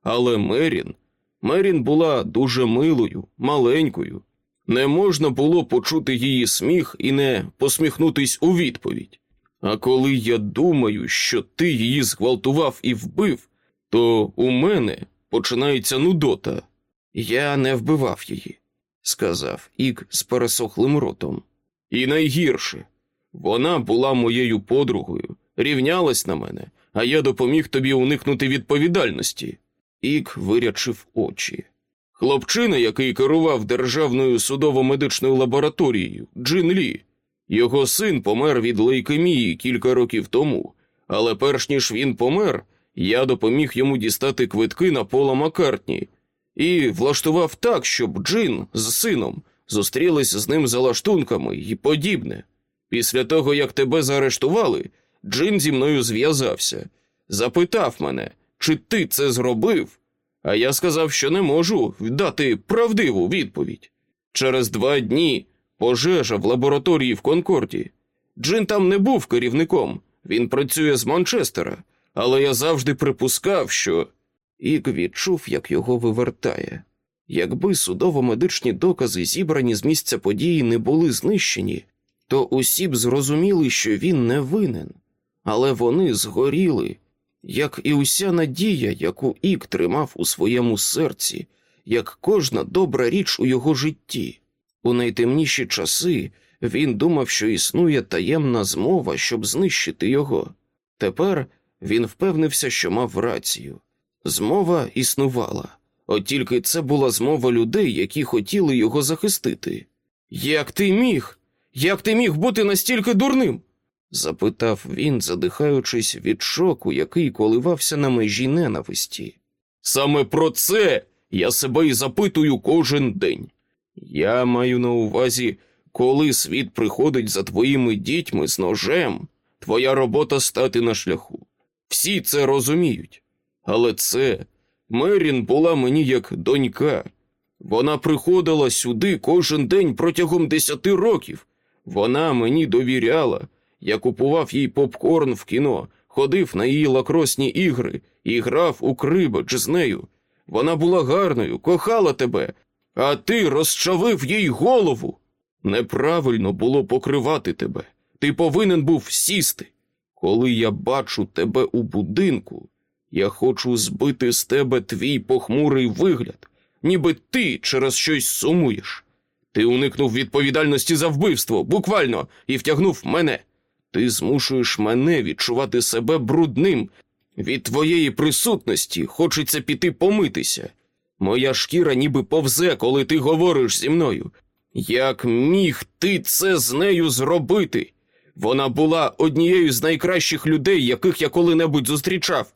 Але Мерін, Мерін була дуже милою, маленькою. Не можна було почути її сміх і не посміхнутись у відповідь. А коли я думаю, що ти її зґвалтував і вбив, то у мене починається нудота. Я не вбивав її, сказав Ік з пересохлим ротом. І найгірше, вона була моєю подругою, рівнялась на мене, а я допоміг тобі уникнути відповідальності. Ік вирячив очі. Хлопчина, який керував державною судово-медичною лабораторією, Джин Лі. Його син помер від лейкемії кілька років тому, але перш ніж він помер, я допоміг йому дістати квитки на Пола Маккартні і влаштував так, щоб Джин з сином зустрілись з ним за лаштунками і подібне. Після того, як тебе заарештували, Джин зі мною зв'язався, запитав мене, чи ти це зробив, а я сказав, що не можу дати правдиву відповідь. Через два дні пожежа в лабораторії в Конкорді. Джин там не був керівником, він працює з Манчестера, але я завжди припускав, що. Ік відчув, як його вивертає. Якби судово-медичні докази, зібрані з місця події, не були знищені, то усі б зрозуміли, що він не винен, але вони згоріли, як і уся надія, яку Ік тримав у своєму серці, як кожна добра річ у його житті. У найтемніші часи він думав, що існує таємна змова, щоб знищити його. Тепер він впевнився, що мав рацію. Змова існувала, от тільки це була змова людей, які хотіли його захистити. Як ти міг? Як ти міг бути настільки дурним? запитав він, задихаючись від шоку, який коливався на межі ненависті. Саме про це я себе і запитую кожен день. Я маю на увазі, коли світ приходить за твоїми дітьми з ножем, твоя робота стати на шляху. Всі це розуміють. Але це Мерін була мені як донька. Вона приходила сюди кожен день протягом десяти років. Вона мені довіряла. Я купував їй попкорн в кіно, ходив на її лакросні ігри і грав у крибач з нею. Вона була гарною, кохала тебе, а ти розчавив їй голову. Неправильно було покривати тебе. Ти повинен був сісти. Коли я бачу тебе у будинку, я хочу збити з тебе твій похмурий вигляд, ніби ти через щось сумуєш. Ти уникнув відповідальності за вбивство, буквально, і втягнув мене. Ти змушуєш мене відчувати себе брудним. Від твоєї присутності хочеться піти помитися. Моя шкіра ніби повзе, коли ти говориш зі мною. Як міг ти це з нею зробити? Вона була однією з найкращих людей, яких я коли-небудь зустрічав.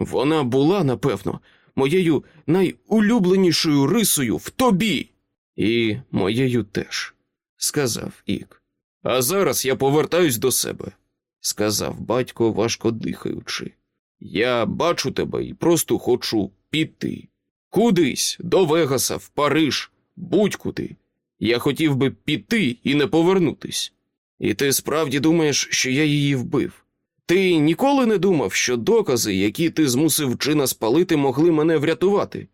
Вона була, напевно, моєю найулюбленішою рисою в тобі. І моєю теж, сказав Ік. А зараз я повертаюсь до себе, сказав батько, важко дихаючи. Я бачу тебе і просто хочу піти. Кудись, до Вегаса, в Париж, будь-куди. Я хотів би піти і не повернутись. І ти справді думаєш, що я її вбив? Ти ніколи не думав, що докази, які ти змусив Джина спалити, могли мене врятувати?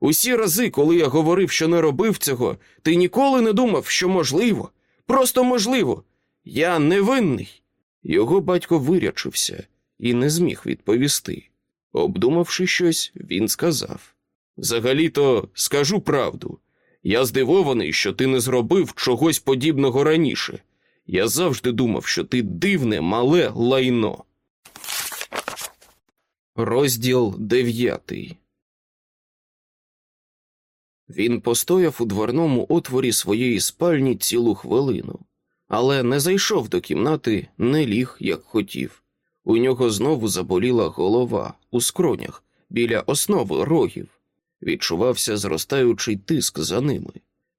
Усі рази, коли я говорив, що не робив цього, ти ніколи не думав, що можливо, просто можливо. Я невинний. Його батько вирячився і не зміг відповісти. Обдумавши щось, він сказав: Взагалі-то скажу правду. Я здивований, що ти не зробив чогось подібного раніше. Я завжди думав, що ти дивне, мале лайно. Розділ дев'ятий. Він постояв у дверному отворі своєї спальні цілу хвилину, але не зайшов до кімнати, не ліг, як хотів. У нього знову заболіла голова у скронях біля основи рогів. Відчувався зростаючий тиск за ними.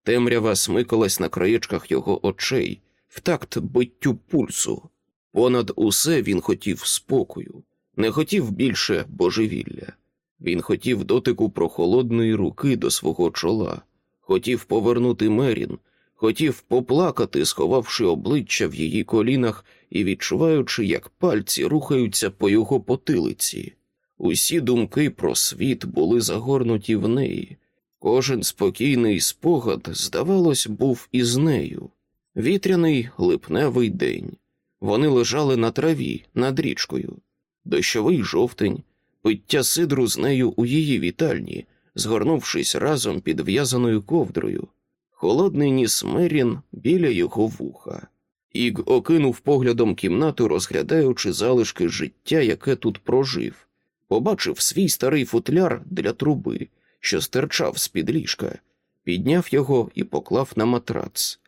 Темрява смикалась на краєчках його очей, в такт биттю пульсу. Понад усе він хотів спокою, не хотів більше божевілля. Він хотів дотику прохолодної руки до свого чола, хотів повернути Мерін, хотів поплакати, сховавши обличчя в її колінах і відчуваючи, як пальці рухаються по його потилиці. Усі думки про світ були загорнуті в неї. Кожен спокійний спогад, здавалось, був із нею. Вітряний липневий день. Вони лежали на траві над річкою, дощовий жовтень, пиття сидру з нею у її вітальні, згорнувшись разом під в'язаною ковдрою, холодний ніс Мерін біля його вуха. Іг окинув поглядом кімнату, розглядаючи залишки життя, яке тут прожив, побачив свій старий футляр для труби, що стирчав з під ліжка, підняв його і поклав на матрац.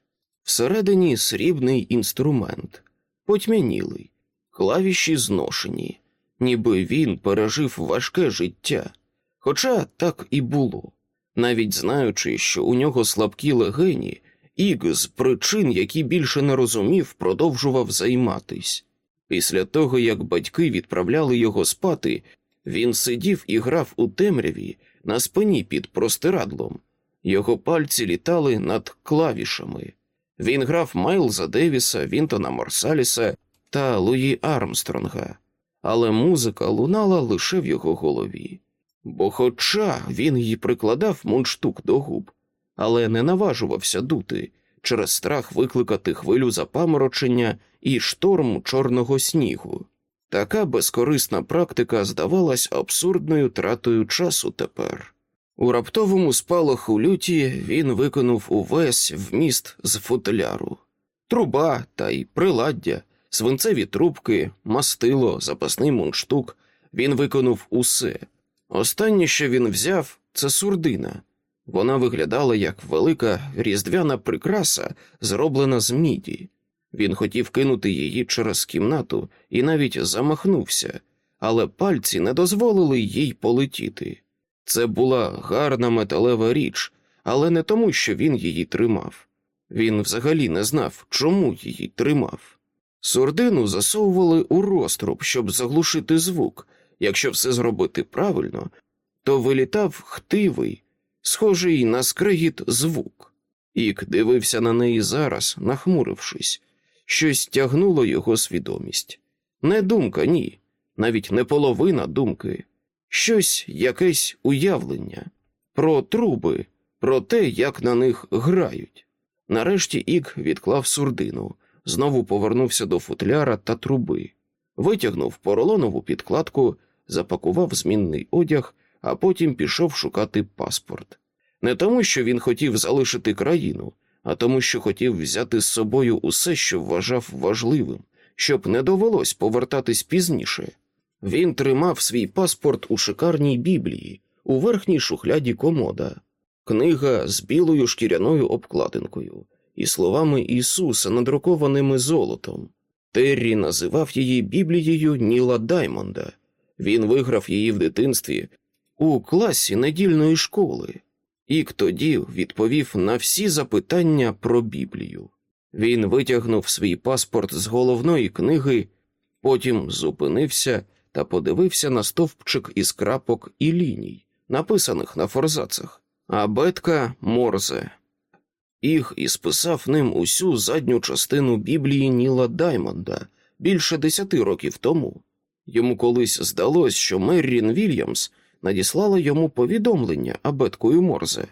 Всередині срібний інструмент, потьмянілий, клавіші зношені, ніби він пережив важке життя. Хоча так і було, навіть знаючи, що у нього слабкі легені, Іг з причин, які більше не розумів, продовжував займатись. Після того, як батьки відправляли його спати, він сидів і грав у темряві на спині під простирадлом. Його пальці літали над клавішами. Він грав Майлза Девіса, Вінтона Марсаліса та Луї Армстронга, але музика лунала лише в його голові. Бо, хоча він й прикладав мундштук до губ, але не наважувався дути через страх викликати хвилю запаморочення і шторм чорного снігу. Така безкорисна практика здавалась абсурдною тратою часу тепер. У раптовому спалаху люті він виконав увесь вміст з футляру, труба та й приладдя, свинцеві трубки, мастило, запасний мундштук. Він виконав усе. Останнє, що він взяв, це сурдина. Вона виглядала як велика різдвяна прикраса, зроблена з міді. Він хотів кинути її через кімнату і навіть замахнувся, але пальці не дозволили їй полетіти. Це була гарна металева річ, але не тому, що він її тримав. Він взагалі не знав, чому її тримав. Сурдину засовували у розтруб, щоб заглушити звук. Якщо все зробити правильно, то вилітав хтивий, схожий на скригіт звук. Ік дивився на неї зараз, нахмурившись, щось тягнуло його свідомість. Не думка, ні, навіть не половина думки, щось якесь уявлення про труби, про те, як на них грають. Нарешті Ік відклав сурдину, знову повернувся до футляра та труби, витягнув поролонову підкладку, запакував змінний одяг, а потім пішов шукати паспорт. Не тому, що він хотів залишити країну, а тому, що хотів взяти з собою усе, що вважав важливим, щоб не довелось повертатись пізніше. Він тримав свій паспорт у шикарній біблії, у верхній шухляді комода, книга з білою шкіряною обкладинкою і словами Ісуса, надрукованими золотом. Террі називав її Біблією Ніла Даймонда. Він виграв її в дитинстві у класі недільної школи. Ік тоді відповів на всі запитання про Біблію. Він витягнув свій паспорт з головної книги, потім зупинився та подивився на стовпчик із крапок і ліній, написаних на форзацах, абетка Морзе. Іг ісписав ним усю задню частину Біблії Ніла Даймонда більше десяти років тому. Йому колись здалось, що Меррін Вільямс надіслала йому повідомлення абеткою Морзе,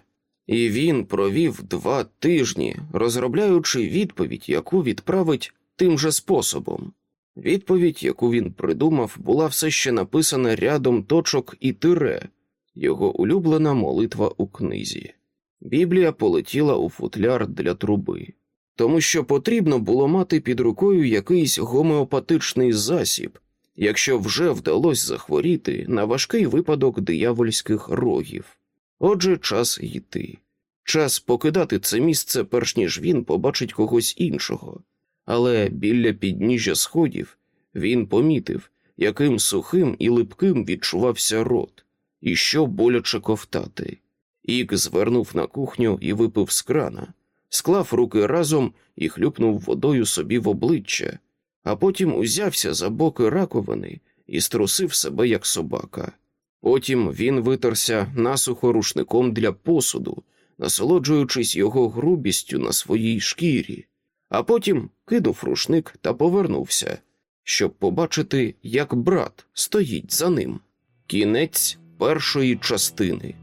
і він провів два тижні, розробляючи відповідь, яку відправить тим же способом. Відповідь, яку він придумав, була все ще написана рядом точок і тире, його улюблена молитва у книзі. Біблія полетіла у футляр для труби, тому що потрібно було мати під рукою якийсь гомеопатичний засіб, якщо вже вдалося захворіти на важкий випадок диявольських рогів. Отже, час йти. Час покидати це місце, перш ніж він побачить когось іншого. Але біля підніжжя сходів він помітив, яким сухим і липким відчувався рот, і що боляче ковтати. Ік звернув на кухню і випив з крана, склав руки разом і хлюпнув водою собі в обличчя, а потім узявся за боки раковини і струсив себе, як собака. Потім він витерся насухо рушником для посуду, насолоджуючись його грубістю на своїй шкірі, а потім кинув рушник та повернувся, щоб побачити, як брат стоїть за ним. Кінець першої частини.